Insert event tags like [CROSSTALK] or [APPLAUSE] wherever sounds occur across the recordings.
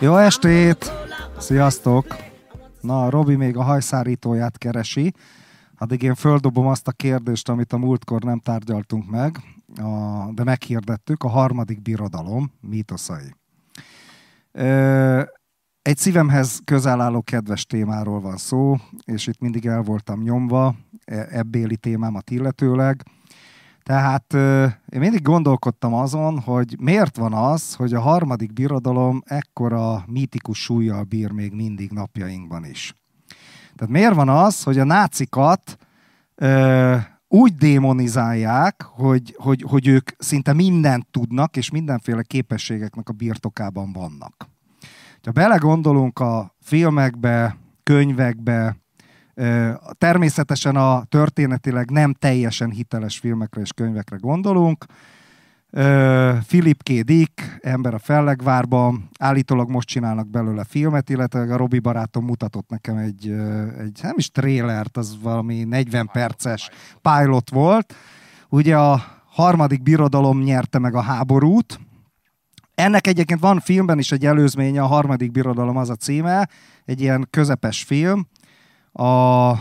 Jó estét! Sziasztok! Na, Robi még a hajszárítóját keresi. Addig én földobom azt a kérdést, amit a múltkor nem tárgyaltunk meg, a, de meghirdettük, a harmadik birodalom mítoszai. Ö, egy szívemhez közel álló kedves témáról van szó, és itt mindig el voltam nyomva e, ebbéli témámat illetőleg. Tehát én mindig gondolkodtam azon, hogy miért van az, hogy a harmadik birodalom ekkora mítikus súlyjal bír még mindig napjainkban is. Tehát miért van az, hogy a nácikat ö, úgy démonizálják, hogy, hogy, hogy ők szinte mindent tudnak, és mindenféle képességeknek a birtokában vannak. Ha belegondolunk a filmekbe, könyvekbe, Természetesen a történetileg nem teljesen hiteles filmekre és könyvekre gondolunk. Philip K. Dick, Ember a Fellegvárban, állítólag most csinálnak belőle filmet, illetve a Robi barátom mutatott nekem egy, egy nem is trélert, az valami 40 perces pilot volt. Ugye a harmadik birodalom nyerte meg a háborút, ennek egyébként van filmben is egy előzménye, a harmadik birodalom az a címe, egy ilyen közepes film, a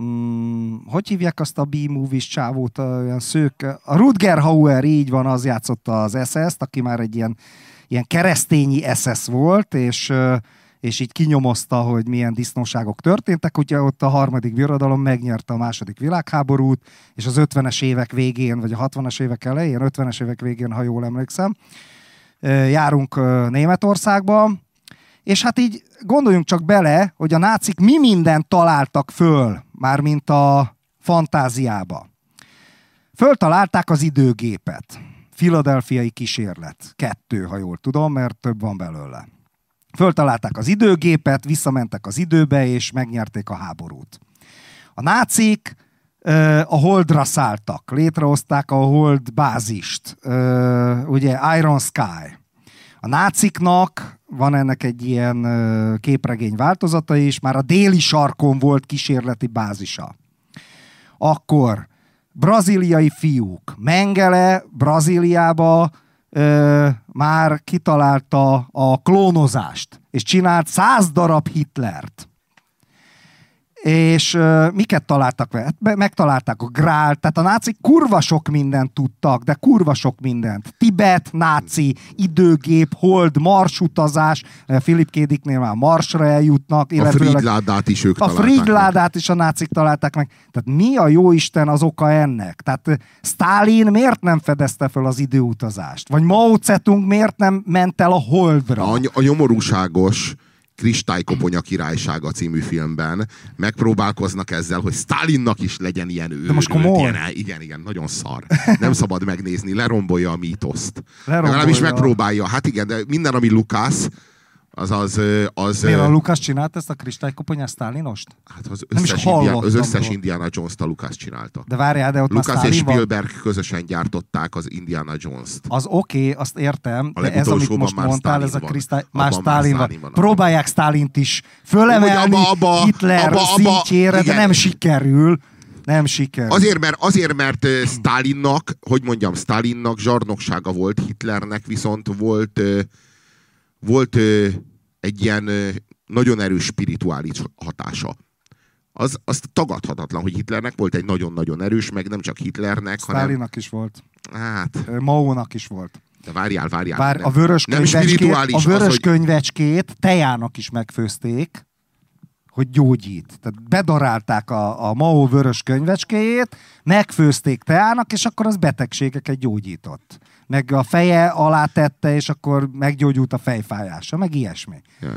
mm, hogy hívják azt a B-movies csávót, olyan szők, a Rutger Hauer, így van, az játszotta az SS-t, aki már egy ilyen, ilyen keresztényi SS volt, és, és így kinyomozta, hogy milyen disznóságok történtek, ugye ott a harmadik birodalom megnyerte a második világháborút, és az 50-es évek végén, vagy a 60-as évek elején, 50-es évek végén, ha jól emlékszem, járunk Németországba, és hát így gondoljunk csak bele, hogy a nácik mi mindent találtak föl, mármint a fantáziába. Föltalálták az időgépet. Filadelfiai kísérlet. Kettő, ha jól tudom, mert több van belőle. Föltalálták az időgépet, visszamentek az időbe, és megnyerték a háborút. A nácik a Holdra szálltak, létrehozták a Hold bázist, ugye Iron Sky. A náciknak van ennek egy ilyen képregény változata is, már a déli sarkon volt kísérleti bázisa. Akkor braziliai fiúk. Mengele Brazíliába ö, már kitalálta a klónozást, és csinált száz darab Hitlert. És uh, miket találtak vele? Hát megtalálták a grál, tehát a nácik kurva sok mindent tudtak, de kurva sok mindent. Tibet, náci, időgép, hold, marsutazás, Philip Kédiknél már marsra eljutnak. A Fridládát is ők A Fridládát is a nácik találták meg. Tehát mi a jó Isten az oka ennek? Tehát Stalin miért nem fedezte fel az időutazást? Vagy Mao Zedong miért nem ment el a holdra? A, a nyomorúságos Kristálykoponya királysága című filmben megpróbálkoznak ezzel, hogy Stalinnak is legyen ilyen ő. De most komoly? Ilyen, igen, igen, nagyon szar. Nem szabad megnézni, lerombolja a mítoszt. Legalábbis megpróbálja. Hát igen, de minden, ami Lukász, az az... Miért a Lukasz csinált ezt a kristálykoponyás Sztálinost? Hát az összes, Indiana, az összes Indiana Jones-t a Lukasz csinálta. De várjál, de ott Lukasz és Spielberg van. közösen gyártották az Indiana Jones-t. Az oké, okay, azt értem, de ez, amit most mondtál, ez a kristály... Már Stalin van. van. Próbálják Stalint is fölemelni abba, abba, Hitler abba, abba, szintjére, de nem sikerül. Nem sikerül. Azért, mert, azért, mert Stalinnak, hogy mondjam, Stalinnak zsarnoksága volt, Hitlernek viszont volt volt egy ilyen nagyon erős spirituális hatása. Az, az tagadhatatlan, hogy Hitlernek volt egy nagyon-nagyon erős, meg nem csak Hitlernek, Stalinnak hanem... is volt. Hát... Maónak is volt. De várjál, várjál. Vár, a vörös, nem könyvecskét, a vörös az, hogy... könyvecskét tejának is megfőzték, hogy gyógyít. Tehát bedarálták a, a Mao vörös könyvecskéjét, megfőzték teának, és akkor az betegségeket gyógyított meg a feje alá tette, és akkor meggyógyult a fejfájása, meg ilyesmi. Jaj.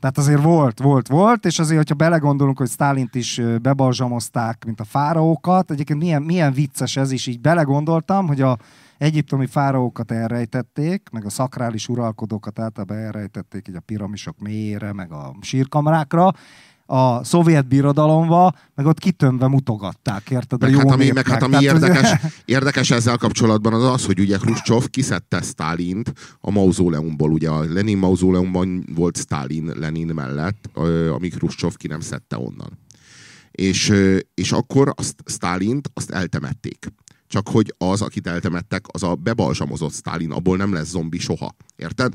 Tehát azért volt, volt, volt, és azért, hogyha belegondolunk, hogy Stálint is bebalzsamozták, mint a fáraókat, egyébként milyen, milyen vicces ez is, így belegondoltam, hogy a egyiptomi fáraókat elrejtették, meg a szakrális uralkodókat általában elrejtették így a piramisok mélyére, meg a sírkamrákra, a szovjet birodalomba, meg ott kitömve mutogatták, érted? Meg a hát, ami, meg hát ami Tehát, érdekes, [LAUGHS] érdekes ezzel kapcsolatban az az, hogy ugye Khrushchev kiszedte Stálint a mauzóleumból, ugye a Lenin mauzóleumban volt Stálin Lenin mellett, amíg Khrushchev ki nem szedte onnan. És, és akkor azt Stálint azt eltemették. Csak hogy az, akit eltemettek, az a bebalzsamozott Stálin, abból nem lesz zombi soha. Érted?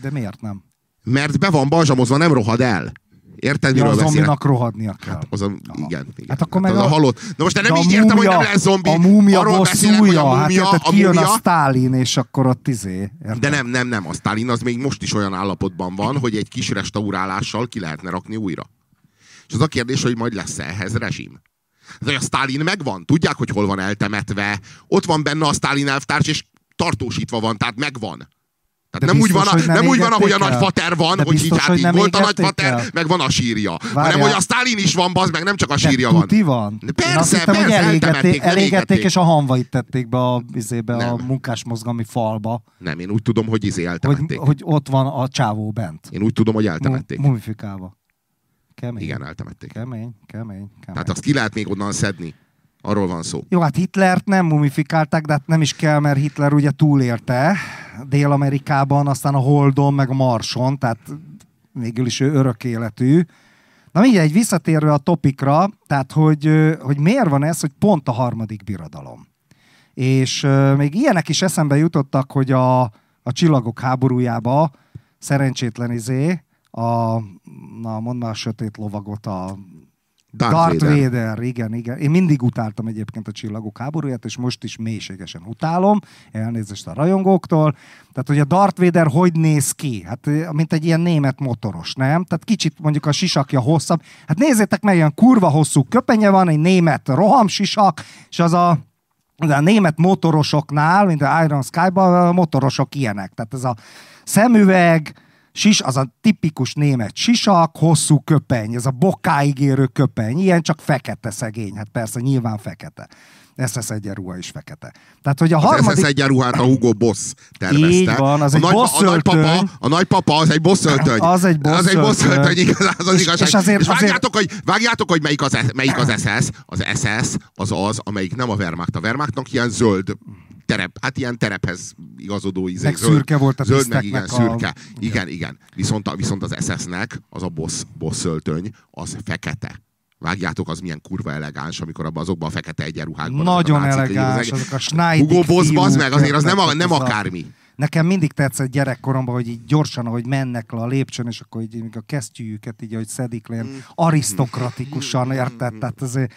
De miért nem? Mert be van balzsamozva, nem rohad el. Érted, Ja, miről a beszélek? zombinak rohadnia kell. Hát az a, igen, igen. Hát akkor meg az a, a- halott. Na most te nem De a így értem, hogy múmia- nem lesz zombi. A múmia Arról beszélek, hogy bosszúja, a hát múmia, érted, a kijön a múmia, Stalin, és akkor ott izé. érted? de nem, nem, nem. A Stalin az még most is olyan állapotban van, hogy egy kis restaurálással ki lehetne rakni újra. És az a kérdés, hogy majd lesz-e ehhez rezsim. De a Stalin megvan, tudják, hogy hol van eltemetve. Ott van benne a Stalin elvtárs, és tartósítva van, tehát megvan. Tehát nem úgy, biztos, van, a, hogy nem nem úgy van, ahogy a el? nagyfater van, De hogy így, biztos, hát hogy így volt a nagyfater, el? meg van a sírja. Hanem, Várjál. hogy a Stalin is van, bazd meg, nem csak a sírja van. tuti van. Persze, hittem, hogy persze, elégették, elégették, és a hanvait tették be a, izébe, a Nem. munkásmozgalmi falba, Nem, én úgy tudom, hogy izé hogy, eltemették. hogy ott van a csávó bent. Én úgy tudom, hogy eltemették. Mumifikálva. Kemény. Igen, eltemették. Kemény, kemény, kemény. Tehát azt ki lehet még onnan szedni. Arról van szó. Jó, hát Hitlert nem mumifikálták, de hát nem is kell, mert Hitler ugye túlélte Dél-Amerikában, aztán a Holdon, meg a Marson, tehát végül is ő örök életű. Na egy visszatérve a topikra, tehát hogy, hogy miért van ez, hogy pont a harmadik birodalom. És még ilyenek is eszembe jutottak, hogy a, a csillagok háborújába szerencsétlen izé, a, na mondd már a sötét lovagot, a Darth, Darth Vader. Vader. igen, igen. Én mindig utáltam egyébként a Csillagok háborúját, és most is mélységesen utálom, elnézést a rajongóktól. Tehát, hogy a Darth Vader hogy néz ki? Hát, mint egy ilyen német motoros, nem? Tehát kicsit mondjuk a sisakja hosszabb. Hát nézzétek meg, ilyen kurva hosszú köpenye van, egy német rohamsisak, és az a de a német motorosoknál, mint a Iron Sky-ban, a motorosok ilyenek. Tehát ez a szemüveg, sis, az a tipikus német sisak, hosszú köpeny, ez a bokáig érő köpeny, ilyen csak fekete szegény, hát persze nyilván fekete. SS egyenruha is fekete. Tehát, hogy a Az harmadik... SS egyenruhát a Hugo Boss tervezte. Így van, az a egy nagy, a bosszöltöny. nagypapa, a nagypapa az egy bosszöltöny. Az egy Az egy bosszöltöny. bosszöltöny, igaz, az az És- igazság. és azért- és azért- vágjátok, hogy, vágjátok, hogy melyik az, melyik az SS. Az SS az az, amelyik nem a Wehrmacht. A Wehrmachtnak ilyen zöld terep, hát ilyen terephez igazodó izé, Meg zöld, szürke volt a zöld, meg igen, a- szürke. Igen, igen. Viszont, a, viszont az SS-nek az a boss, bosszöltöny, az fekete. Vágjátok, az milyen kurva elegáns, amikor abban azokban a fekete egyenruhákban. Nagyon a elegáns, azok a Schneidig Hugo Boss, bazd meg, azért az nem, a, nem akármi. Nekem mindig tetszett gyerekkoromban, hogy így gyorsan, ahogy mennek le a lépcsőn, és akkor így a kesztyűjüket így, ahogy szedik le, ilyen arisztokratikusan, érted? Tehát azért...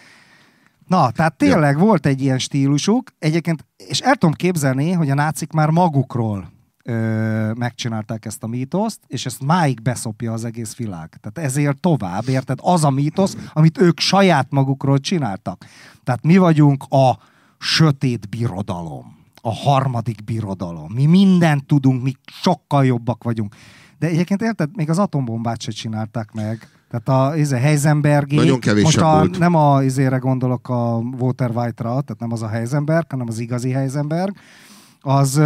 Na, tehát tényleg volt egy ilyen stílusuk, egyébként, és el tudom képzelni, hogy a nácik már magukról ö, megcsinálták ezt a mítoszt, és ezt máig beszopja az egész világ. Tehát ezért tovább, érted? Az a mítosz, amit ők saját magukról csináltak. Tehát mi vagyunk a sötét birodalom, a harmadik birodalom. Mi mindent tudunk, mi sokkal jobbak vagyunk. De egyébként érted, még az atombombát se csinálták meg. Tehát a izé, Heisenbergi, Nagyon kevés most a, volt. nem a izére gondolok a Walter White-ra, tehát nem az a Heisenberg, hanem az igazi Heisenberg, az,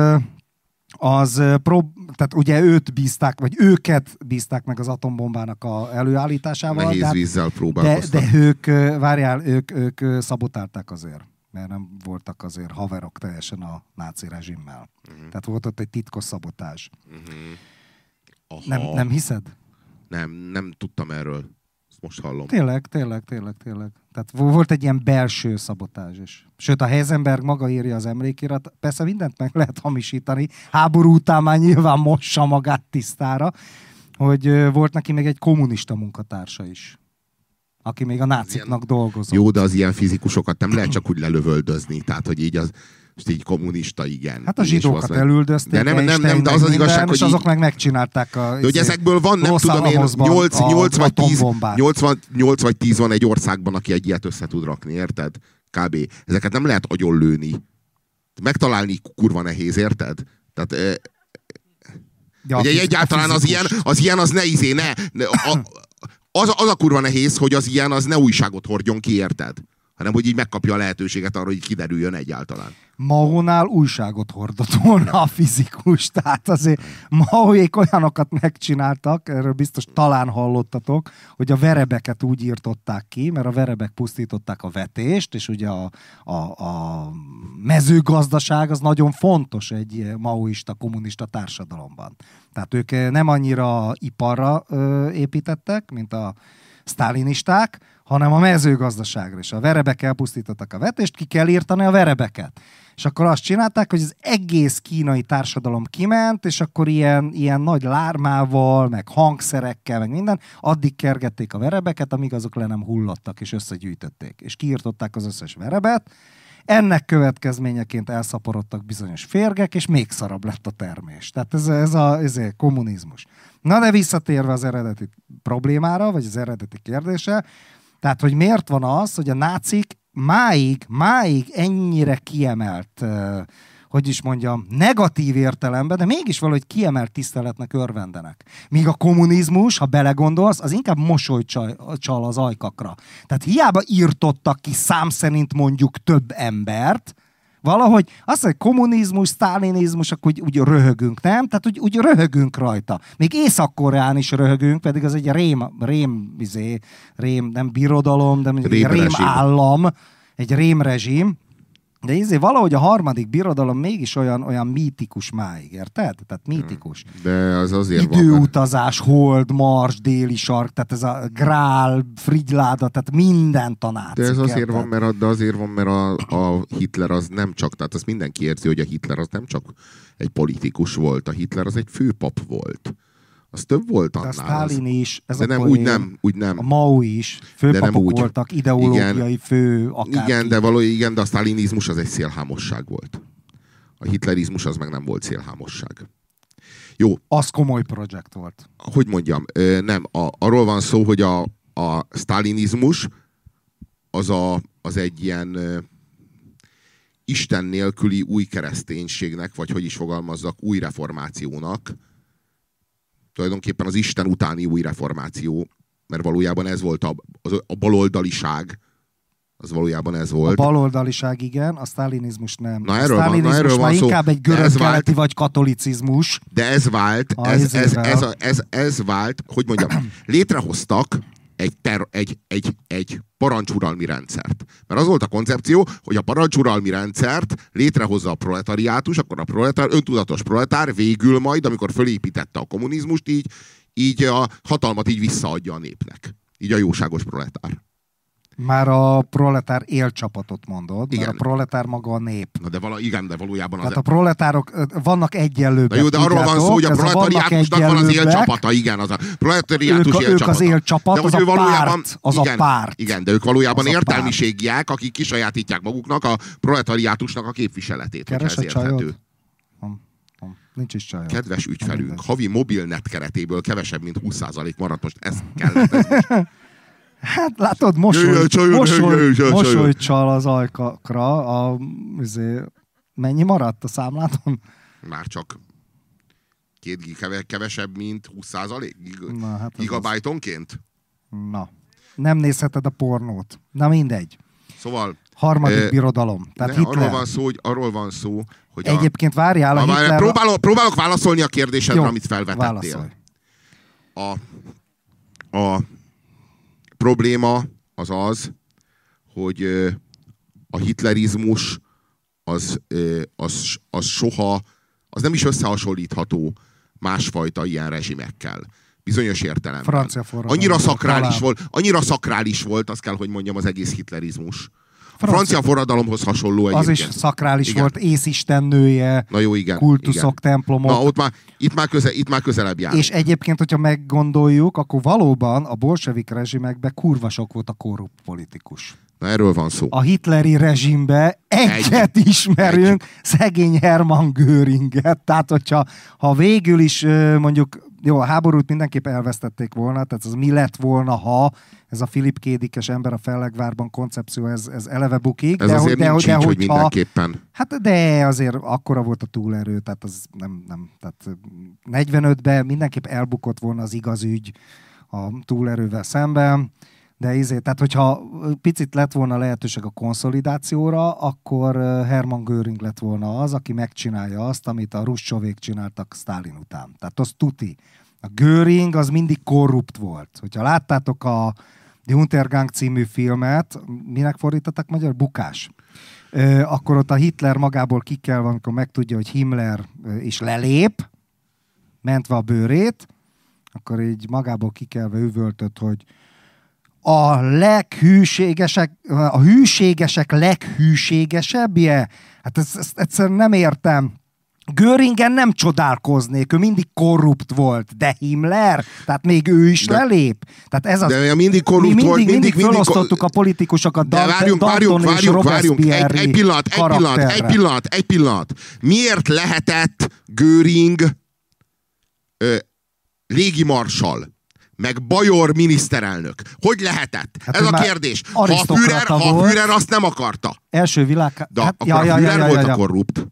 az prób, tehát ugye őt bízták, vagy őket bízták meg az atombombának a előállításával. Nehéz de, hát- vízzel de, próbálkoztak. de ők, várjál, ők, ők szabotálták azért, mert nem voltak azért haverok teljesen a náci rezsimmel. Mhm. Tehát volt ott egy titkos szabotás. Aha. Nem, nem hiszed? Nem, nem tudtam erről. Ezt most hallom. Tényleg, tényleg, tényleg, tényleg. Tehát vo- volt egy ilyen belső szabotázs is. Sőt, a Heisenberg maga írja az emlékirat, persze mindent meg lehet hamisítani, háború után már nyilván mossa magát tisztára, hogy volt neki még egy kommunista munkatársa is, aki még a náciknak dolgozott. Jó, de az ilyen fizikusokat nem lehet csak úgy lelövöldözni. Tehát, hogy így az, most így kommunista, igen. Hát a zsidókat valószínűleg- elüldözték, De nem, nem, nem, de az az minden, igazság, hogy és azok meg megcsinálták a... De hogy izé, ezekből van, nem tudom én, Alamosban 8, a 8, vagy 10, atombombát. 8, vagy- 8 vagy 10 van egy országban, aki egy ilyet össze tud rakni, érted? Kb. Ezeket nem lehet agyon lőni. Megtalálni kurva nehéz, érted? Tehát eh, Ja, Ugye egyáltalán az ilyen, az ilyen az ne izé, ne, ne a, az, az a kurva nehéz, hogy az ilyen az ne újságot hordjon ki, érted? Hanem, hogy így megkapja a lehetőséget arra, hogy kiderüljön egyáltalán. Mahónál újságot hordott volna a fizikus, tehát azért Mahóék olyanokat megcsináltak, erről biztos talán hallottatok, hogy a verebeket úgy írtották ki, mert a verebek pusztították a vetést, és ugye a, a, a mezőgazdaság az nagyon fontos egy maoista, kommunista társadalomban. Tehát ők nem annyira iparra építettek, mint a sztálinisták, hanem a mezőgazdaságra is. A verebek elpusztítottak a vetést, ki kell írtani a verebeket. És akkor azt csinálták, hogy az egész kínai társadalom kiment, és akkor ilyen, ilyen nagy lármával, meg hangszerekkel, meg minden, addig kergették a verebeket, amíg azok le nem hullottak, és összegyűjtötték. És kiirtották az összes verebet, ennek következményeként elszaporodtak bizonyos férgek, és még szarabb lett a termés. Tehát ez, ez a ez a kommunizmus. Na de visszatérve az eredeti problémára, vagy az eredeti kérdése, tehát, hogy miért van az, hogy a nácik máig, máig ennyire kiemelt, hogy is mondjam, negatív értelemben, de mégis valahogy kiemelt tiszteletnek örvendenek. Míg a kommunizmus, ha belegondolsz, az inkább mosolycsal az ajkakra. Tehát hiába írtottak ki szám szerint mondjuk több embert, valahogy azt hogy kommunizmus, sztálinizmus, akkor úgy, úgy röhögünk, nem? Tehát úgy, úgy röhögünk rajta. Még Észak-Koreán is röhögünk, pedig az egy rém, rém, izé, rém nem birodalom, de egy rém, rém állam, egy rémrezsim, de izé, valahogy a harmadik birodalom mégis olyan, olyan mítikus máig, érted? Tehát mítikus. De az azért Időutazás, van, hold, mars, déli sark, tehát ez a grál, frigyláda, tehát minden tanács. De ez azért érted? van, mert, a, de azért van, mert a, a Hitler az nem csak, tehát azt mindenki érzi, hogy a Hitler az nem csak egy politikus volt, a Hitler az egy főpap volt. Az több volt annál. De a Stalin is. Ez de nem, úgy nem, úgy nem. A Mao is. Főpapok nem úgy. voltak, ideológiai igen, fő, akárki. Igen, de való, igen, de a sztálinizmus az egy szélhámosság volt. A hitlerizmus az meg nem volt szélhámosság. Jó. Az komoly projekt volt. Hogy mondjam, nem, a, arról van szó, hogy a, a sztálinizmus az, a, az egy ilyen Isten nélküli új kereszténységnek, vagy hogy is fogalmazzak, új reformációnak tulajdonképpen az Isten utáni új reformáció, mert valójában ez volt a, az, a baloldaliság, az valójában ez volt. A baloldaliság igen, a sztálinizmus nem. Na erről a sztálinizmus van, na erről van szó. inkább egy görög-keleti vagy katolicizmus. De ez vált, ez, ez, ez, ez, ez, ez vált, hogy mondjam, létrehoztak egy, ter, egy, egy, egy parancsuralmi rendszert. Mert az volt a koncepció, hogy a parancsuralmi rendszert létrehozza a proletariátus, akkor a proletár, öntudatos proletár végül majd, amikor fölépítette a kommunizmust, így, így a hatalmat így visszaadja a népnek. Így a jóságos proletár. Már a proletár élcsapatot mondod, igen. mert a proletár maga a nép. Na de vala, igen, de valójában Tehát az... a proletárok vannak egyenlőbbek. jó, de arról van szó, hogy a proletariátusnak van az élcsapata, igen, az a proletariátus ők, ők az élcsapat, de, az a valójában, párt, az igen, a párt. Igen, de ők valójában értelmiségiek, akik kisajátítják maguknak a proletariátusnak a képviseletét. Keres a csajod? Nincs is csajod. Kedves ügyfelünk, havi mobilnet keretéből kevesebb, mint 20% maradt most. Ez kellett. Ez most. [LAUGHS] Hát látod, mosoly, mosoly, mosoly csal az ajkakra. A, izé, mennyi maradt a számláton? Már csak két kevesebb, mint 20 százalék hát gigabájtonként? Na, nem nézheted a pornót. Na mindegy. Szóval... Harmadik e, birodalom. Tehát ne, Arról van szó, hogy, arról van szó, hogy Egyébként a, várjál, a, a Hitler... Próbálok, próbálok válaszolni a kérdésedre, Jó, amit felvetettél. Válaszolj. A, a probléma az az, hogy a hitlerizmus az, az, az soha, az nem is összehasonlítható másfajta ilyen rezsimekkel. Bizonyos értelemben. Francia annyira szakrális volt, annyira szakrális volt, azt kell, hogy mondjam, az egész hitlerizmus. A francia forradalomhoz hasonló egyébként. Az is szakrális igen. volt, észistennője, Na jó, igen, kultuszok, igen. templomok. Na, ott már, itt, már köze, itt már közelebb jár. És egyébként, hogyha meggondoljuk, akkor valóban a bolsevik rezsimekben kurva sok volt a korrupt politikus. Na, erről van szó. A hitleri rezsimbe egyet Egy. ismerünk, Egy. szegény Hermann Göringet. Tehát, hogyha ha végül is mondjuk jó, a háborút mindenképp elvesztették volna, tehát az mi lett volna, ha ez a Filip Kédikes ember a Fellegvárban koncepció, ez, ez eleve bukik. Ez de, azért de, nincs de, így, hogy mindenképpen. Hát de azért akkora volt a túlerő, tehát az nem, nem tehát 45-ben mindenképp elbukott volna az igaz ügy a túlerővel szemben. De izé, tehát hogyha picit lett volna lehetőség a konszolidációra, akkor Hermann Göring lett volna az, aki megcsinálja azt, amit a Ruscsovék csináltak Stalin után. Tehát az tuti. A Göring az mindig korrupt volt. Hogyha láttátok a Die Untergang című filmet, minek fordítottak magyar? Bukás. Akkor ott a Hitler magából ki kell amikor megtudja, hogy Himmler is lelép, mentve a bőrét, akkor így magából kikelve üvöltött, hogy a leghűségesek, a hűségesek leghűségesebbje? Hát ezt, ezt egyszerűen nem értem. Göringen nem csodálkoznék, ő mindig korrupt volt, de Himmler, tehát még ő is de, lelép. Tehát ez az, de mindig korrupt mi mindig, volt, mindig, mindig, mindig felosztottuk a politikusokat de várjunk, várjunk, és várjunk, várjunk, egy, egy pillanat, egy pillanat, egy pillanat, egy pillanat. Miért lehetett Göring ö, légimarsal? Meg Bajor miniszterelnök. Hogy lehetett? Hát Ez a kérdés. Ha a, Führer, ha a Führer azt nem akarta. Első világ... De hát, akkor ja, a Führer ja, ja, volt ja, ja. a korrupt.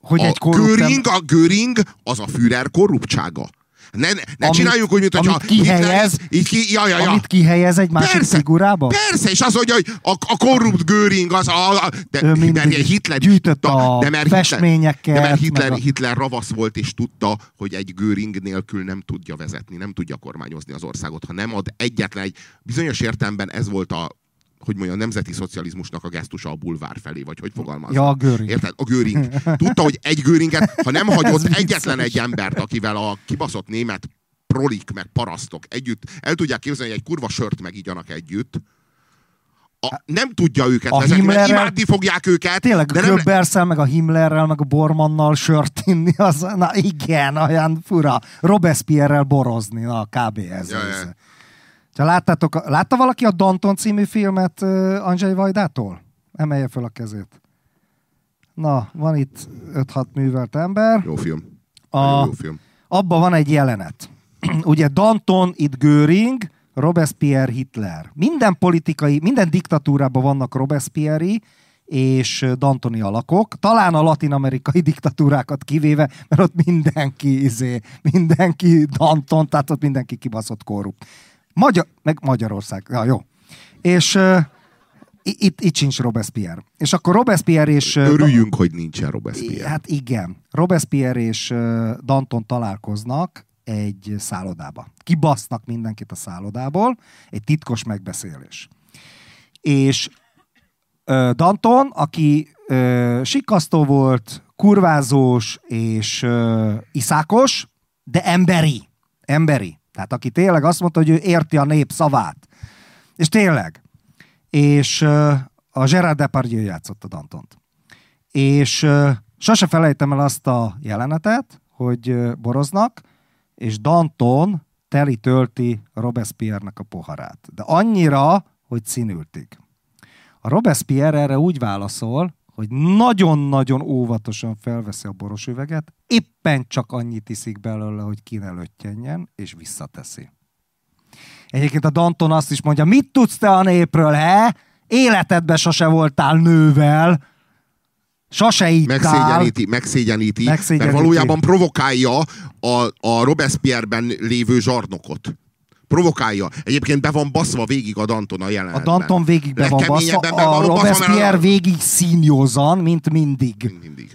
Hogy a egy korrupt... Göring, a Göring az a Führer korruptsága. Ne, ne amit, csináljunk úgy, mint hogyha kihelyez, Hitler, így ki, ja, ja, ja. Amit kihelyez egy másik persze, figurába? Persze, és az, hogy a, a korrupt Göring az a... a de, ő mert Hitler gyűjtött a de mert festményeket. De mert Hitler, a... Hitler ravasz volt, és tudta, hogy egy Göring nélkül nem tudja vezetni, nem tudja kormányozni az országot. Ha nem ad egyetlen egy... Bizonyos értelemben ez volt a hogy mondja, a nemzeti szocializmusnak a gesztusa a bulvár felé, vagy hogy fogalmazza. Ja, a Göring. Érted? A Göring. Tudta, hogy egy Göringet, ha nem [LAUGHS] hagyott egyetlen egy embert, akivel a kibaszott német prolik, meg parasztok együtt, el tudják képzelni, hogy egy kurva sört megígyanak együtt, a, nem tudja őket a vezetni, mert imádni fogják őket. Tényleg de a nem... Göbbelszel, meg a Himmlerrel, meg a Bormannal sört inni, az, na igen, olyan fura. Robespierrel borozni, na kb. ez. Ja. Ja. Ha láttátok, látta valaki a Danton című filmet uh, Andrzej Vajdától? Emelje fel a kezét. Na, van itt 5-6 művelt ember. Jó film. A, jó film. Abban van egy jelenet. [CLEARS THROAT] Ugye Danton, itt Göring, Robespierre, Hitler. Minden politikai, minden diktatúrában vannak Robespierre és Dantoni alakok, talán a latin-amerikai diktatúrákat kivéve, mert ott mindenki, izé, mindenki Danton, tehát ott mindenki kibaszott korrupt. Magyar, meg Magyarország. Ja, jó. És uh, itt, itt sincs Robespierre. És akkor Robespierre és... Örüljünk, hogy nincsen Robespierre. Hát igen. Robespierre és Danton találkoznak egy szállodába. Kibasznak mindenkit a szállodából, egy titkos megbeszélés. És Danton, aki sikasztó volt, kurvázós és iszákos, de emberi. Emberi. Tehát aki tényleg azt mondta, hogy ő érti a nép szavát. És tényleg. És a Gerard Depardieu játszott a Dantont. És sose felejtem el azt a jelenetet, hogy boroznak, és Danton teli tölti Robespierre-nek a poharát. De annyira, hogy színültig. A Robespierre erre úgy válaszol, hogy nagyon-nagyon óvatosan felveszi a boros üveget, éppen csak annyit iszik belőle, hogy ki ne löttyenjen, és visszateszi. Egyébként a Danton azt is mondja, mit tudsz te a népről, he? Életedben sose voltál nővel, sose ittál. Megszégyeníti, megszégyeníti, megszégyeníti, mert valójában provokálja a, a Robespierre-ben lévő zsarnokot provokálja. Egyébként be van baszva végig a Danton a jelenetben. A Danton végig be van baszva, a Robespierre végig színjózan, mint mindig. Mint mindig.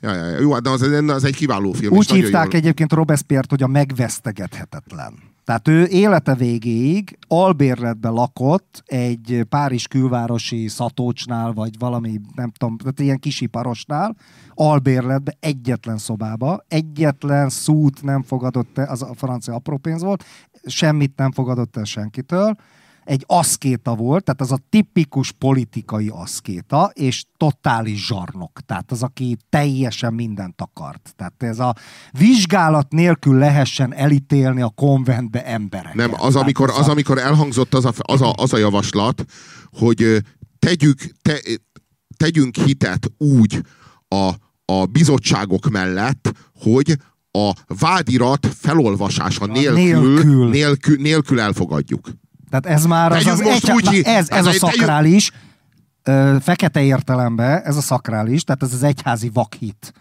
Ja, ja, ja. Jó, de az, az egy kiváló film. Úgy hívták jól... egyébként Robespierre-t, hogy a megvesztegethetetlen. Tehát ő élete végéig albérletbe lakott egy Párizs külvárosi szatócsnál, vagy valami, nem tudom, tehát ilyen kisiparosnál, albérletbe, egyetlen szobába, egyetlen szút nem fogadott el, az a francia apró pénz volt, semmit nem fogadott el senkitől, egy aszkéta volt, tehát az a tipikus politikai aszkéta, és totális zsarnok. Tehát az, aki teljesen mindent akart. Tehát ez a vizsgálat nélkül lehessen elítélni a konventbe embereket. Nem, az, amikor, az, a... az, amikor elhangzott az a, az, a, az a javaslat, hogy tegyük, te, tegyünk hitet úgy a, a bizottságok mellett, hogy a vádirat felolvasása nélkül, nélkül. nélkül, nélkül elfogadjuk. Tehát ez már az, az egy, úgy, na, ez, ez a szakrális, ö, fekete értelemben ez a szakrális, tehát ez az egyházi vakhit.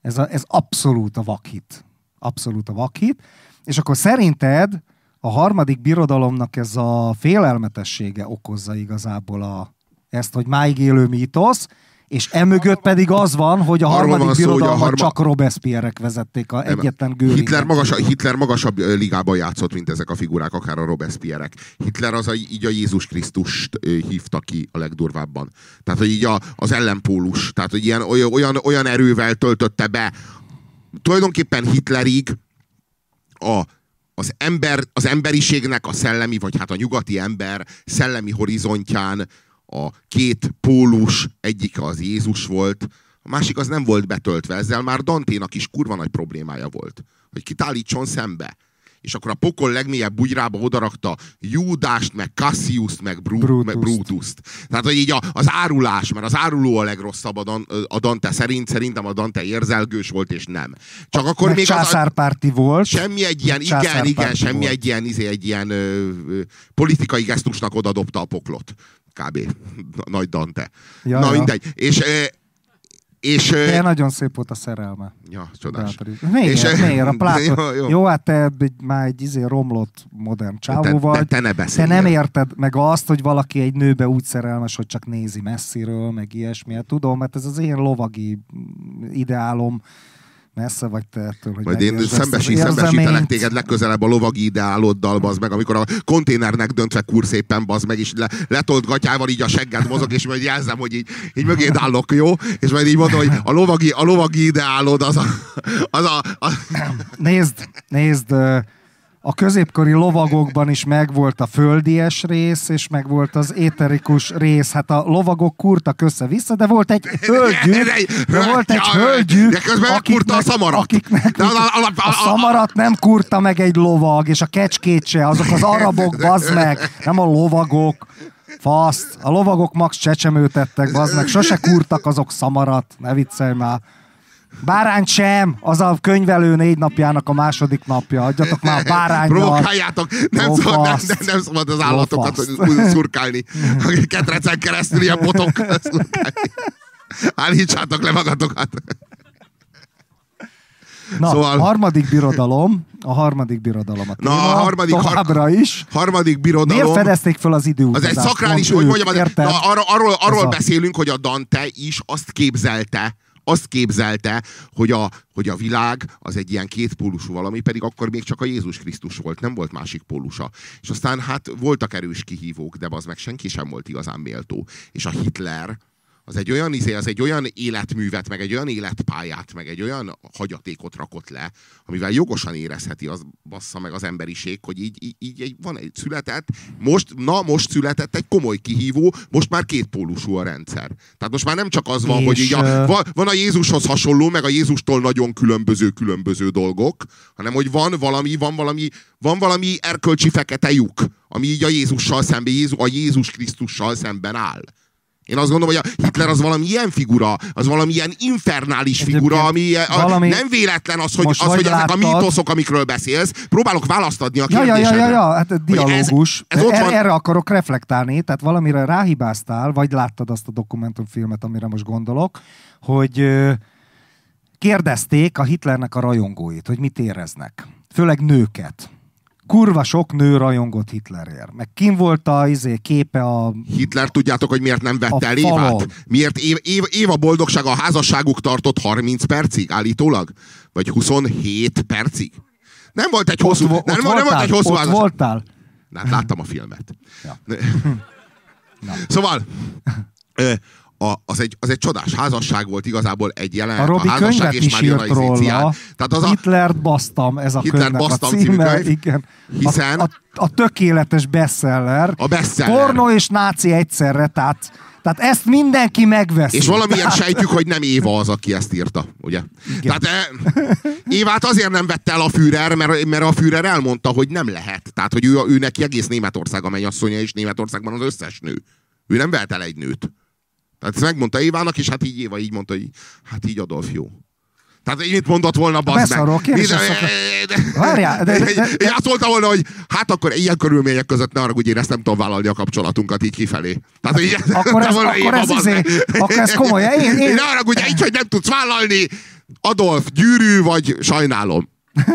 Ez, a, ez abszolút a vakhit. Abszolút a vakhit. És akkor szerinted a harmadik birodalomnak ez a félelmetessége okozza igazából a, ezt, hogy máig élő mítosz, és emögött pedig az van, hogy a harmadik birodalmat harma... csak Robespierre-ek vezették, a egyetlen gőri. Hitler, magas, Hitler magasabb ligában játszott, mint ezek a figurák, akár a Robespierre-ek. Hitler az a, így a Jézus Krisztust hívta ki a legdurvábban. Tehát, hogy így a, az ellenpólus. Tehát, hogy ilyen, olyan, olyan erővel töltötte be. Tulajdonképpen Hitlerig a, az, ember, az emberiségnek a szellemi, vagy hát a nyugati ember szellemi horizontján a két pólus, egyik az Jézus volt, a másik az nem volt betöltve. Ezzel már Danténak is kurva nagy problémája volt. Hogy kitállítson szembe és akkor a pokol legmélyebb bugyrába odarakta Júdást, meg Cassius-t, meg, Bru- Brutus. meg Brutus-t. Tehát, hogy így a, az árulás, mert az áruló a legrosszabb a, Dan, a Dante szerint, szerintem a Dante érzelgős volt, és nem. Csak akkor meg még császárpárti az, volt. Semmi egy ilyen, igen, igen, semmi volt. egy ilyen, izé, egy ilyen ö, ö, politikai gesztusnak odadobta a poklot. Kb. Nagy Dante. Ja, Na ja. mindegy. És és, De nagyon szép volt a szerelme. Ja, csodás. Miért? És, miért? A [LAUGHS] Plátó... jó, jó. jó, hát te egy, már egy izé romlott modern csávó vagy. Te, te, ne te nem érted meg azt, hogy valaki egy nőbe úgy szerelmes, hogy csak nézi messziről, meg ilyesmi. Hát tudom, mert ez az én lovagi ideálom messze vagy te ettől, hogy Majd én szembesi, szembesítelek téged legközelebb a lovagi ideáloddal, bazd meg, amikor a konténernek döntve kurszépen, bazd meg, és le, letolt gatyával így a segged mozog, és majd jelzem, hogy így, így mögéd állok, jó? És majd így mondom, hogy a lovagi, a lovagi ideálod az a... Az a, a... Nézd, nézd, a középkori lovagokban is megvolt a földies rész, és megvolt az éterikus rész. Hát a lovagok kurtak össze-vissza, de volt egy [LAUGHS] hölgyük, de volt egy hölgyük, de közben akiknek, a szamarat. Akiknek de a, a, a, a, a szamarat nem kurta meg egy lovag, és a kecskét se, azok az arabok, bazd meg, nem a lovagok. Faszt. A lovagok max csecsemőt tettek, bazd meg. Sose kurtak azok szamarat. Ne viccelj már. Bárány sem, az a könyvelő négy napjának a második napja. Adjatok már a. Provokáljátok, nem szabad, nem, nem, nem szabad az állatokat szurkálni. Ketrecen keresztül ilyen botokkal szurkálni. Állítsátok le magatokat. Na, szóval... harmadik birodalom, a harmadik birodalom a téma, Na, a harmadik, továbbra har- is. Harmadik birodalom. Miért fedezték fel az időt? Az egy szakrális, hogy mondjam, na, arról, arról, arról beszélünk, hogy a Dante is azt képzelte, azt képzelte, hogy a, hogy a világ az egy ilyen kétpólusú valami, pedig akkor még csak a Jézus Krisztus volt, nem volt másik pólusa. És aztán hát voltak erős kihívók, de az meg senki sem volt igazán méltó. És a Hitler, az egy olyan, izé, az egy olyan életművet, meg egy olyan életpályát, meg egy olyan hagyatékot rakott le, amivel jogosan érezheti az bassza meg az emberiség, hogy így, így, így van egy született, most, na most született egy komoly kihívó, most már kétpólusú a rendszer. Tehát most már nem csak az van, és, hogy így a, van, van a Jézushoz hasonló, meg a Jézustól nagyon különböző különböző dolgok, hanem hogy van valami, van valami, van valami erkölcsi fekete lyuk, ami így a Jézussal szemben, a Jézus Krisztussal szemben áll. Én azt gondolom, hogy a Hitler az valami ilyen figura, az valami ilyen infernális figura, ami valami... nem véletlen az, hogy, az, hogy ezek a mítoszok, amikről beszélsz, próbálok választ adni a kérdésedre. Ja, ja, ja, ja, hát dialógus. Ez, ez ott van... Erre akarok reflektálni, tehát valamire ráhibáztál, vagy láttad azt a dokumentumfilmet, amire most gondolok, hogy kérdezték a Hitlernek a rajongóit, hogy mit éreznek. Főleg nőket kurva sok nő rajongott Hitlerért. Meg kim volt a izé, képe a... Hitler tudjátok, hogy miért nem vette el Évát? Miért Év, Év, Éva boldogság a házasságuk tartott 30 percig állítólag? Vagy 27 percig? Nem volt egy hosszú... Ott, nem, ott nem volt egy hosszú ott voltál? Hát láttam a filmet. Ja. [LAUGHS] Szóval a, az, egy, az egy csodás házasság volt igazából egy jelenet. A, Robi a házasság és már jön a róla. Tehát az a, Hitlert basztam, ez a Hitler könyvnek basztam a címe. Könyv, igen. Hiszen a, a, a, tökéletes bestseller. A bestseller. Porno és náci egyszerre, tehát tehát ezt mindenki megveszi. És valamiért sejtjük, hogy nem Éva az, aki ezt írta, ugye? Igen. Tehát e, Évát azért nem vette el a Führer, mert, mert a Führer elmondta, hogy nem lehet. Tehát, hogy ő, ő neki egész Németország a mennyasszonya, és Németországban az összes nő. Ő nem vett el egy nőt. Tehát ezt megmondta Évának, és hát így Éva így mondta, hogy hát így Adolf jó. Tehát így mit mondott volna, bazd meg? Várjál, de, de, de, Én azt mondta volna, hogy hát akkor ilyen körülmények között ne arra, hogy én ezt nem tudom vállalni a kapcsolatunkat így kifelé. Tehát, így, akkor, [LAUGHS] ez, volna, akkor, ez, izé, akkor ez komoly. Én, én, én... Ne arra, hogy így, hogy nem tudsz vállalni, Adolf, gyűrű vagy sajnálom. [LAUGHS]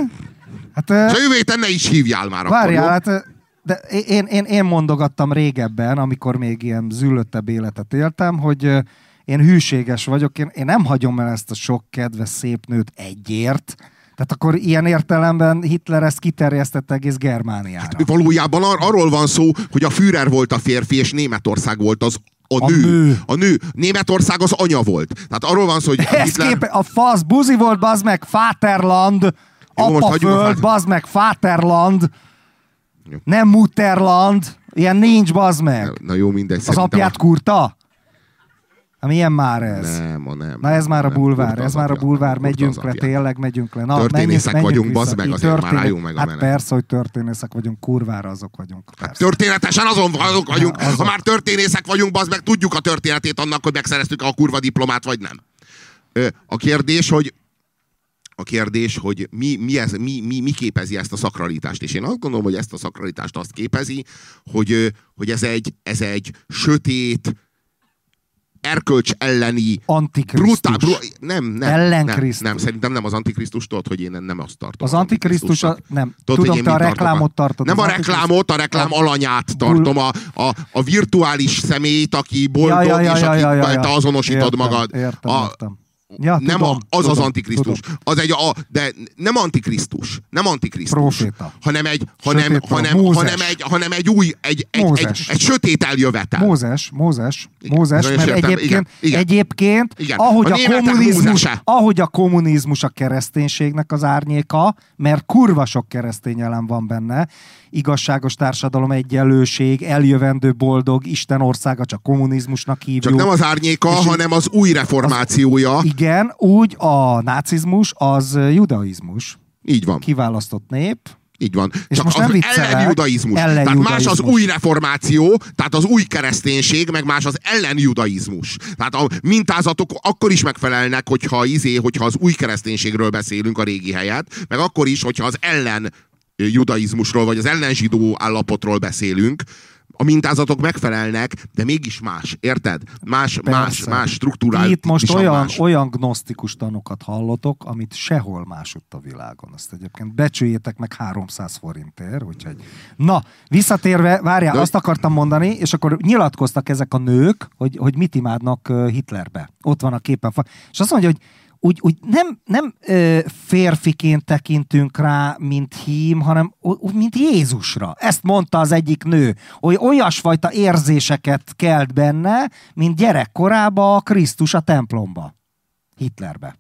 Hát, és a jövő héten ne is hívjál már Várjál, akkor, hát de én, én, én mondogattam régebben, amikor még ilyen züllöttebb életet éltem, hogy én hűséges vagyok, én, én nem hagyom el ezt a sok kedves szép nőt egyért, tehát akkor ilyen értelemben Hitler ezt kiterjesztette egész Germániára. Hát, valójában ar- arról van szó, hogy a Führer volt a férfi, és Németország volt az a, a nő. nő. A nő. Németország az anya volt. Tehát arról van szó, hogy Hitler... Kép, a fasz buzi volt, bazd meg, Vaterland, Jó, most Apa hagyjuk a föld, fát- bazd meg, Faterland, Jó. nem Mutterland, ilyen nincs, bazd meg. Na jó, mindegy. Az apját kurta? Hát milyen már ez? Nem, a nem. Na ez már a nem, bulvár, ez már a bulvár, megyünk le, tényleg megyünk le. Na, Történészek menjünk, vagyunk, bazd meg, azért már történet- álljunk meg a Hát menet. persze, hogy történészek vagyunk, kurvára azok vagyunk. Persze. Történetesen azon azok vagyunk, azok. ha már történészek vagyunk, bazd meg, tudjuk a történetét annak, hogy megszereztük a kurva diplomát, vagy nem. A kérdés, hogy a kérdés, hogy mi, mi, ez, mi, mi, mi képezi ezt a szakralitást. És én azt gondolom, hogy ezt a szakralitást azt képezi, hogy, hogy ez, egy, ez egy sötét, erkölcs elleni Antikrisztus. brutál, bru, nem, nem, Ellen nem, nem, szerintem nem az antikrisztus, tudod, hogy én nem azt tartom. Az antikrisztus, a, nem, Tudod, hogy tudom, én te a reklámot tartod. Nem a reklámot, a reklám A- alanyát tartom, a, a, a virtuális szemét, aki boldog, Ja, ja, ja, és akit ja, ja, ja. te azonosítod Értem, magad. Értem, a, értem. Ja, nem tudom, a, az tudom, az antikrisztus. tudom. Az egy, a, de nem antikrisztus. Nem antikrisztus. Proféta. Hanem egy, hanem, Sötét hanem, Mózes. hanem, egy, hanem egy új, egy, egy, egy, Mózes. egy sötét eljövetel. Mózes, Mózes, Igen, Mózes, bizonyos mert értelemben, egyébként, igen, igen. egyébként Igen. Ahogy, A a kommunizmus, Mózese. ahogy a kommunizmus a kereszténységnek az árnyéka, mert kurva sok keresztény elem van benne, igazságos társadalom, egyenlőség, eljövendő boldog, Isten országa, csak kommunizmusnak hívjuk. Csak nem az árnyéka, És hanem az új reformációja. Igen, úgy a nácizmus az judaizmus, Így van. kiválasztott nép, Így van. És Csak most az nem viccelek, ellenjudaizmus. Tehát más az ellenjudaizmus. új reformáció, tehát az új kereszténység, meg más az ellenjudaizmus. Tehát a mintázatok akkor is megfelelnek, hogyha izé, hogyha az új kereszténységről beszélünk a régi helyet, meg akkor is, hogyha az ellen judaizmusról, vagy az ellenzsidó állapotról beszélünk, a mintázatok megfelelnek, de mégis más, érted? Más, más, Persze. más struktúrált. Itt most olyan, más. olyan gnosztikus tanokat hallotok, amit sehol másutt a világon. Azt egyébként becsüljétek meg 300 forintért, úgyhogy... Na, visszatérve, várjál, De- azt akartam mondani, és akkor nyilatkoztak ezek a nők, hogy, hogy mit imádnak Hitlerbe. Ott van a képen. És azt mondja, hogy úgy, úgy nem, nem ö, férfiként tekintünk rá, mint hím, hanem úgy, mint Jézusra. Ezt mondta az egyik nő, hogy olyasfajta érzéseket kelt benne, mint gyerekkorában a Krisztus a templomba. Hitlerbe.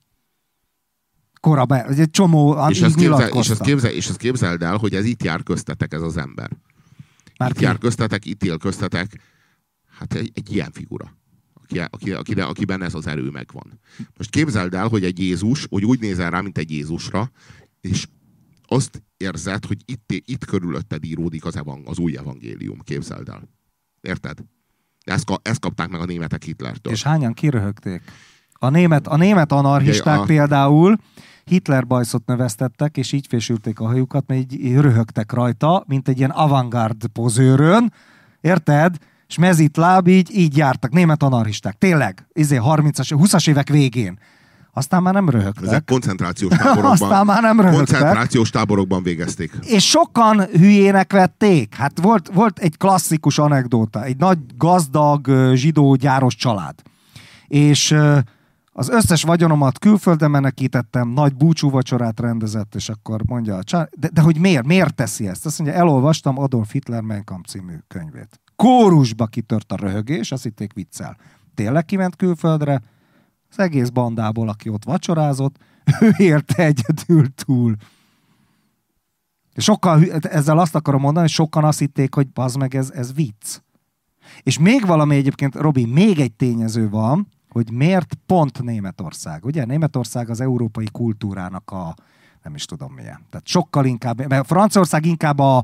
Korabá, egy csomó és ezt, képzel, és, ezt képzel, és ezt képzeld el, hogy ez itt jár köztetek ez az ember. Már itt ki? jár köztetek, itt él köztetek. Hát egy, egy ilyen figura. Aki, aki, aki, akiben ez az erő megvan. Most képzeld el, hogy egy Jézus, hogy úgy nézel rá, mint egy Jézusra, és azt érzed, hogy itt, itt körülötted íródik az, evang, az új evangélium. Képzeld el. Érted? Ezt, ezt kapták meg a németek Hitlertől. És hányan kiröhögték? A német, a német anarchisták a- például Hitler bajszot növesztettek, és így fésülték a hajukat, mert így röhögtek rajta, mint egy ilyen avantgárd pozőrön, érted? És mezit láb, így, így jártak, német anarchisták. Tényleg, izé 30-as, 20-as évek végén. Aztán már nem Ezek röhögtek. koncentrációs táborokban, [LAUGHS] Aztán már nem röhögtek. koncentrációs táborokban végezték. És sokan hülyének vették. Hát volt, volt egy klasszikus anekdóta. Egy nagy gazdag zsidó gyáros család. És az összes vagyonomat külföldre menekítettem, nagy búcsú vacsorát rendezett, és akkor mondja a család, de, de hogy miért? Miért teszi ezt? Azt mondja, elolvastam Adolf Hitler Mein Kampf című könyvét. Kórusba kitört a röhögés, azt hitték viccel. Tényleg kiment külföldre, az egész bandából, aki ott vacsorázott, [LAUGHS] ő érte egyedül túl. Sokkal, ezzel azt akarom mondani, hogy sokan azt hitték, hogy bazd meg, ez, ez vicc. És még valami egyébként, Robi, még egy tényező van, hogy miért pont Németország. Ugye Németország az európai kultúrának a, nem is tudom milyen. Tehát sokkal inkább, mert Franciaország inkább a,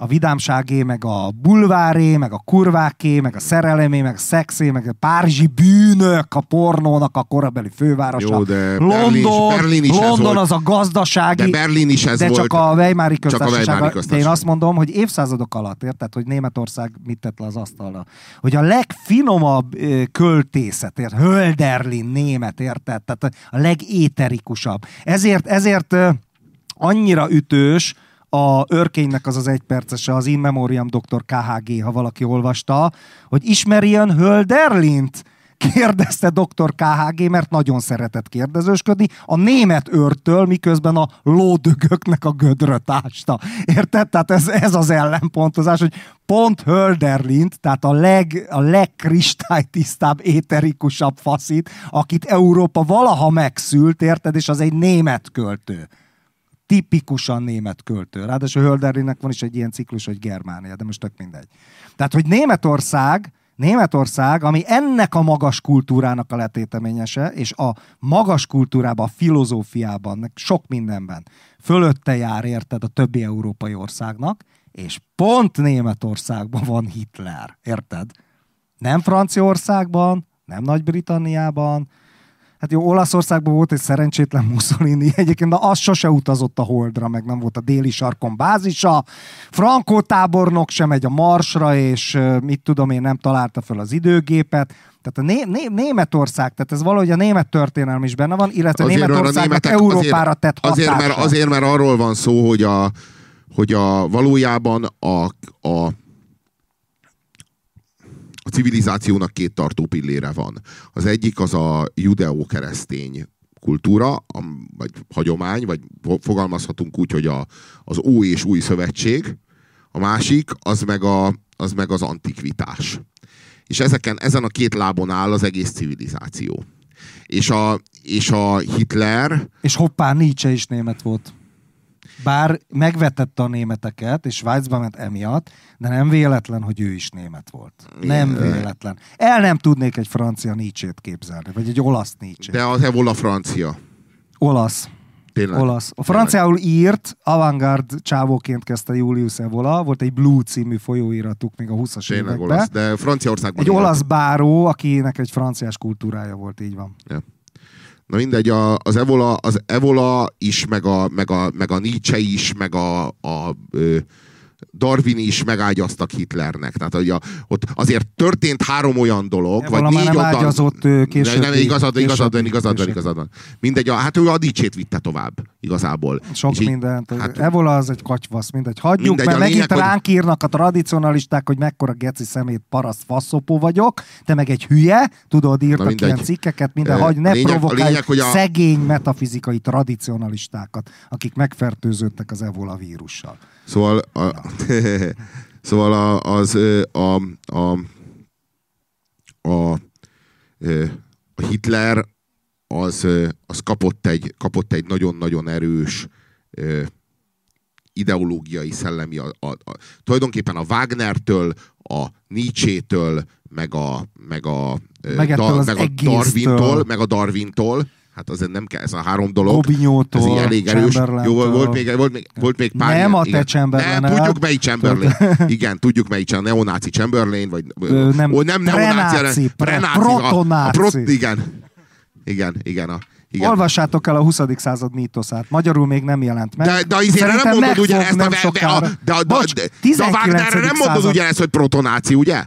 a vidámságé, meg a bulváré, meg a kurváké, meg a szerelemé, meg a szexé, meg a párizsi bűnök, a pornónak a korabeli fővárosa. Jó, de London, Berlin- Berlin is ez London volt. az a gazdasági... De Berlin is ez de volt. csak a Weimári Csak a köztársaság. Weimári De én köztársaság. azt mondom, hogy évszázadok alatt, érted, hogy Németország mit tett le az asztalra. Hogy a legfinomabb költészet, érted, Hölderlin német, érted? Tehát a legéterikusabb. Ezért, ezért annyira ütős, a Örkénynek az az egypercese, az In Memoriam Dr. KHG, ha valaki olvasta, hogy ismerjen Hölderlint? kérdezte dr. KHG, mert nagyon szeretett kérdezősködni, a német őrtől, miközben a lódögöknek a gödröt ásta. Érted? Tehát ez, ez az ellenpontozás, hogy pont Hölderlint, tehát a, leg, a legkristálytisztább, éterikusabb faszit, akit Európa valaha megszült, érted? És az egy német költő tipikusan német költő. Ráadásul Hölderlinnek van is egy ilyen ciklus, hogy Germánia, de most tök mindegy. Tehát, hogy Németország, Németország, ami ennek a magas kultúrának a letéteményese, és a magas kultúrában, a filozófiában, sok mindenben fölötte jár, érted, a többi európai országnak, és pont Németországban van Hitler, érted? Nem Franciaországban, nem Nagy-Britanniában, Hát jó, Olaszországban volt egy szerencsétlen [LAUGHS] Mussolini, egyébként de az sose utazott a Holdra, meg nem volt a déli sarkon bázisa. Franco tábornok sem megy a Marsra, és mit tudom én, nem találta fel az időgépet. Tehát a né- né- Németország, tehát ez valahogy a német történelem is benne van, illetve azért, Németországnak Európára azért, tett hatása. Azért mert, azért, mert arról van szó, hogy a, hogy a valójában a, a a civilizációnak két tartó pillére van. Az egyik az a judeo-keresztény kultúra, vagy hagyomány, vagy fogalmazhatunk úgy, hogy a, az Ó és Új Szövetség. A másik, az meg, a, az meg az antikvitás. És ezeken, ezen a két lábon áll az egész civilizáció. És a, és a Hitler... És hoppá, Nietzsche is német volt. Bár megvetette a németeket, és Svájcba ment emiatt, de nem véletlen, hogy ő is német volt. Nem véletlen. El nem tudnék egy francia Nietzsét képzelni, vagy egy olasz Nietzsét. De az Evola francia. Olasz. Tényleg. Olasz. A franciául írt, avantgard csávóként kezdte Julius Evola, volt egy Blue című folyóiratuk még a 20-as Tényleg években. olasz, de Franciaországban Egy olasz báró, akinek egy franciás kultúrája volt, így van. Ja. Na mindegy, a, az, Evola, az Evola is, meg a, meg a, meg a Nietzsche is, meg a, a, a Darwin is megágyaztak Hitlernek. Tehát ugye, ott azért történt három olyan dolog, De vagy négy nem ágyazott később. Nem, igazad, igazad, van, igazad, van, igazad van. Mindegy, a, hát ő a dicsét vitte tovább, igazából. Sok és mindent. Hát, Evola az egy katyvasz, mindegy. Hagyjuk, mindegy, mert megint lényeg, ránk írnak a tradicionalisták, hogy mekkora geci szemét paraszt faszopó vagyok, te meg egy hülye, tudod, írtak ilyen cikkeket, minden, hagy, ne lényeg, provokálj lényeg, hogy a... szegény metafizikai tradicionalistákat, akik megfertőződtek az Evola vírussal. Szóval, a, [LAUGHS] szóval a, az a, a, a, a Hitler az, az kapott egy, kapott egy nagyon-nagyon erős ideológiai szellemi, a, a, a, tulajdonképpen a Wagnertől, a Nietzsche-től, meg a, meg a, da, meg a Darwintól, meg a Darwintól, hát azért nem kell, ez a három dolog. Gobinyótól, ez így elég erős. Jó, volt még, volt még, volt még pár Nem ilyen, a te Chamberlain. Nem, tudjuk melyik Chamberlain. [LAUGHS] igen, tudjuk melyik Chamberlain. Neonáci Chamberlain, vagy Ö, nem, ó, nem neonáci, prenáci. Protonáci. A, a prot, igen. Igen, igen. A, igen. Olvassátok el a 20. század mítoszát. Magyarul még nem jelent meg. De, de azért nem mondod ugyanezt, a, de, a, de, de, de, de, de a Wagnerre nem mondod ugyanezt, hogy protonáci, ugye?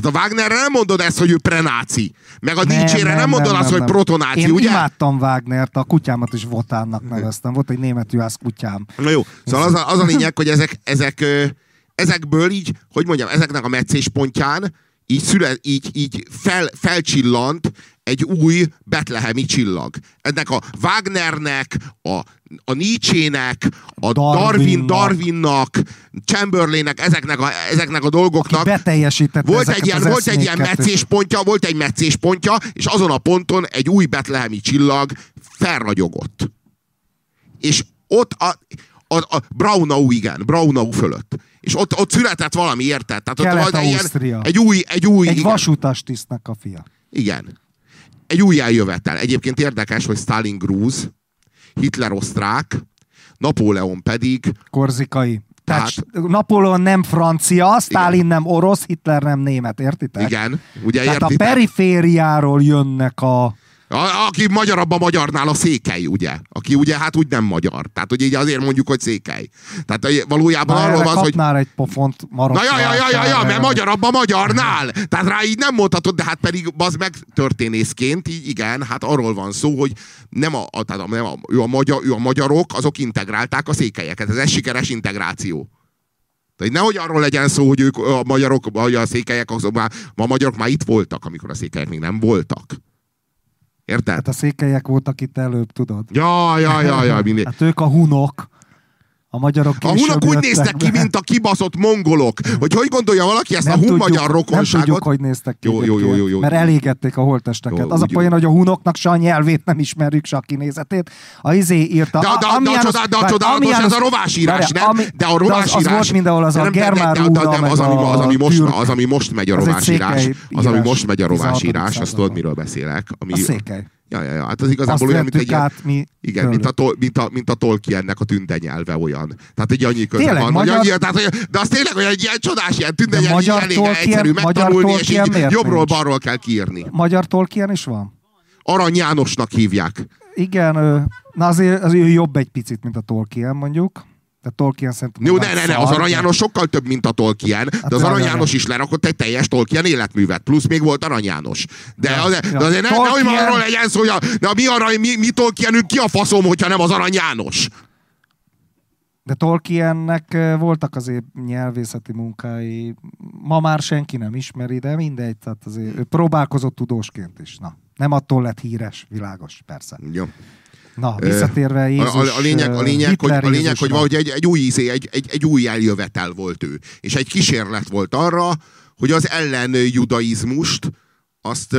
Tehát a Wagnerre nem mondod ezt, hogy ő prenáci. Meg a Nietzsére nem, nem, mondod nem, azt, nem, hogy protonáci, Én ugye? Imádtam Wagnert, a kutyámat is Votánnak neveztem. Volt egy német juhász kutyám. Na jó, szóval az a, az a lényeg, hogy ezek, ezek, ezekből így, hogy mondjam, ezeknek a meccéspontján így, szüle, így, így fel, felcsillant egy új betlehemi csillag. Ennek a Wagnernek, a, a Nietzsének, a Darwin, Darwinnak, Chamberlainnek, ezeknek a, ezeknek a dolgoknak volt egy ilyen, volt egy ilyen meccéspontja, volt egy meccéspontja, és azon a ponton egy új betlehemi csillag felragyogott. És ott a, a, a Braunau, igen, Braunau fölött. És ott, ott született valami, érted? Tehát ott egy, ilyen, egy új, egy új... Egy vasutas tisztnek a fia. Igen egy új eljövetel. Egyébként érdekes, hogy Stalin grúz, Hitler osztrák, Napóleon pedig... Korzikai. Tehát, Tehát Napóleon nem francia, Stalin igen. nem orosz, Hitler nem német, értitek? Igen, ugye Tehát értitek? a perifériáról jönnek a a, aki magyarabb a magyarnál a székely, ugye? Aki ugye hát úgy nem magyar. Tehát hogy így azért mondjuk, hogy székely. Tehát valójában Na, arról van, hogy... egy pofont Na ja, ja, ja, ja, ja, mert magyarabb a magyarnál. Tehát rá így nem mondhatod, de hát pedig az meg történészként, így igen, hát arról van szó, hogy nem a, a, tehát a, nem a, ő, a magyar, ő a magyarok, azok integrálták a székelyeket. Ez egy sikeres integráció. Tehát nehogy arról legyen szó, hogy ők a magyarok, vagy a székelyek, azok már, a magyarok már itt voltak, amikor a székelyek még nem voltak. Érted? Hát a székelyek voltak itt előbb, tudod? Ja, ja, ja, ja. Mindig. Hát ők a hunok. A magyarok A hunok úgy néztek ki, mint a kibaszott mongolok. Hogy hogy gondolja valaki ezt nem a hun-magyar rokonságot? Nem tudjuk, hogy néztek ki. Jó, jó, jó, jó, jó. Mert elégették a holtesteket. Jó, az a poén, hogy a hunoknak se a nyelvét nem ismerjük, se a kinézetét. A izé írta... De, de, de, de, de, de a csodálatos ez a rovásírás, nem? De a rovásírás... Az, az volt mindenhol, az a germán az, ami, az, ami most, az, ami most megy a rovásírás, az, ami most megy a rovásírás, azt tudod, miről beszélek? Ami, a székely. Ja, ja, ja, hát az igazából olyan, mint egy át, mi igen, mint a, tol, mint, a, mint a Tolkiennek a tünde nyelve olyan. Tehát egy annyi köze tényleg, van. Magyar... Annyi, tehát, hogy, de az tényleg olyan egy ilyen csodás, ilyen tünde nyelv, magyar elég Tolkien, egyszerű megtanulni, és így jobbról-balról kell kiírni. Magyar Tolkien is van? Arany Jánosnak hívják. Igen, na azért, azért jobb egy picit, mint a Tolkien mondjuk. De Tolkien szerintem... Jó, ne, ne, ne, az Arany János sokkal több, mint a Tolkien, hát de az Arany János is lerakott egy teljes Tolkien életművet, plusz még volt Arany János. De, ja, az, ja. de azért ne, Tolkien... ne, arról legyen szó, hogy a, de a mi, arany, mi, mi Tolkienünk ki a faszom, hogyha nem az Arany János. De Tolkiennek voltak azért nyelvészeti munkái, ma már senki nem ismeri, de mindegy, tehát azért ő próbálkozott tudósként is. Na, nem attól lett híres, világos, persze. Jó. Na, visszatérve Jézus, a, a, a lényeg, a lényeg, hogy, a lényeg hogy valahogy egy, egy, új izé, egy, egy, egy új eljövetel volt ő. És egy kísérlet volt arra, hogy az ellen judaizmust, azt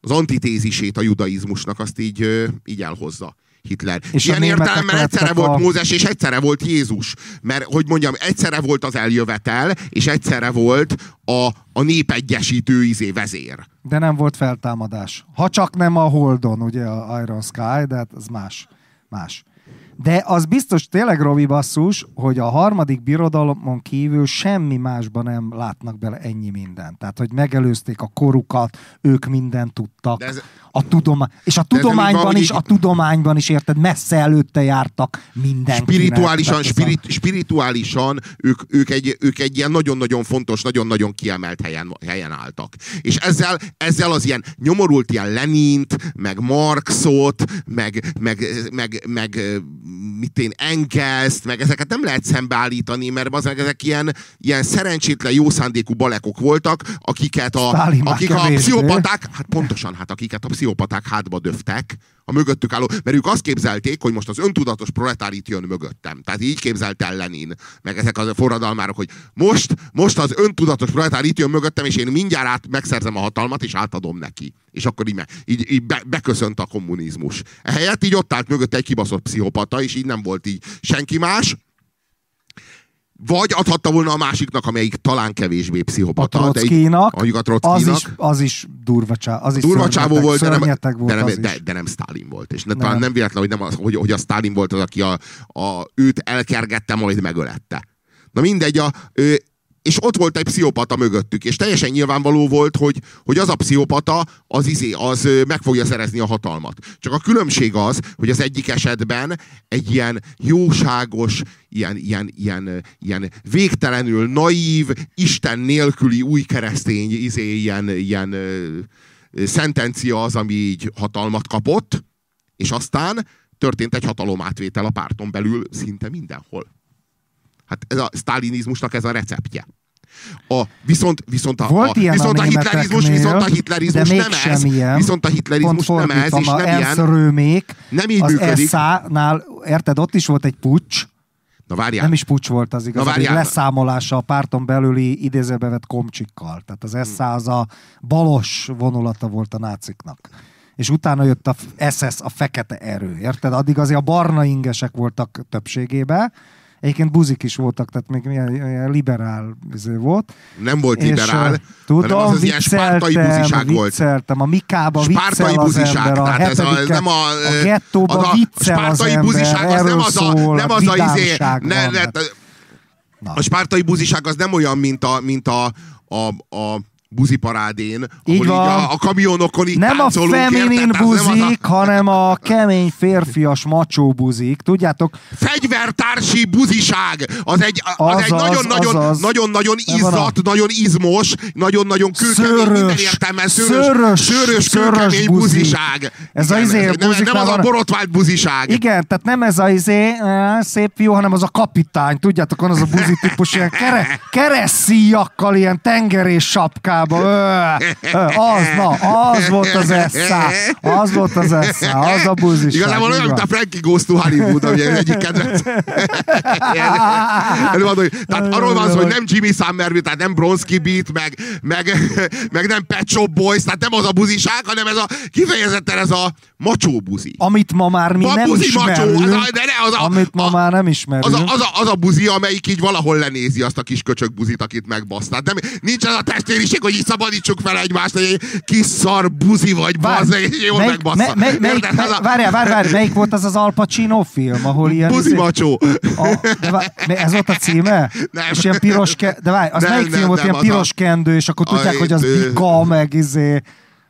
az antitézisét a judaizmusnak azt így, így elhozza. Hitler. És Ilyen értelemben egyszerre a... volt Mózes, és egyszerre volt Jézus. Mert, hogy mondjam, egyszerre volt az eljövetel, és egyszerre volt a, a népegyesítő izé vezér. De nem volt feltámadás. Ha csak nem a Holdon, ugye a Iron Sky, de hát az más. Más. De az biztos tényleg, Robi basszus, hogy a harmadik birodalomon kívül semmi másban nem látnak bele ennyi mindent. Tehát, hogy megelőzték a korukat, ők mindent tudtak. ez, a tudomány, és a tudományban is, így... a tudományban is, érted, messze előtte jártak minden. Spirituálisan, spirit, spirituálisan ők, ők, egy, ők egy ilyen nagyon-nagyon fontos, nagyon-nagyon kiemelt helyen, helyen álltak. És ezzel, ezzel az ilyen nyomorult ilyen Lenint, meg Marxot, meg, meg, meg, meg mit én, Engelszt, meg ezeket nem lehet szembeállítani, mert az, ezek ilyen, ilyen szerencsétlen, jó szándékú balekok voltak, akiket a, akik a pszichopaták, hát pontosan, hát akiket a pszichopaták hátba döftek, a mögöttük álló, mert ők azt képzelték, hogy most az öntudatos proletárit jön mögöttem. Tehát így képzelt el Lenin, meg ezek a forradalmárok, hogy most, most az öntudatos proletár itt jön mögöttem, és én mindjárt át megszerzem a hatalmat, és átadom neki. És akkor így, így, így be, beköszönt a kommunizmus. Ehelyett így ott állt mögött egy kibaszott pszichopata, és így nem volt így senki más, vagy adhatta volna a másiknak, amelyik talán kevésbé pszichopata. A Trockinak, a, a az is, az is durva csávó. Az is durva csávó volt, de nem, volt, de, nem, de, de nem Stalin volt. És nem. talán nem véletlen, hogy, nem az, hogy, hogy a Stalin volt az, aki a, a, őt elkergette, majd megölette. Na mindegy, a, ő, és ott volt egy pszichopata mögöttük, és teljesen nyilvánvaló volt, hogy, hogy az a pszichopata az, izé, az meg fogja szerezni a hatalmat. Csak a különbség az, hogy az egyik esetben egy ilyen jóságos, ilyen, ilyen, ilyen, ilyen végtelenül naív, Isten nélküli új keresztény izé, ilyen, ilyen szentencia az, ami így hatalmat kapott, és aztán történt egy hatalomátvétel a párton belül szinte mindenhol. Hát ez a sztálinizmusnak ez a receptje. A, viszont, viszont a, Volt a, viszont a, a hitlerizmus, viszont a hitlerizmus nem ez. Ilyen. Viszont a hitlerizmus nem ez, és nem ilyen. Nem így az működik. SA-nál, érted, ott is volt egy pucs, Na várjál. Nem is pucs volt az igaz, egy leszámolása a párton belüli idézőbe vett komcsikkal. Tehát az SA az a balos vonulata volt a náciknak. És utána jött a SS, a fekete erő, érted? Addig azért a barna ingesek voltak többségében, Egyébként buzik is voltak, tehát még milyen, milyen liberál izé volt. Nem volt és, liberál, tudom, az, az ilyen spártai buziság volt. a Mikába spártai viccel buziság, az ember, a tehát ez a, nem a, a gettóba az a, viccel a spártai az buziság az nem az a, nem az a izé, ne, ne, a spártai buziság az nem olyan, mint a, mint a, a, a buziparádén, ahol így, van. így a, a kamionokon így Nem a feminin buzik, a... hanem a kemény férfias macsó buzik. Tudjátok? Fegyvertársi buziság! Az egy, az, az nagyon-nagyon nagyon-nagyon izzadt, nagyon izmos, nagyon-nagyon kőkemény, minden értelmen szőrös, szőrös, szőrös, kőkemény buzi. buziság. Ez Igen, a izé, nem, nem az a borotvált buziság. Igen, tehát nem ez a izé, szép fiú, hanem az a kapitány. Tudjátok, van az a buzi típus, ilyen kere, [LAUGHS] keresztszíjakkal, ilyen tengerés sapkával, buziába. Ö, ö, az, na, az volt az eszá. Az volt az eszá. Az a buziság. Igazából olyan, mint a Frankie Goes to Hollywood, ami egyik kedvenc. [LAUGHS] tehát arról van szó, hogy nem Jimmy Summerville, tehát nem Bronski Beat, meg, meg, [LAUGHS] meg nem Pet Shop Boys, tehát nem az a buziság, hanem ez a kifejezetten ez a macsó buzi. Amit ma már mi nem buzi ismerünk. macsó, az a, de ne, az a, Amit ma a, már nem az ismerünk. a, az, a, az a buzi, amelyik így valahol lenézi azt a kis köcsög buzit, akit megbasztál. Nem, nincs az a testvériség, hogy így szabadítsuk fel egymást, hogy egy kis szar buzi vagy bazd, és jól melyik- megbassza. me- me- melyik- Érted? A Várjál, várj, várj, melyik volt az az Al Pacino film, ahol ilyen... Buzi izé- macsó. A, de vár, ez volt a címe? Nem. És ilyen piros ke... De várj, az Nem, melyik nem, film volt? nem, ilyen az a- piros kendő, és akkor tudják, A- hogy az Bika, meg izé...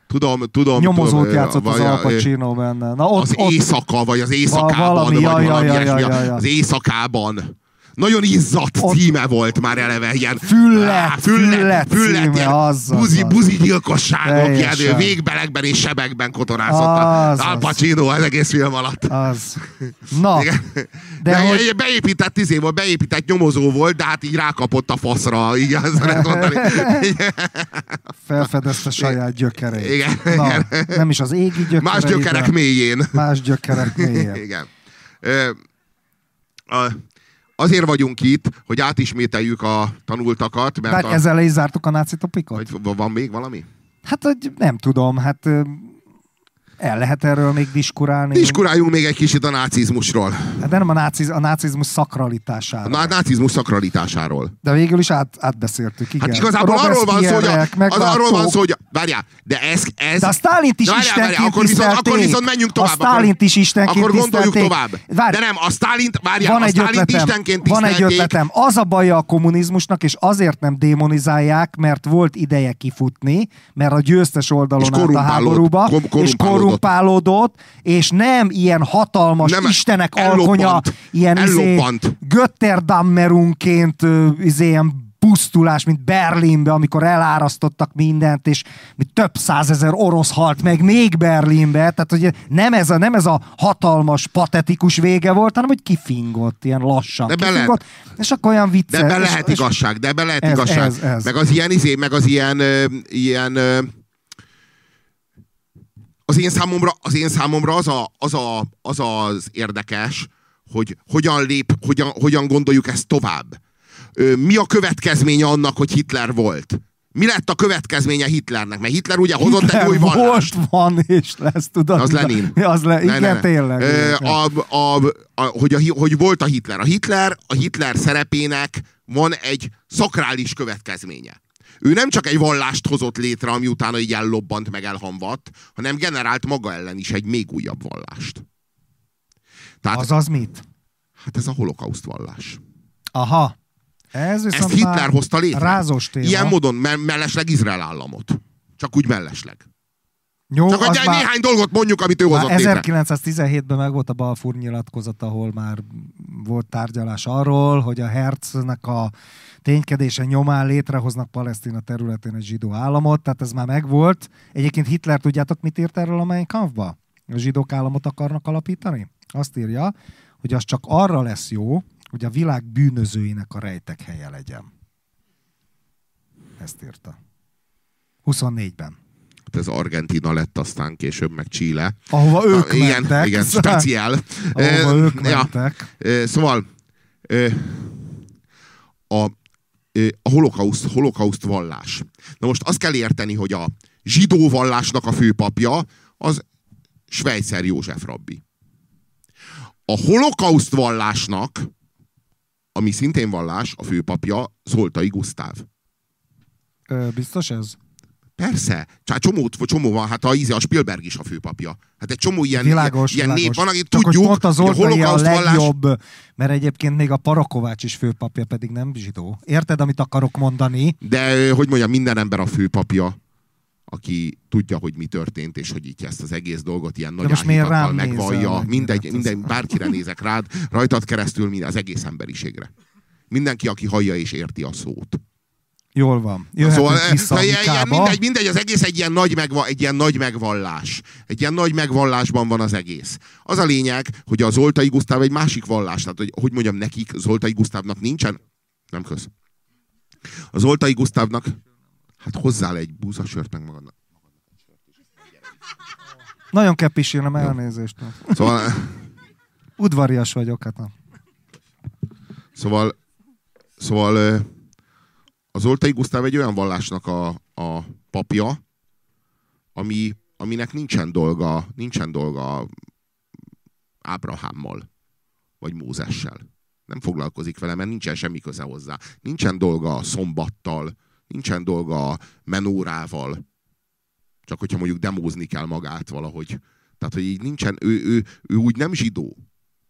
Tudom, tudom. Nyomozót tudom, játszott az Al Pacino benne. Na ott, Az ott éjszaka, vagy az éjszakában, valami, vagy ja, ja, valami ja, ilyesmi. ja, ja, ja. Az éjszakában. Nagyon izzadt Ott- címe volt már eleve, ilyen Füllet, Á, füllet címe, ilyen az, az, buzi, az. buzi gyilkosságok, ilyen Teljesen. végbelegben és sebekben kotorázott Az, Al az. Pacino az egész film alatt. az. Na, Igen. de De, hogy- beépített izé volt, beépített nyomozó volt, de hát így rákapott a faszra, így azt lehet mondani. [LAUGHS] felfedezte saját gyökereit. Igen, Na, igen. nem is az égi gyökereit. Más gyökerek mélyén. Más gyökerek mélyén. [LAUGHS] Igen. Ö, a, azért vagyunk itt, hogy átismételjük a tanultakat, mert Bár a, ezzel le is zártuk a náci topikot? hogy van még valami? Hát, hogy nem tudom, hát el lehet erről még diskurálni. Diskuráljunk még egy kicsit a nácizmusról. Hát nem a, náciz, a nácizmus szakralitására. A nácizmus szakralitásáról. De végül is át, átbeszéltük, igen. Hát igazából arról van szó, hogy, a, az arról van szó, hogy várjál, de ez, ez De a Stálint is várjál, várjál, akkor viszont, akkor viszont menjünk tovább. A Stálint is istenként Akkor gondoljuk tisztelték. tovább. Várj, De nem, a Stálint, várjál, van a egy Stálint ötletem, istenként van egy ötletem. Az a baja a kommunizmusnak, és azért nem démonizálják, mert volt ideje kifutni, mert a győztes oldalon állt a háborúba, és korrumpálódott. Korrumpálódott, és nem ilyen hatalmas Nem, istenek ellobbant. alkonya, ilyen izé, Ellobbant. Götterdammerunként ö, izé, ilyen pusztulás, mint Berlinbe, amikor elárasztottak mindent, és több százezer orosz halt meg még Berlinbe, tehát hogy nem ez a, nem ez a hatalmas, patetikus vége volt, hanem hogy kifingott, ilyen lassan De kifingott, és akkor olyan vicces. De és- lehet és- igazság, de ebben lehet Ez- igazság. ez- ez. Meg az ilyen izé, meg az ilyen, ilyen az én számomra, az én számomra az, a, az, a, az az érdekes, hogy hogyan lép, hogyan, hogyan gondoljuk ezt tovább. Mi a következménye annak, hogy Hitler volt? Mi lett a következménye Hitlernek? Mert Hitler ugye hozott egy Hitler új vallást. Most van és lesz, tudod. Az Lenin. Az le, igen, Ne, ne, ne. tényleg. Ö, a, a, a, hogy, a, hogy volt a Hitler. A Hitler, a Hitler szerepének van egy szakrális következménye. Ő nem csak egy vallást hozott létre, ami utána így ellobbant, meg elhamvadt, hanem generált maga ellen is egy még újabb vallást. Tehát Azaz mit? hát ez a holokauszt vallás. Aha. Ez viszont Ezt Hitler hozta létre. Rázós téma. Ilyen módon me- mellesleg Izrael államot. Csak úgy mellesleg. Jó, Csak hogy már, néhány dolgot mondjuk, amit ő hozott már létre. 1917-ben meg volt a Balfour nyilatkozat, ahol már volt tárgyalás arról, hogy a Herznek a ténykedése nyomán létrehoznak Palesztina területén egy zsidó államot, tehát ez már megvolt. Egyébként Hitler, tudjátok, mit írt erről a Mein Kampfba? A zsidók államot akarnak alapítani? Azt írja, hogy az csak arra lesz jó, hogy a világ bűnözőinek a rejtek helye legyen. Ezt írta. 24-ben. Hát ez Argentina lett aztán később, meg Chile. Ahova ők Na, igen, mentek. Igen, speciál. Ahova ők ja, mentek. Szóval a, a holokauszt, holokauszt vallás. Na most azt kell érteni, hogy a zsidó vallásnak a főpapja az Svejszer József rabbi. A holokauszt vallásnak, ami szintén vallás, a főpapja Zoltai Gusztáv. Biztos ez? Persze, csak csomó, csomó van, hát a, íze, a Spielberg is a főpapja. Hát egy csomó ilyen, Világos, ilyen, világos. nép van, akit Csak tudjuk, pont az hogy a Zoltai a holokauszt vallás... legjobb, mert egyébként még a Parakovács is főpapja, pedig nem zsidó. Érted, amit akarok mondani? De, hogy mondjam, minden ember a főpapja, aki tudja, hogy mi történt, és hogy így ezt az egész dolgot ilyen nagy áhítattal megvallja. Mindegy, minden, bárkire nézek rád, rajtad keresztül minden, az egész emberiségre. Mindenki, aki hallja és érti a szót. Jól van. Jöhetünk Szóval, vissza a szóval ilyen, ilyen, mindegy, mindegy, az egész egy ilyen, nagy megva, egy ilyen nagy megvallás. Egy ilyen nagy megvallásban van az egész. Az a lényeg, hogy a Zoltai Gusztáv egy másik vallás. Tehát, hogy, hogy mondjam, nekik Zoltai Gusztávnak nincsen? Nem kösz. A Zoltai Gusztávnak Hát hozzál egy búzasört meg magadnak. Nagyon kell pisilnem, elnézést. Szóval... Udvarias vagyok, hát nem. Szóval, szóval az Oltai Gusztáv egy olyan vallásnak a, a papja, ami, aminek nincsen dolga, nincsen dolga Ábrahámmal, vagy Mózessel. Nem foglalkozik vele, mert nincsen semmi köze hozzá. Nincsen dolga a szombattal, nincsen dolga a menórával. Csak hogyha mondjuk demózni kell magát valahogy. Tehát, hogy így nincsen, ő, ő, ő úgy nem zsidó.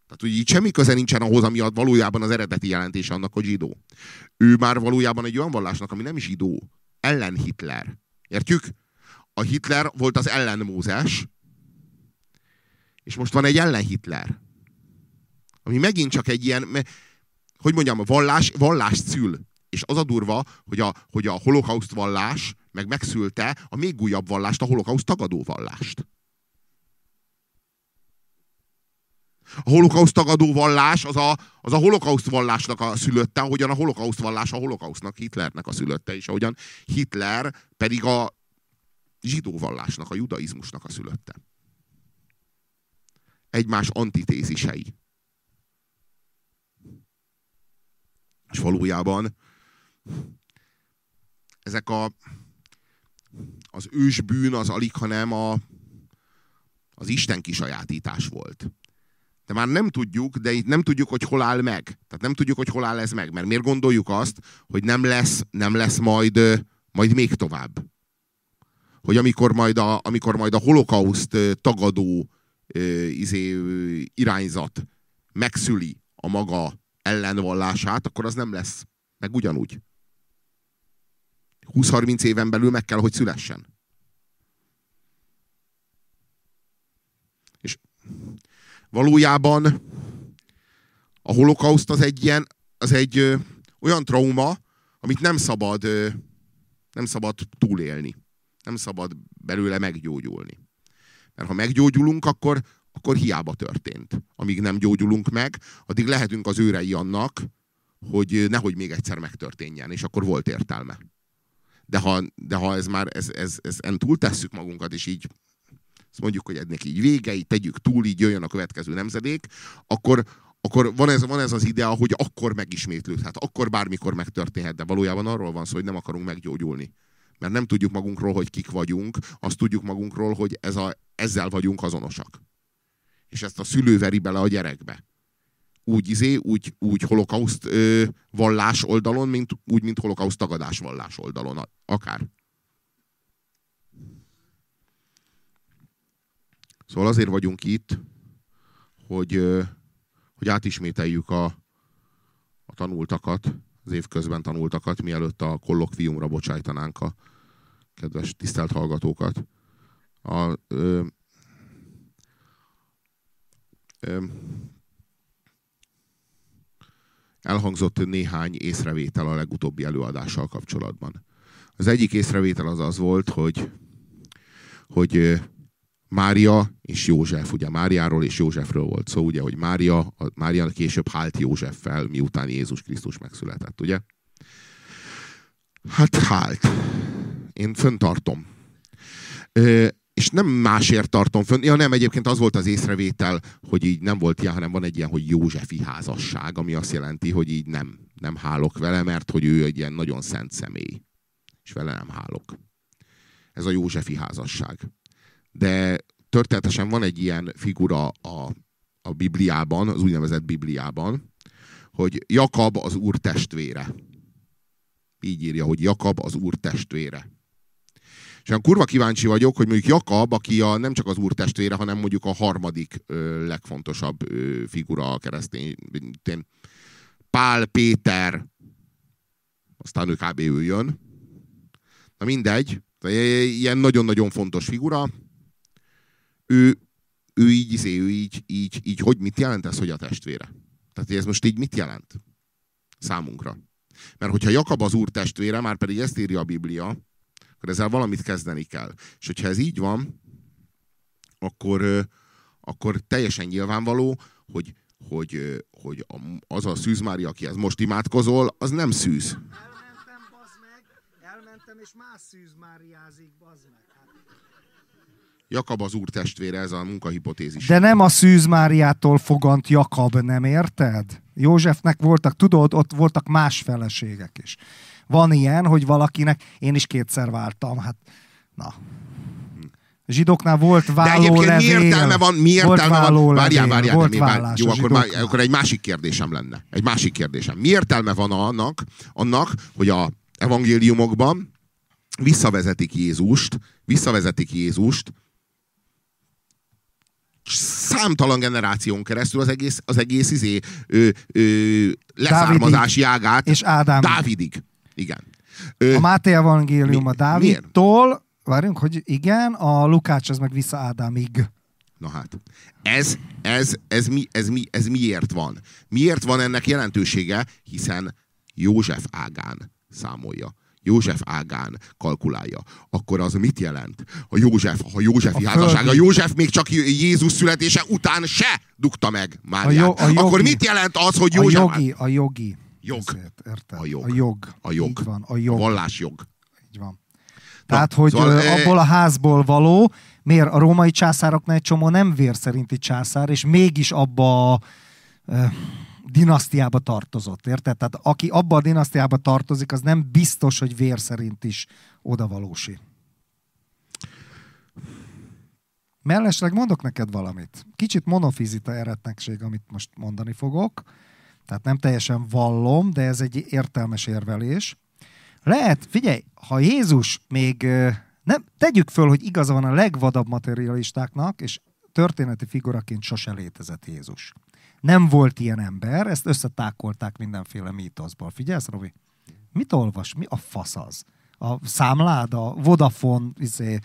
Tehát, hogy így semmi köze nincsen ahhoz, ami a, valójában az eredeti jelentése annak, hogy zsidó. Ő már valójában egy olyan vallásnak, ami nem zsidó, ellen Hitler. Értjük? A Hitler volt az ellen Mózes, és most van egy ellen Hitler. Ami megint csak egy ilyen, hogy mondjam, vallás, vallás szül. És az a durva, hogy a, hogy a holokauszt vallás meg megszülte a még újabb vallást, a holokauszt tagadó vallást. A holokauszt tagadó vallás az a, az a holokauszt vallásnak a szülötte, ahogyan a holokauszt vallás a holokausznak, Hitlernek a szülötte, és ahogyan Hitler pedig a zsidó vallásnak, a judaizmusnak a szülötte. Egymás antitézisei. És valójában ezek a az ősbűn az alig, hanem a, az Isten kisajátítás volt. De már nem tudjuk, de itt nem tudjuk, hogy hol áll meg. Tehát nem tudjuk, hogy hol áll ez meg. Mert miért gondoljuk azt, hogy nem lesz, nem lesz majd, majd még tovább. Hogy amikor majd a, amikor majd a holokauszt tagadó izé, irányzat megszüli a maga ellenvallását, akkor az nem lesz. Meg ugyanúgy. 20-30 éven belül meg kell, hogy szülessen. Valójában a holokauszt az egy ilyen, az egy ö, olyan trauma, amit nem szabad, ö, nem szabad túlélni. Nem szabad belőle meggyógyulni. Mert ha meggyógyulunk, akkor, akkor hiába történt. Amíg nem gyógyulunk meg, addig lehetünk az őrei annak, hogy nehogy még egyszer megtörténjen, és akkor volt értelme. De ha, de ha ez már, ez, ez, ez, en túl tesszük magunkat, és így azt mondjuk, hogy ennek így vége, így tegyük túl, így jöjjön a következő nemzedék, akkor, akkor van, ez, van ez az idea, hogy akkor megismétlődhet, akkor bármikor megtörténhet, de valójában arról van szó, hogy nem akarunk meggyógyulni. Mert nem tudjuk magunkról, hogy kik vagyunk, azt tudjuk magunkról, hogy ez a, ezzel vagyunk azonosak. És ezt a szülő veri bele a gyerekbe. Úgy izé, úgy, úgy holokauszt ö, vallás oldalon, mint, úgy, mint holokauszt tagadás vallás oldalon. Akár. Szóval azért vagyunk itt, hogy, hogy átismételjük a, a tanultakat, az évközben tanultakat, mielőtt a kollokviumra bocsájtanánk a kedves tisztelt hallgatókat. A, ö, ö, elhangzott néhány észrevétel a legutóbbi előadással kapcsolatban. Az egyik észrevétel az az volt, hogy, hogy Mária és József, ugye Máriáról és Józsefről volt szó, ugye, hogy Mária, Mária később hált Józseffel, miután Jézus Krisztus megszületett, ugye? Hát hált. Én föntartom. Ö, és nem másért tartom fönn. Ja nem, egyébként az volt az észrevétel, hogy így nem volt ilyen, hanem van egy ilyen, hogy Józsefi házasság, ami azt jelenti, hogy így nem, nem hálok vele, mert hogy ő egy ilyen nagyon szent személy. És vele nem hálok. Ez a Józsefi házasság de történetesen van egy ilyen figura a, a Bibliában, az úgynevezett Bibliában, hogy Jakab az úr testvére. Így írja, hogy Jakab az úr testvére. És olyan kurva kíváncsi vagyok, hogy mondjuk Jakab, aki a, nem csak az úr testvére, hanem mondjuk a harmadik ö, legfontosabb ö, figura a keresztény. Pál, Péter, aztán ő kb. ő jön. Na mindegy, ilyen nagyon-nagyon fontos figura ő, ő így, izé, ő így, így, így, hogy mit jelent ez, hogy a testvére? Tehát ez most így mit jelent? Számunkra. Mert hogyha Jakab az úr testvére, már pedig ezt írja a Biblia, akkor ezzel valamit kezdeni kell. És hogyha ez így van, akkor, akkor teljesen nyilvánvaló, hogy, hogy, hogy az a Szűz Mária, akihez most imádkozol, az nem szűz. értem, és más Szűz Máriázik, bazd meg. Jakab az úr testvére, ez a munkahipotézis. De nem a Szűz Máriától fogant Jakab, nem érted? Józsefnek voltak, tudod, ott voltak más feleségek is. Van ilyen, hogy valakinek, én is kétszer váltam, hát na. A zsidóknál volt válló De egyébként mi értelme van, mi értelme van, várjál, várjál, volt mi, vár, jó, akkor, már, akkor egy másik kérdésem lenne. Egy másik kérdésem. Mi értelme van annak, annak hogy a evangéliumokban visszavezetik Jézust, visszavezetik Jézust számtalan generáción keresztül az egész, az egész izé, ö, ö, leszármazási ágát és Ádám. Dávidig. Igen. Ö, a Máté evangélium mi, a Dávidtól, várjunk, hogy igen, a Lukács az meg vissza Ádámig. Na hát, ez, ez, ez, mi, ez, mi, ez miért van? Miért van ennek jelentősége? Hiszen József ágán számolja. József ágán kalkulálja, akkor az mit jelent? A József, a Józsefi a házasság, a József még csak Jézus születése után se dukta meg Máriát. A jo, a jogi, akkor mit jelent az, hogy József... A jogi, a jogi. Jog. Ezért, A jog. A jog. A jog. Így van, a jog. Vallásjog. Így van. Tehát, Na, hogy szóval, abból a házból való, miért a római császároknál egy csomó nem vér szerinti császár, és mégis abba a dinasztiába tartozott, érted? Tehát aki abba a dinasztiába tartozik, az nem biztos, hogy vér szerint is odavalósi. Mellesleg mondok neked valamit. Kicsit monofizita eretnekség, amit most mondani fogok. Tehát nem teljesen vallom, de ez egy értelmes érvelés. Lehet, figyelj, ha Jézus még nem, tegyük föl, hogy igaza van a legvadabb materialistáknak, és történeti figuraként sose létezett Jézus. Nem volt ilyen ember, ezt összetákolták mindenféle mítoszból. Figyelsz, Robi? Mit olvas? Mi a fasz az? A számlád, a Vodafone, izé,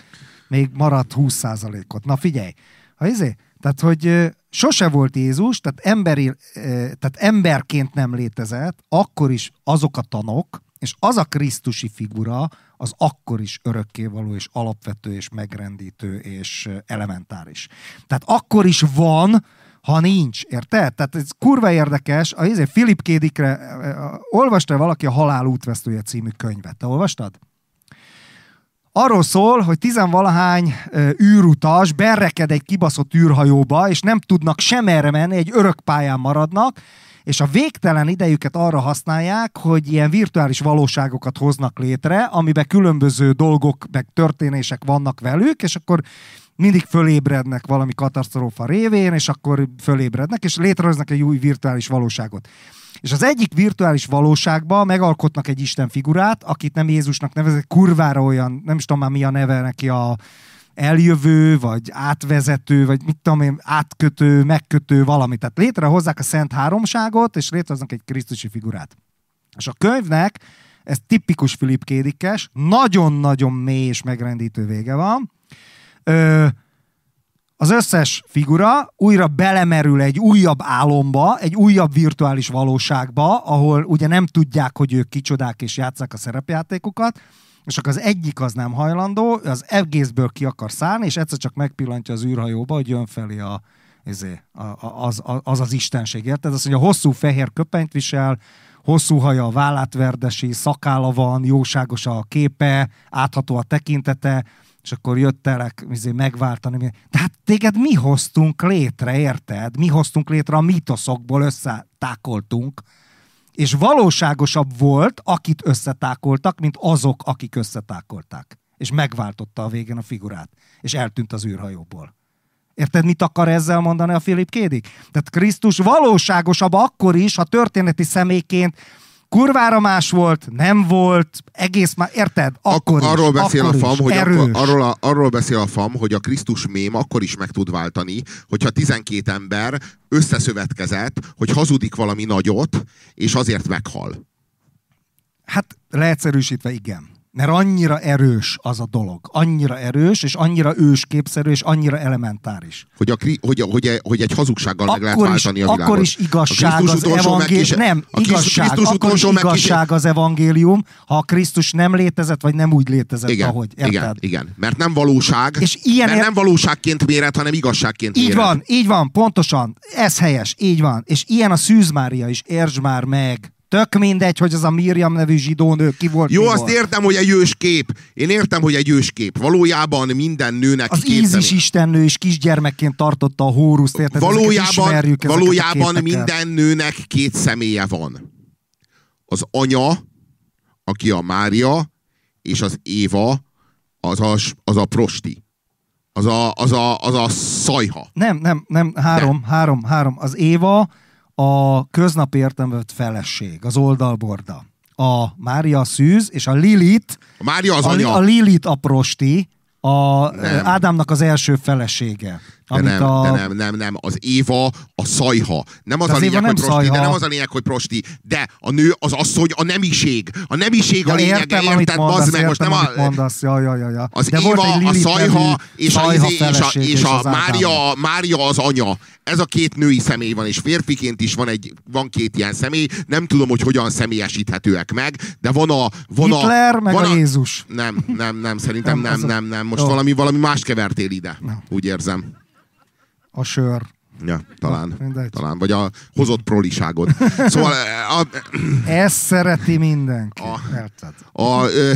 még maradt 20%-ot. Na figyelj, ha izé, tehát, hogy sose volt Jézus, tehát, emberi, tehát emberként nem létezett, akkor is azok a tanok, és az a Krisztusi figura, az akkor is örökkévaló, és alapvető, és megrendítő, és elementáris. Tehát akkor is van, ha nincs, érted? Tehát ez kurva érdekes, a izé, Philip Kédikre, olvasta valaki a Halál útvesztője című könyvet? Te olvastad? Arról szól, hogy tizenvalahány űrutas berreked egy kibaszott űrhajóba, és nem tudnak sem menni, egy örök pályán maradnak, és a végtelen idejüket arra használják, hogy ilyen virtuális valóságokat hoznak létre, amiben különböző dolgok, meg történések vannak velük, és akkor mindig fölébrednek valami katasztrófa révén, és akkor fölébrednek, és létrehoznak egy új virtuális valóságot. És az egyik virtuális valóságban megalkotnak egy Isten figurát, akit nem Jézusnak nevezek, kurvára olyan, nem is tudom már mi a neve neki a eljövő, vagy átvezető, vagy mit tudom én, átkötő, megkötő, valami. Tehát létrehozzák a Szent Háromságot, és létrehoznak egy Krisztusi figurát. És a könyvnek, ez tipikus Filip Kédikes, nagyon-nagyon mély és megrendítő vége van. Ö, az összes figura újra belemerül egy újabb álomba, egy újabb virtuális valóságba, ahol ugye nem tudják, hogy ők kicsodák és játszák a szerepjátékokat, és akkor az egyik az nem hajlandó, az egészből ki akar szállni, és egyszer csak megpillantja az űrhajóba, hogy jön felé a, izé, az, az, az az istenség, érted? Azt mondja, hosszú fehér köpenyt visel, hosszú haja, a vállát verdesi, szakála van, jóságos a képe, átható a tekintete, és akkor jöttelek izé, megváltani. Tehát téged mi hoztunk létre, érted? Mi hoztunk létre a mitoszokból, összetákoltunk, és valóságosabb volt, akit összetákoltak, mint azok, akik összetákolták. És megváltotta a végén a figurát, és eltűnt az űrhajóból. Érted, mit akar ezzel mondani a Filip Kédik? Tehát Krisztus valóságosabb akkor is, ha történeti személyként kurvára más volt, nem volt, egész már, érted? Akkor Ak- arról is, beszél akkor a FAM, is, hogy erős. akkor, arról, a, arról beszél a FAM, hogy a Krisztus mém akkor is meg tud váltani, hogyha 12 ember összeszövetkezett, hogy hazudik valami nagyot, és azért meghal. Hát leegyszerűsítve igen. Mert annyira erős az a dolog. Annyira erős, és annyira ősképszerű, és annyira elementáris. Hogy, a, hogy, hogy, hogy egy hazugsággal meg lehet Akkor is, váltani a világot. akkor is igazság az evangélium. Nem, a igazság. Krisztus Akkor is igazság az evangélium, ha a Krisztus nem létezett, vagy nem úgy létezett, igen, ahogy. Érted? igen, igen. Mert nem valóság, És ilyen mert ér- nem valóságként méret, hanem igazságként Így méret. van, így van, pontosan. Ez helyes, így van. És ilyen a Szűz Mária is, értsd már meg. Tök mindegy, hogy az a Miriam nevű zsidó nő ki volt. Jó, azt volt. értem, hogy egy őskép. Én értem, hogy egy őskép. Valójában minden nőnek Az két Ízis istennő is kisgyermekként tartotta a hóruszt, érted? Valójában, a valójában képeket. minden nőnek két személye van. Az anya, aki a Mária, és az Éva, az a, az a prosti. Az a, az a, az a szajha. Nem, nem, nem, három, három, három. Az Éva a köznapi értelemben vett feleség, az oldalborda. A Mária szűz, és a Lilith, A Mária az a, anya. a Lilith a prosti, a Nem. Ádámnak az első felesége. De nem, a... de nem, nem, nem. Az Éva a szajha. Nem az De a az lényeg, Éva hogy nem prosti, de nem az a lényeg, hogy prosti. De a nő az asszony, a nemiség. A nemiség a Ja, lényeg, értem, érted? Bazd meg, most nem a... mondasz. Ja, ja, ja, ja. Az De Éva, a szajha, nevű és a, szajha izé- és a, feleség, és a az. Mária, Mária az anya. Ez a két női személy van, és férfiként is van, egy, van két ilyen személy. Nem tudom, hogy hogyan személyesíthetőek meg, de van a... Van Hitler, a, meg van a Jézus. Nem, nem, nem, szerintem Nem, nem, az a- nem, nem. Most valami, valami más kevertél ide. Nem. Úgy érzem. A sör. Ja, talán. mindegy. Talán. Vagy a hozott proliságod. [LAUGHS] Szóval a, Ezt szereti mindenki. A- a, a, ö,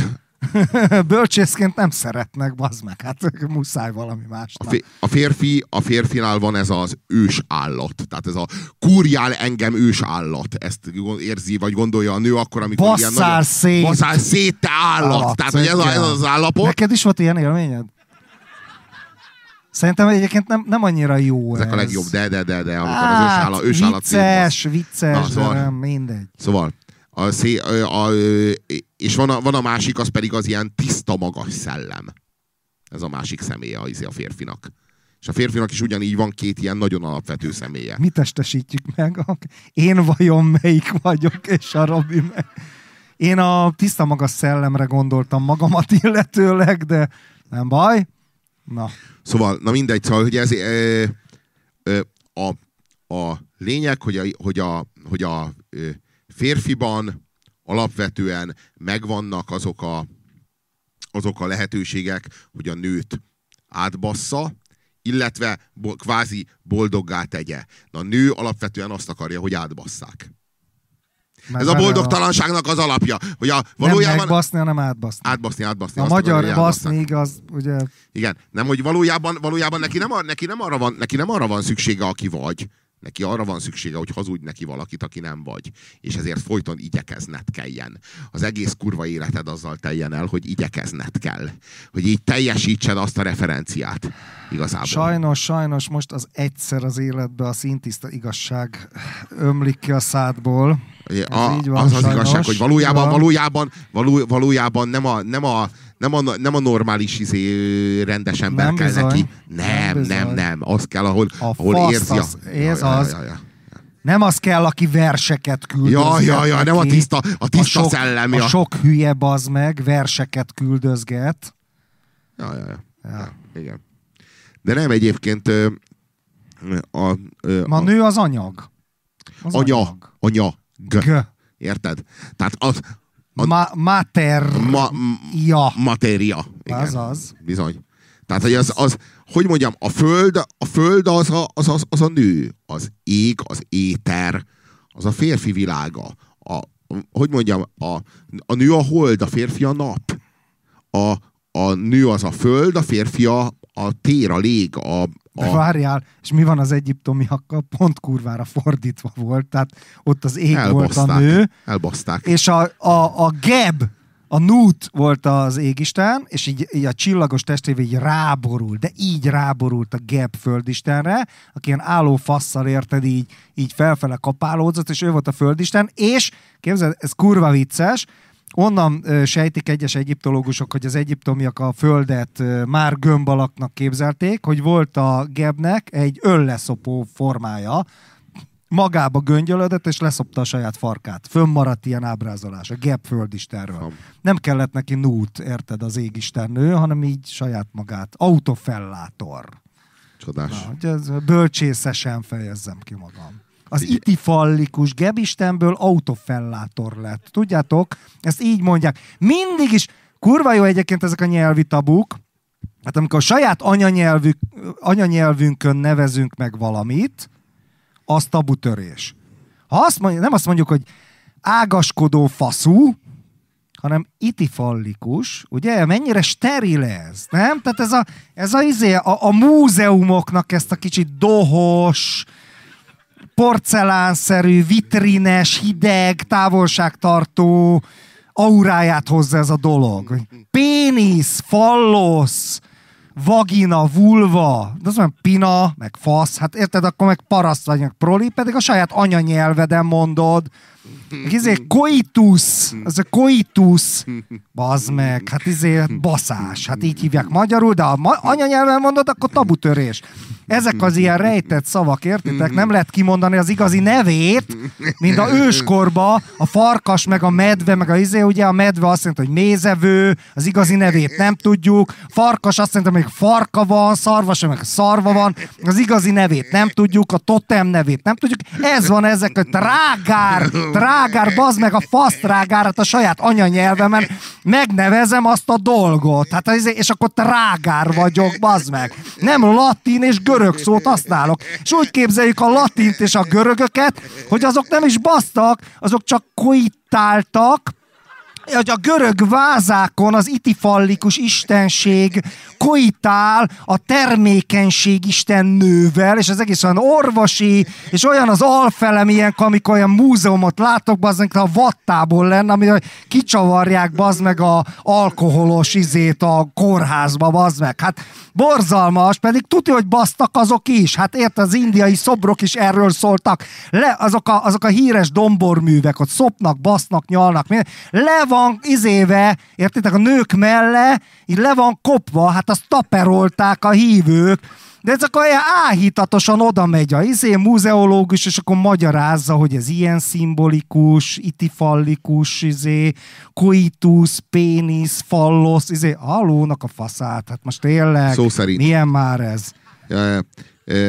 [LAUGHS] Bölcsészként nem szeretnek, bazd meg. Hát muszáj valami a, másnak. fé- a férfi, a férfinál van ez az ős állat. Tehát ez a kurjál engem ős állat. Ezt érzi, vagy gondolja a nő akkor, amikor Basszál ilyen nagyon... szét! Basszál szét, te állat! Állat, Tehát, hogy ez, a, ez az állapot. Neked is volt ilyen élményed? Szerintem egyébként nem, nem annyira jó Ezek ez. a legjobb, de, de, de, de, amikor hát, az ős állat, ős állat vicces, szétbasz. vicces, Na, de szóval- nem, mindegy. Szóval, a, szé, a, a, és van a, van a másik, az pedig az ilyen tiszta magas szellem. Ez a másik személye a, izé a férfinak. És a férfinak is ugyanígy van két ilyen nagyon alapvető személye. Mi testesítjük meg? Én vajon melyik vagyok, és a Robi meg. Én a tiszta magas szellemre gondoltam magamat illetőleg, de nem baj. Na, Szóval, na mindegy, szóval, hogy ez ö, ö, a, a lényeg, hogy a, hogy a, hogy a ö, férfiban alapvetően megvannak azok a, azok a lehetőségek, hogy a nőt átbassza, illetve bo- kvázi boldoggá tegye. Na, a nő alapvetően azt akarja, hogy átbasszák. Mert Ez a boldogtalanságnak az alapja, hogy a Nem valójában... megbaszni, hanem átbaszni. Átbaszni, átbaszni. A magyar baszni igaz, ugye Igen, nem, hogy valójában, valójában neki, nem, ar- neki, nem arra van, neki nem arra van szüksége, aki vagy. Neki arra van szüksége, hogy hazudj neki valakit, aki nem vagy. És ezért folyton igyekezned kelljen. Az egész kurva életed azzal teljen el, hogy igyekezned kell. Hogy így teljesítsed azt a referenciát. Igazából. Sajnos, sajnos most az egyszer az életbe a szintiszta igazság ömlik ki a szádból. A, így van, az az sajnos. igazság, hogy valójában, valójában, való, valójában nem, a, nem, a, nem, a, nem a normális izé, rendes ember Nem kell bizony. neki. Nem Nem, nem, nem. Az kell, ahol, A ahol faszt érzi. a- az- ez Ja, ja, az. ja, ja. Nem az kell, aki verseket küldöz. Ja, ja, ja, nem a tiszta, a tiszta sok, szellem. A Ja. sok hülye bazd meg, verseket küldözget. Ja, ja, ja. Ja. ja. Igen. De nem egyébként ö, a, ö, Ma a nő az anyag. Az anya, anyag. anya, g. G. Érted? Tehát az A- Ma, mater. ma, ja. matéria. Igen. Azaz. Bizony. Tehát, hogy az, az, hogy mondjam, a föld, a föld az a, az, az, az a nő, az ég, az éter, az a férfi világa. A, hogy mondjam, a, a nő a hold, a férfi a nap. A, a nő az a föld, a férfi a, a tér, a lég, a, De a várjál, és mi van az egyiptomiakkal? Pont kurvára fordítva volt, tehát ott az ég volt a elbaszták. nő, Elbaszták. és a, a, a Geb, a Nút volt az égisten, és így, így a csillagos testévé így ráborult, de így ráborult a Geb földistenre, aki ilyen álló fasszal érted, így, így felfele kapálódzott, és ő volt a földisten, és képzeld, ez kurva vicces, Onnan sejtik egyes egyiptológusok, hogy az egyiptomiak a földet már gömb alaknak képzelték, hogy volt a Gebnek egy ölleszopó formája, magába göngyölödött, és leszopta a saját farkát. Fönnmaradt ilyen ábrázolás, a Geb földistenről. Nem kellett neki nút, érted, az égistennő, hanem így saját magát. Autofellátor. Csodás. Na, hogy ez bölcsészesen fejezzem ki magam. Az itifallikus gebistenből autofellátor lett. Tudjátok, ezt így mondják. Mindig is, kurva jó egyébként ezek a nyelvi tabuk, hát amikor a saját anyanyelvük, anyanyelvünkön nevezünk meg valamit, az tabutörés. Ha azt mondjuk, nem azt mondjuk, hogy ágaskodó faszú, hanem itifallikus, ugye? Mennyire steril ez, nem? Tehát ez a, ez a, izé, a, a múzeumoknak ezt a kicsit dohos, porcelánszerű, vitrines, hideg, távolságtartó auráját hozza ez a dolog. Pénisz, fallosz, vagina, vulva, de az olyan pina, meg fasz, hát érted, akkor meg paraszt vagy, meg proli, pedig a saját anyanyelveden mondod, izé, koitus, ez a koitus, bazd meg, hát izé, baszás, hát így hívják magyarul, de ha ma- anyanyelven mondod, akkor tabutörés. Ezek az ilyen rejtett szavak, értitek? Nem lehet kimondani az igazi nevét, mint a őskorba, a farkas, meg a medve, meg a izé, ugye a medve azt mondta, hogy mézevő, az igazi nevét nem tudjuk, farkas azt mondta, hogy farka van, szarvas, meg szarva van, az igazi nevét nem tudjuk, a totem nevét nem tudjuk. Ez van ezek, hogy trágár, trágár, bazd meg a fasz trágárat a saját anyanyelvemen, megnevezem azt a dolgot. Hát, és akkor trágár vagyok, bazd meg. Nem latin és görög szót használok. És úgy képzeljük a latint és a görögöket, hogy azok nem is basztak, azok csak koitáltak, hogy a görög vázákon az itifallikus istenség koitál a termékenység istennővel, és az egész olyan orvosi, és olyan az alfelem ilyen, amikor olyan múzeumot látok, bazd a vattából lenne, ami kicsavarják, bazd meg a alkoholos izét a kórházba, bazd meg. Hát borzalmas, pedig tudja, hogy basztak azok is. Hát érted, az indiai szobrok is erről szóltak. Le, azok, a, azok a híres domborművek, ott szopnak, basznak, nyalnak. Le van izéve, értitek, a nők melle, így le van kopva, hát azt taperolták a hívők, de ez akkor olyan áhítatosan oda megy a izé, múzeológus, és akkor magyarázza, hogy ez ilyen szimbolikus, itifallikus, izé, koitus, pénisz, fallosz, izé, halónak a faszát, hát most tényleg, Szó szerint. milyen már ez?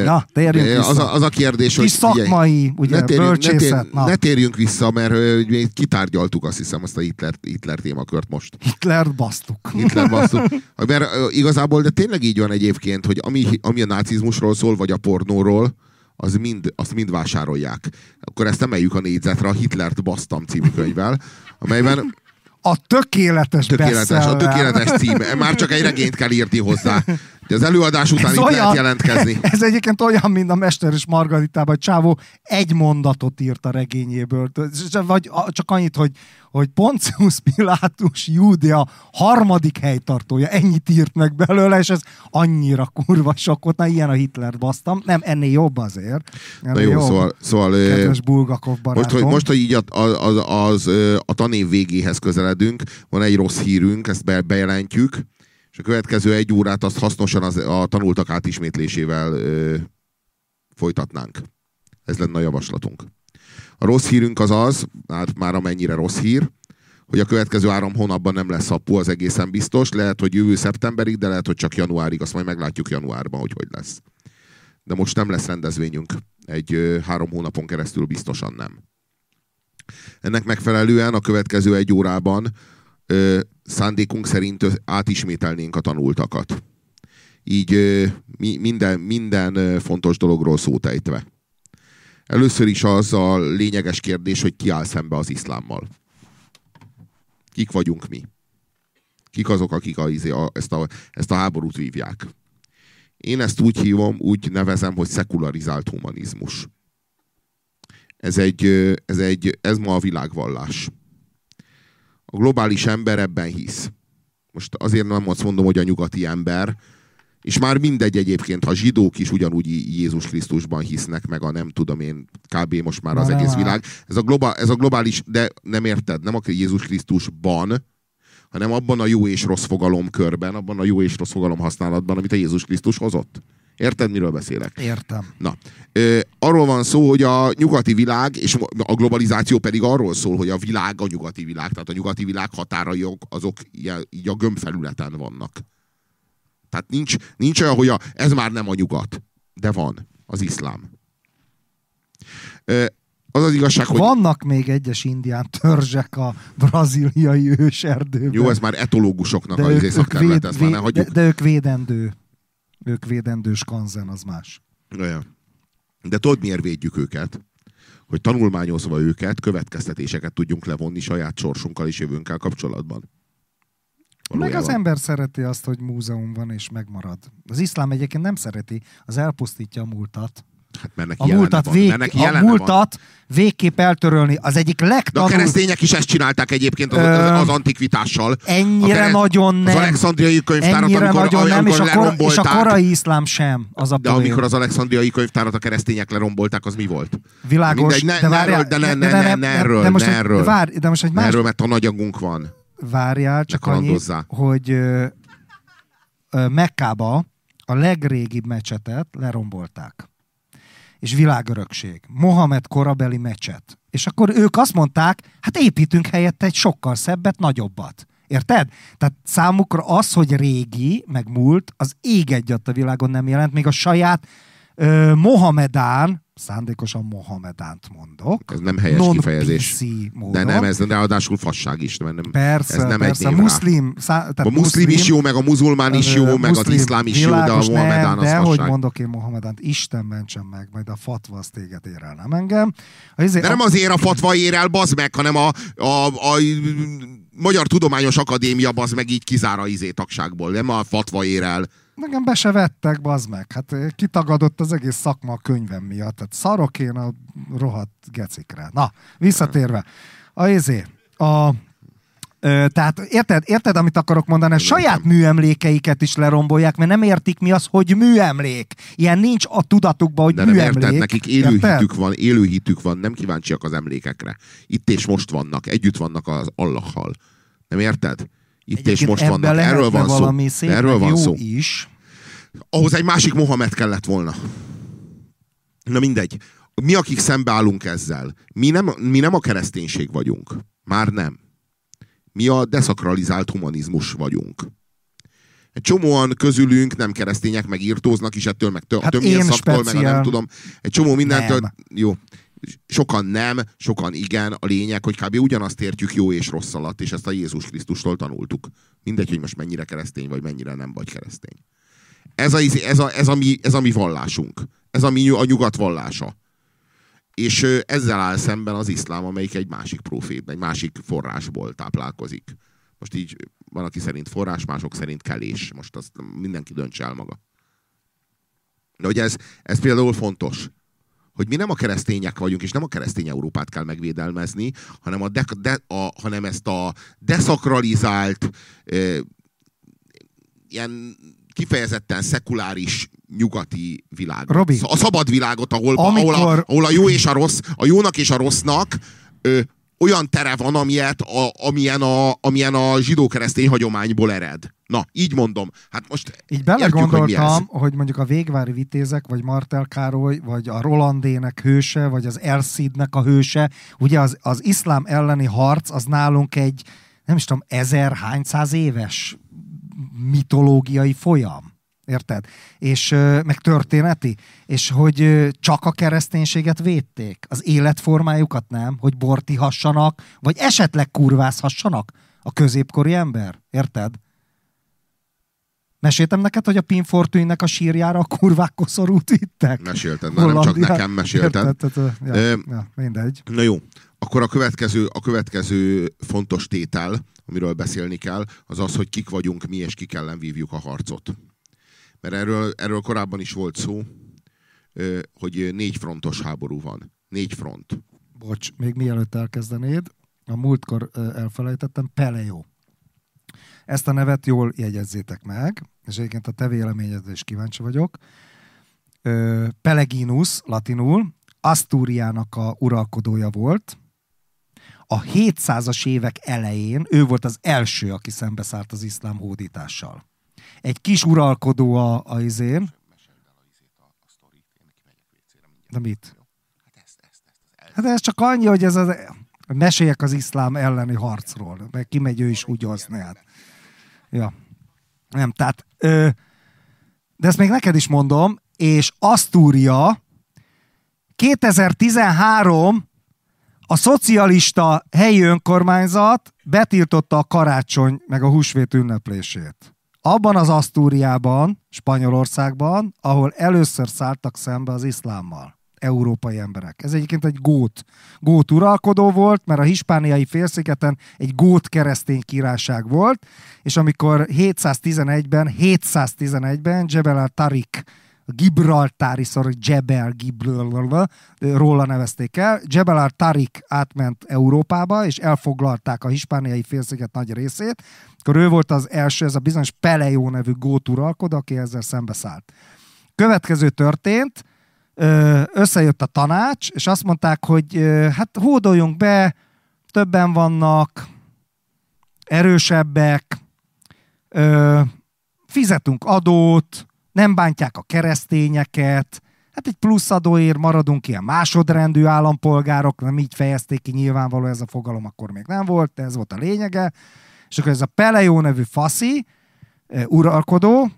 Na, térjünk vissza. az, a, az a kérdés, hogy... Kis szakmai, ugye, ne térjünk, ne, bölcsészet, tér, na. ne térjünk vissza, mert még kitárgyaltuk azt hiszem azt a Hitler, Hitler témakört most. Hitlert basztuk. Hitler [LAUGHS] basszuk. Mert igazából, de tényleg így van egyébként, hogy ami, ami a nácizmusról szól, vagy a pornóról, az mind, azt mind vásárolják. Akkor ezt emeljük a négyzetre a Hitlert basztam című könyvvel, amelyben A tökéletes, tökéletes, a tökéletes [LAUGHS] cím. Már csak egy regényt kell írni hozzá. De az előadás után Ez itt lehet olyan- jelentkezni. [LAUGHS] Ez egyébként olyan, mint a Mester és Margaritában, hogy Csávó egy mondatot írt a regényéből. Vagy csak annyit, hogy, hogy Pontius Pilatus Júdea harmadik helytartója, ennyit írt meg belőle, és ez annyira kurva sokkot, na ilyen a Hitler basztam. Nem, ennél jobb azért. Na Ennél jó, jobb. szóval, szóval Kedves Bulgakov most, barátom. hogy, most, hogy így a, az, az, ö, a tanév végéhez közeledünk, van egy rossz hírünk, ezt be, bejelentjük, és a következő egy órát azt hasznosan az, a tanultak átismétlésével ö, folytatnánk. Ez lenne a javaslatunk. A rossz hírünk az az, hát már amennyire rossz hír, hogy a következő három hónapban nem lesz apu, az egészen biztos. Lehet, hogy jövő szeptemberig, de lehet, hogy csak januárig. Azt majd meglátjuk januárban, hogy hogy lesz. De most nem lesz rendezvényünk. Egy három hónapon keresztül biztosan nem. Ennek megfelelően a következő egy órában ö, szándékunk szerint átismételnénk a tanultakat. Így ö, mi, minden, minden fontos dologról szótejtve. Először is az a lényeges kérdés, hogy ki áll szembe az iszlámmal. Kik vagyunk mi? Kik azok, akik a, izé, ezt, a, ezt a háborút vívják? Én ezt úgy hívom, úgy nevezem, hogy szekularizált humanizmus. Ez, egy, ez, egy, ez ma a világvallás. A globális ember ebben hisz. Most azért nem azt mondom, hogy a nyugati ember, és már mindegy egyébként, ha zsidók is ugyanúgy Jézus Krisztusban hisznek, meg a nem tudom én, kb. most már az egész világ. Ez a, globál, ez a globális, de nem érted, nem a Jézus Krisztusban, hanem abban a jó és rossz fogalomkörben, abban a jó és rossz fogalom használatban, amit a Jézus Krisztus hozott. Érted, miről beszélek? Értem. Na, ö, arról van szó, hogy a nyugati világ, és a globalizáció pedig arról szól, hogy a világ a nyugati világ, tehát a nyugati világ határai azok így a gömbfelületen vannak. Tehát nincs, nincs olyan, hogy a, ez már nem a nyugat, de van az iszlám. Az az igazság, hogy Vannak még egyes indián törzsek a braziliai őserdőben. jó, ez már etológusoknak de a ők, izé ők, szakterület, véd, ezt már ne véd, hagyjuk. de, de ők védendő. Ők védendő skanzen, az más. Olyan. De tudod, miért védjük őket? hogy tanulmányozva őket, következtetéseket tudjunk levonni saját sorsunkkal és jövőnkkel kapcsolatban. Valójában. Meg az ember szereti azt, hogy múzeum van és megmarad. Az iszlám egyébként nem szereti, az elpusztítja a múltat. Hát mert neki a múltat, vég, mert neki a múltat végképp eltörölni. Az egyik legtanul... De a keresztények is ezt csinálták egyébként az, az, az antikvitással. Ennyire kereszt... nagyon nem. Az alexandriai könyvtárat, ennyire amikor, nagyon nem, és a, kor, és a korai iszlám sem. Az a de amikor az alexandriai könyvtárat a keresztények lerombolták, az mi volt? Világos. Mindegy, ne, de, várjál, de ne, ne, ne, ne, ne, erről, de most, ne erről. Várj, de most egy más... Erről, mert a nagyagunk van. Várjál, csak annyi, hogy ö, ö, Mekkába a legrégibb mecsetet lerombolták és világörökség. Mohamed korabeli mecset. És akkor ők azt mondták, hát építünk helyette egy sokkal szebbet, nagyobbat. Érted? Tehát számukra az, hogy régi, meg múlt, az ég egyat a világon nem jelent, még a saját ö, Mohamedán, szándékosan Mohamedánt mondok. Ez nem helyes kifejezés. De nem, ez ráadásul fasság is. Nem, persze, ez nem persze. Egy muszlim, szá, tehát a muszlim, muszlim is jó, meg a muzulmán is jó, meg muszlim, az iszlám is jó, de a Mohamedán az de fasság. hogy mondok én Mohamedánt, Isten mentsen meg, majd a fatva az téged ér el, nem engem. Azért, de nem azért a fatva ér el, bazd meg, hanem a, a, a Magyar Tudományos Akadémia bazd meg így kizár a izé tagságból, nem a fatva ér el. Nekem be se vettek, bazd meg. Hát kitagadott az egész szakma a könyvem miatt. Tehát szarok én a rohadt gecikre. Na, visszatérve. A izé, a tehát érted, érted, amit akarok mondani? A saját műemlékeiket is lerombolják, mert nem értik mi az, hogy műemlék. Ilyen nincs a tudatukban, hogy De műemlék. Nem érted, nekik élőhitük van, élőhitük van, nem kíváncsiak az emlékekre. Itt és most vannak, együtt vannak az Allahhal. Nem érted? Itt Egyébként és most vannak. Erről van valami szó. Erről van szó. is. Ahhoz egy másik Mohamed kellett volna. Na mindegy. Mi, akik szembeállunk ezzel, mi nem, mi nem a kereszténység vagyunk. Már nem. Mi a deszakralizált humanizmus vagyunk. Egy csomóan közülünk nem keresztények, meg írtóznak is ettől, meg tö- hát szaktól, meg nem tudom. Egy csomó mindentől... Nem. Jó. Sokan nem, sokan igen. A lényeg, hogy kb. ugyanazt értjük jó és rossz alatt, és ezt a Jézus Krisztustól tanultuk. Mindegy, hogy most mennyire keresztény vagy, mennyire nem vagy keresztény. Ez a, ez a, ez a, mi, ez a mi vallásunk. Ez a, mi, a nyugat vallása. És ezzel áll szemben az iszlám, amelyik egy másik profét, egy másik forrásból táplálkozik. Most így van, aki szerint forrás, mások szerint kelés. Most azt mindenki döntse el maga. De hogy ez, ez például fontos, hogy mi nem a keresztények vagyunk, és nem a keresztény Európát kell megvédelmezni, hanem, a de, de, a, hanem ezt a deszakralizált, e, ilyen kifejezetten szekuláris nyugati világot. Robi, a szabad világot, ahol, amikor... ahol, a, ahol a jó és a rossz, a jónak és a rossznak ö, olyan tere van, amilyet, a, amilyen, a, amilyen a zsidó-keresztény hagyományból ered. Na, így mondom. Hát most Így belegondoltam, hogy, hogy mondjuk a Végvári Vitézek, vagy Martel Károly, vagy a Rolandének hőse, vagy az Elszidnek a hőse, ugye az, az iszlám elleni harc, az nálunk egy, nem is tudom, ezer hányszáz éves mitológiai folyam. Érted? És meg történeti. És hogy csak a kereszténységet védték. Az életformájukat nem, hogy bortihassanak, vagy esetleg kurvázhassanak a középkori ember. Érted? Meséltem neked, hogy a Pinfortűnnek a sírjára a kurvák koszorút vittek? Mesélted, már nem csak nekem mesélted. Érted, ja, e, ja, mindegy. Na jó, akkor a következő, a következő fontos tétel, amiről beszélni kell, az az, hogy kik vagyunk mi, és kik ellen vívjuk a harcot. Mert erről, erről korábban is volt szó, hogy négy frontos háború van. Négy front. Bocs, még mielőtt elkezdenéd, a múltkor elfelejtettem, Peleo. Ezt a nevet jól jegyezzétek meg, és egyébként a te véleményedre is kíváncsi vagyok. Peleginus, latinul, Asztúriának a uralkodója volt, a 700-as évek elején ő volt az első, aki szembeszállt az iszlám hódítással. Egy kis uralkodó a, a izén. De mit? Hát ez csak annyi, hogy ez az, meséljek az iszlám elleni harcról, meg kimegy ő is húgyozni. Hát. Ja. Nem, tehát, ö, de ezt még neked is mondom, és Asztúria 2013 a szocialista helyi önkormányzat betiltotta a karácsony meg a húsvét ünneplését. Abban az Asztúriában, Spanyolországban, ahol először szálltak szembe az iszlámmal. Európai emberek. Ez egyébként egy gót, gót uralkodó volt, mert a hispániai félszigeten egy gót keresztény királyság volt, és amikor 711-ben, 711-ben Jebel al-Tarik a Gibraltári szor, Jebel Gibraltar, róla nevezték el. Jebel al-Tarik átment Európába, és elfoglalták a hispániai félsziget nagy részét. Akkor ő volt az első, ez a bizonyos Pelejó nevű gót uralkodó, aki ezzel szembeszállt. Következő történt, összejött a tanács, és azt mondták, hogy hát hódoljunk be, többen vannak, erősebbek, fizetünk adót, nem bántják a keresztényeket, hát egy plusz adóért maradunk ilyen másodrendű állampolgárok, nem így fejezték ki nyilvánvaló ez a fogalom, akkor még nem volt, de ez volt a lényege. És akkor ez a Pelejó nevű faszi, uralkodó,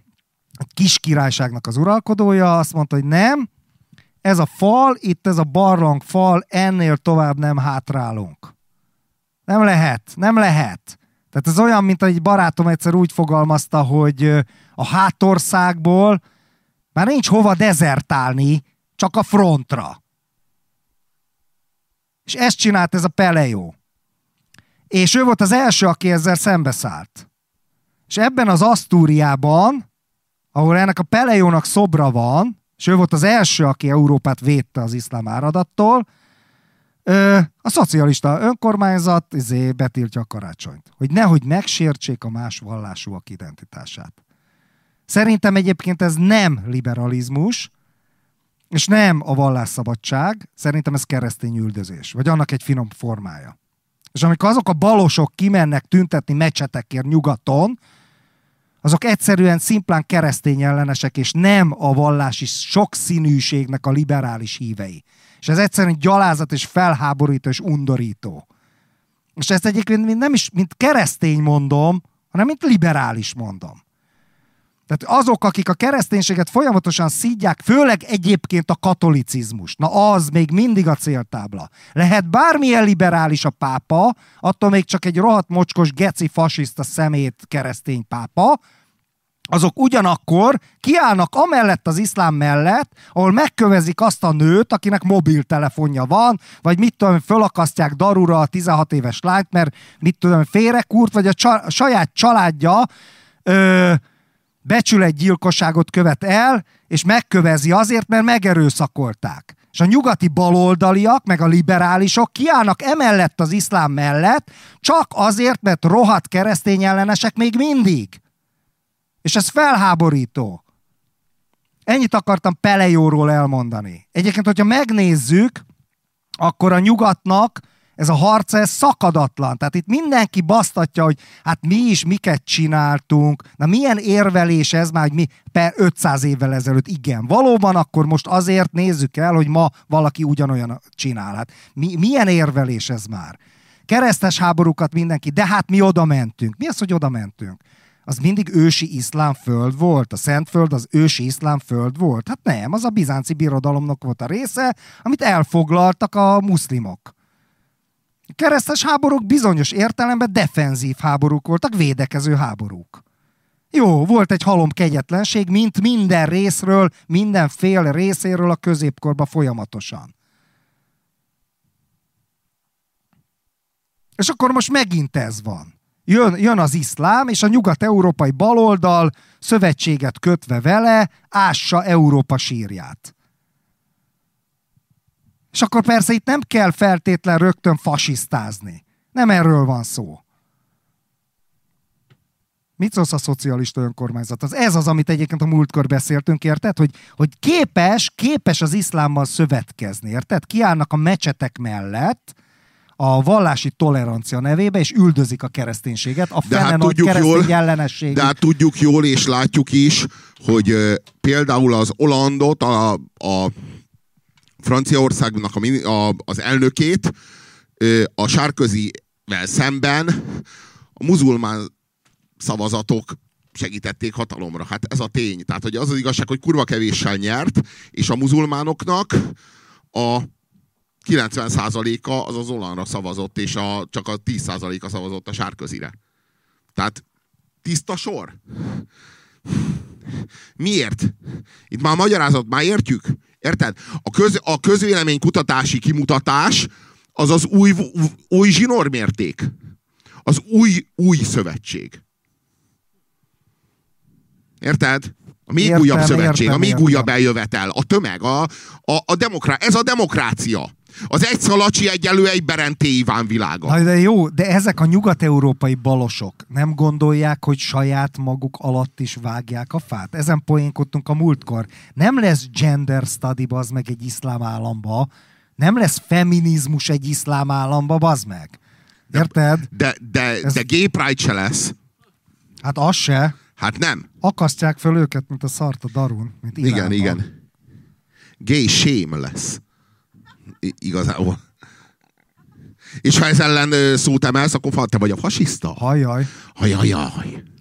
a kis királyságnak az uralkodója azt mondta, hogy nem, ez a fal, itt ez a barlang fal, ennél tovább nem hátrálunk. Nem lehet, nem lehet. Tehát ez olyan, mint egy barátom egyszer úgy fogalmazta, hogy a hátországból már nincs hova dezertálni, csak a frontra. És ezt csinált ez a Pelejó. És ő volt az első, aki ezzel szembeszállt. És ebben az Asztúriában, ahol ennek a Pelejónak szobra van, és ő volt az első, aki Európát védte az iszlám áradattól, a szocialista önkormányzat izé, betiltja a karácsonyt. Hogy nehogy megsértsék a más vallásúak identitását. Szerintem egyébként ez nem liberalizmus, és nem a vallásszabadság, szerintem ez keresztény üldözés, vagy annak egy finom formája. És amikor azok a balosok kimennek tüntetni mecsetekért nyugaton, azok egyszerűen szimplán keresztény ellenesek, és nem a vallási sokszínűségnek a liberális hívei. És ez egyszerűen gyalázat és felháborító és undorító. És ezt egyébként nem is mint keresztény mondom, hanem mint liberális mondom. Tehát azok, akik a kereszténységet folyamatosan szídják, főleg egyébként a katolicizmus, na az még mindig a céltábla. Lehet bármilyen liberális a pápa, attól még csak egy rohadt mocskos, geci, fasiszta szemét keresztény pápa, azok ugyanakkor kiállnak amellett az iszlám mellett, ahol megkövezik azt a nőt, akinek mobiltelefonja van, vagy mit tudom, fölakasztják darura a 16 éves lányt, mert mit tudom, félrekúrt, vagy a, csa- a saját családja ö, becsületgyilkosságot követ el, és megkövezi azért, mert megerőszakolták. És a nyugati baloldaliak, meg a liberálisok kiállnak emellett az iszlám mellett, csak azért, mert rohadt keresztény ellenesek még mindig. És ez felháborító. Ennyit akartam Pelejóról elmondani. Egyébként, hogyha megnézzük, akkor a nyugatnak ez a harc ez szakadatlan. Tehát itt mindenki basztatja, hogy hát mi is miket csináltunk. Na milyen érvelés ez már, hogy mi per 500 évvel ezelőtt. Igen, valóban akkor most azért nézzük el, hogy ma valaki ugyanolyan csinál. Hát mi, milyen érvelés ez már? Keresztes háborúkat mindenki, de hát mi oda mentünk. Mi az, hogy oda mentünk? Az mindig ősi iszlám föld volt? A Szentföld az ősi iszlám föld volt? Hát nem, az a bizánci birodalomnak volt a része, amit elfoglaltak a muszlimok. A keresztes háborúk bizonyos értelemben defenzív háborúk voltak, védekező háborúk. Jó, volt egy halom kegyetlenség, mint minden részről, minden fél részéről a középkorba folyamatosan. És akkor most megint ez van jön, jön az iszlám, és a nyugat-európai baloldal szövetséget kötve vele ássa Európa sírját. És akkor persze itt nem kell feltétlen rögtön fasisztázni. Nem erről van szó. Mit szólsz a szocialista önkormányzat? Az ez az, amit egyébként a múltkor beszéltünk, érted? Hogy, hogy képes, képes az iszlámmal szövetkezni, érted? Kiállnak a mecsetek mellett, a vallási tolerancia nevébe, és üldözik a kereszténységet, a fene hát nagy keresztény jól, ellenesség. De hát tudjuk jól, és látjuk is, hogy uh, például az Olandot, a, a Franciaországnak a, a, az elnökét uh, a sárközivel szemben a muzulmán szavazatok segítették hatalomra. Hát ez a tény. Tehát, hogy az az igazság, hogy kurva kevéssel nyert, és a muzulmánoknak a 90%-a az az Olanra szavazott, és a, csak a 10%-a szavazott a sárközire. Tehát tiszta sor. Miért? Itt már a magyarázat, már értjük? Érted? A, köz, a közvéleménykutatási kimutatás az az új, új zsinórmérték. Az új, új szövetség. Érted? A még értem, újabb szövetség, értem, a még értem. újabb eljövetel, a tömeg, a, a, a demokrá... ez a demokrácia. Az egy szalacsi egyelő egy Berenté Iván világa. Na de jó, de ezek a nyugat-európai balosok nem gondolják, hogy saját maguk alatt is vágják a fát? Ezen poénkodtunk a múltkor. Nem lesz gender study, az meg egy iszlám államba, nem lesz feminizmus egy iszlám államba, bazd meg. Érted? De, de, Ez... de gay pride se lesz. Hát az se. Hát nem. Akasztják fel őket, mint a szart a darun. Mint igen, igen. Gay shame lesz. Igazából. És ha ez ellen szót emelsz, akkor te vagy a fasiszta. Hajjaj. Hajjaj.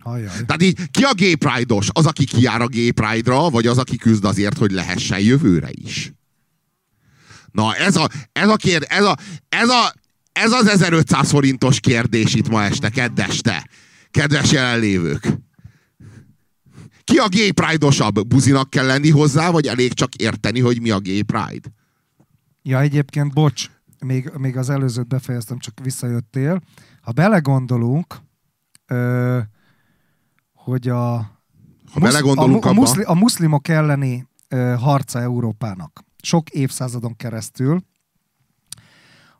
Hajjaj. Tehát így ki a gay pride-os? Az, aki kiár a gay pride-ra, vagy az, aki küzd azért, hogy lehessen jövőre is? Na, ez a, ez a kér, ez a, ez a, ez az 1500 forintos kérdés itt ma este, keddeste. Kedves jelenlévők. Ki a gay pride-osabb? Buzinak kell lenni hozzá, vagy elég csak érteni, hogy mi a gay pride? Ja, egyébként, bocs, még, még az előzőt befejeztem, csak visszajöttél. Ha belegondolunk, ö, hogy a, ha musz, belegondolunk a, a, muszli, a muszlimok elleni ö, harca Európának sok évszázadon keresztül,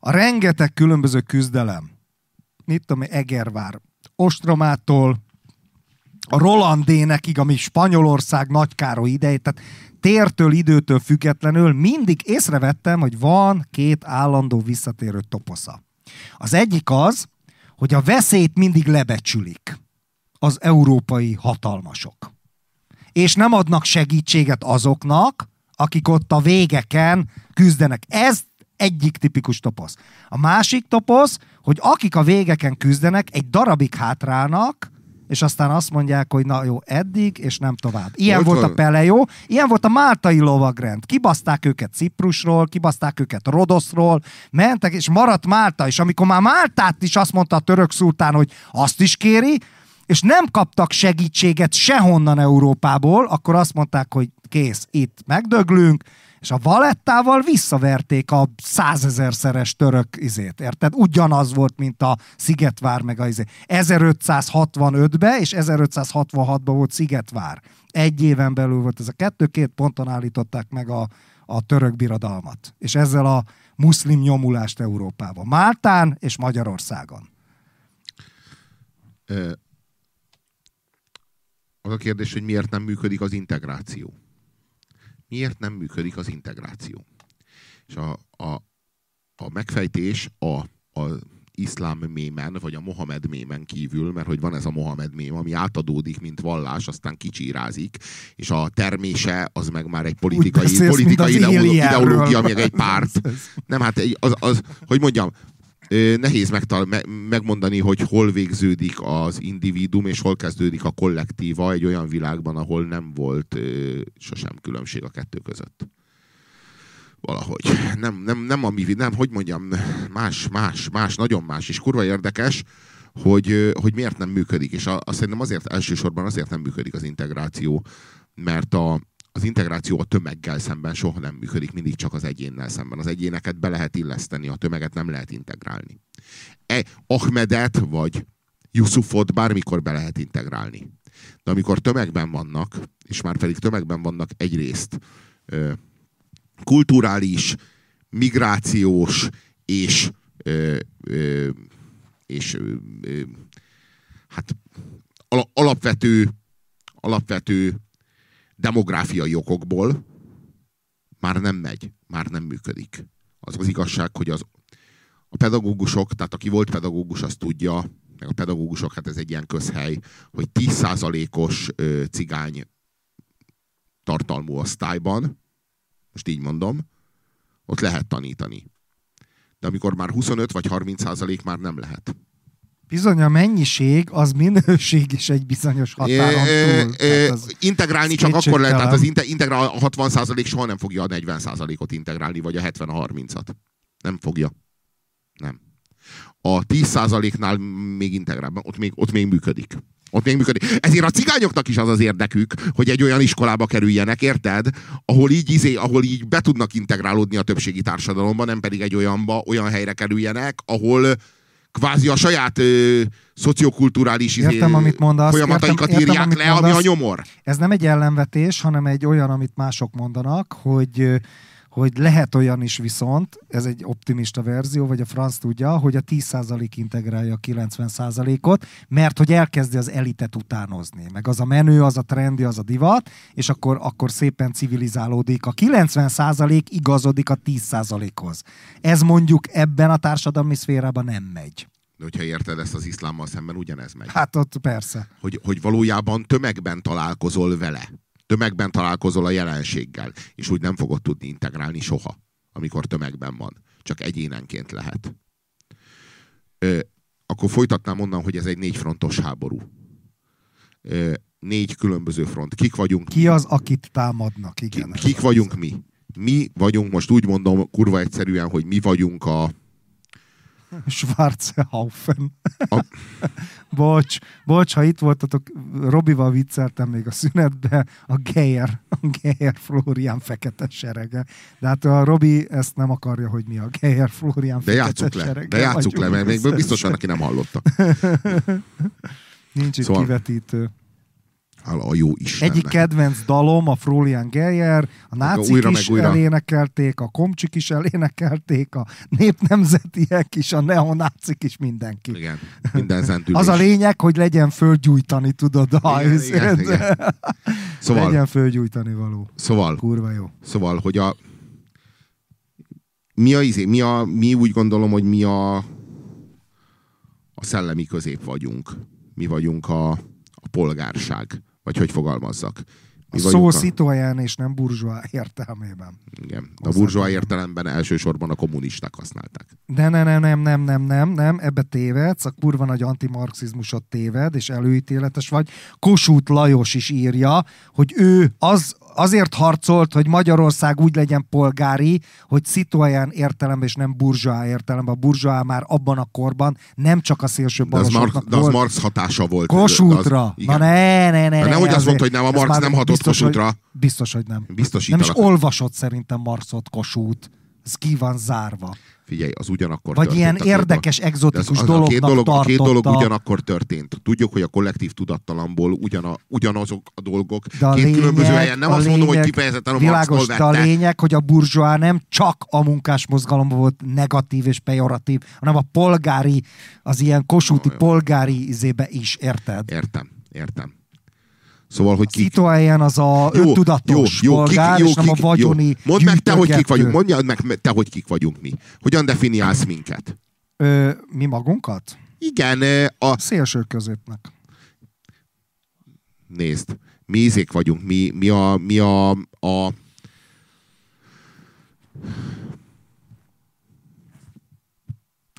a rengeteg különböző küzdelem, mit tudom, Egervár, Ostromától, a Rolandénekig, ami Spanyolország Nagykároly idejét, tehát tértől, időtől függetlenül mindig észrevettem, hogy van két állandó visszatérő toposza. Az egyik az, hogy a veszélyt mindig lebecsülik az európai hatalmasok. És nem adnak segítséget azoknak, akik ott a végeken küzdenek. Ez egyik tipikus toposz. A másik toposz, hogy akik a végeken küzdenek, egy darabig hátrálnak, és aztán azt mondják, hogy na jó, eddig, és nem tovább. Ilyen volt, volt a Pelejó, ilyen volt a máltai lovagrend. Kibaszták őket Ciprusról, kibaszták őket Rodoszról, mentek, és maradt Málta, és amikor már Máltát is azt mondta a török szultán, hogy azt is kéri, és nem kaptak segítséget sehonnan Európából, akkor azt mondták, hogy kész, itt megdöglünk, és a Valettával visszaverték a százezerszeres török izét, érted? Ugyanaz volt, mint a Szigetvár meg a izé. 1565-be és 1566-ban volt Szigetvár. Egy éven belül volt ez a kettő, két ponton állították meg a, a török birodalmat. És ezzel a muszlim nyomulást Európában. Máltán és Magyarországon. Az a kérdés, hogy miért nem működik az integráció miért nem működik az integráció. És a, a, a megfejtés a, a iszlám mémen, vagy a Mohamed mémen kívül, mert hogy van ez a Mohamed mém, ami átadódik, mint vallás, aztán kicsírázik, és a termése az meg már egy politikai, politikai ideológia, meg egy párt. [LAUGHS] Nem, hát az, az, hogy mondjam, nehéz megtal- me- megmondani, hogy hol végződik az individuum, és hol kezdődik a kollektíva egy olyan világban, ahol nem volt ö, sosem különbség a kettő között. Valahogy. Nem, nem, nem a mi, nem, hogy mondjam, más, más, más, nagyon más, és kurva érdekes, hogy, hogy miért nem működik. És azt szerintem azért elsősorban azért nem működik az integráció, mert a, az integráció a tömeggel szemben soha nem működik, mindig csak az egyénnel szemben. Az egyéneket be lehet illeszteni, a tömeget nem lehet integrálni. E, Ahmedet vagy Yusufot bármikor be lehet integrálni. De amikor tömegben vannak, és már pedig tömegben vannak egyrészt ö, kulturális, migrációs és ö, ö, és ö, ö, hát alapvető alapvető demográfiai okokból már nem megy, már nem működik. Az az igazság, hogy az, a pedagógusok, tehát aki volt pedagógus, az tudja, meg a pedagógusok, hát ez egy ilyen közhely, hogy 10%-os cigány tartalmú osztályban, most így mondom, ott lehet tanítani. De amikor már 25 vagy 30 százalék már nem lehet. Bizony a mennyiség, az minőség is egy bizonyos határon túl. É, integrálni csak akkor lehet, tehát az integrál a 60% soha nem fogja a 40%-ot integrálni, vagy a 70 a 30-at. Nem fogja. Nem. A 10%-nál még integrál, ott még, ott még működik. Ott még működik. Ezért a cigányoknak is az az érdekük, hogy egy olyan iskolába kerüljenek, érted? Ahol így, izé, ahol így be tudnak integrálódni a többségi társadalomba, nem pedig egy olyanba, olyan helyre kerüljenek, ahol kvázi a saját ö, szociokulturális izé, Értem, amit mondasz. folyamataikat Értem- értem, írják amit le, ami mondasz. a nyomor. Ez nem egy ellenvetés, hanem egy olyan, amit mások mondanak, hogy hogy lehet olyan is viszont, ez egy optimista verzió, vagy a franc tudja, hogy a 10% integrálja a 90%-ot, mert hogy elkezdi az elitet utánozni. Meg az a menő, az a trendi, az a divat, és akkor, akkor szépen civilizálódik. A 90% igazodik a 10%-hoz. Ez mondjuk ebben a társadalmi szférában nem megy. De hogyha érted ezt az iszlámmal szemben, ugyanez megy. Hát ott persze. hogy, hogy valójában tömegben találkozol vele. Tömegben találkozol a jelenséggel, és úgy nem fogod tudni integrálni soha, amikor tömegben van. Csak egyénenként lehet. Ö, akkor folytatnám onnan, hogy ez egy négyfrontos háború. Ö, négy különböző front. Kik vagyunk? Ki az, akit támadnak? Ki, Igen. kik vagyunk mi? Mi vagyunk, most úgy mondom kurva egyszerűen, hogy mi vagyunk a, Schwarzhaufen. A- [LAUGHS] bocs, bocs, ha itt voltatok, Robival vicceltem még a szünetbe, a Geyer, a Geyer Florian fekete serege. De hát a Robi ezt nem akarja, hogy mi a Geyer Florian de fekete játsszuk le, serege. de játsszuk le, mert még biztos van, aki nem hallotta. [LAUGHS] Nincs itt Szóval- kivetítő. A jó Istennek. Egyik kedvenc dalom a Florian Geyer, a nácik újra is újra. elénekelték, a komcsik is elénekelték, a népnemzetiek is, a neonácik is, mindenki. Igen, minden zentülés. Az a lényeg, hogy legyen földgyújtani, tudod, a Igen, igen, igen. Szóval, Legyen földgyújtani való. szóval, Kurva jó. szóval, hogy a mi a, izé, mi a, mi úgy gondolom, hogy mi a a szellemi közép vagyunk. Mi vagyunk a, a polgárság. Vagy hogy fogalmazzak. Mi A szó szituaján és nem burzsóá értelmében. igen, a Hozzá burzsóa tegyem. értelemben elsősorban a kommunisták használták. De ne, ne, nem, nem, nem, nem, nem, ebbe tévedsz, a kurva nagy antimarxizmusot téved, és előítéletes vagy. Kossuth Lajos is írja, hogy ő az, azért harcolt, hogy Magyarország úgy legyen polgári, hogy szituaján értelemben és nem burzsóá értelemben. A burzsóá már abban a korban nem csak a szélső balosoknak Marx, de az volt. Marx hatása volt. Kossuthra. Az- Na igen. ne, ne, ne. Ne, nehogy azt mondta, hogy nem, a Marx nem hatott biztos, hogy- Kossuthra. Biztos, hogy nem. Nem is olvasott szerintem Marxot Kossuth. Ez ki van zárva. Figyelj, az ugyanakkor Vagy történt ilyen a két érdekes, dolog. Egzotikus az, az, a, dolognak két dolog, a két dolog tartotta. ugyanakkor történt. Tudjuk, hogy a kollektív tudattalamból ugyana, ugyanazok a dolgok. De a két lényeg, különböző helyen. Nem azt mondom, hogy kifejezetten a Világos, de a lényeg, hogy a burzsóá nem csak a munkásmozgalomban volt negatív és pejoratív, hanem a polgári, az ilyen kosúti polgári izébe is, érted? Értem, értem. Szóval, hogy kik... Szituáján az a öntudatos polgár, és nem a vagyoni jó. Mondd meg te, hogy kik vagyunk. Mondjad meg te, hogy kik vagyunk mi. Hogyan definiálsz minket? Ö, mi magunkat? Igen, a... Szélső középnek. Nézd, mi ízék vagyunk, mi, mi a... Mi a, a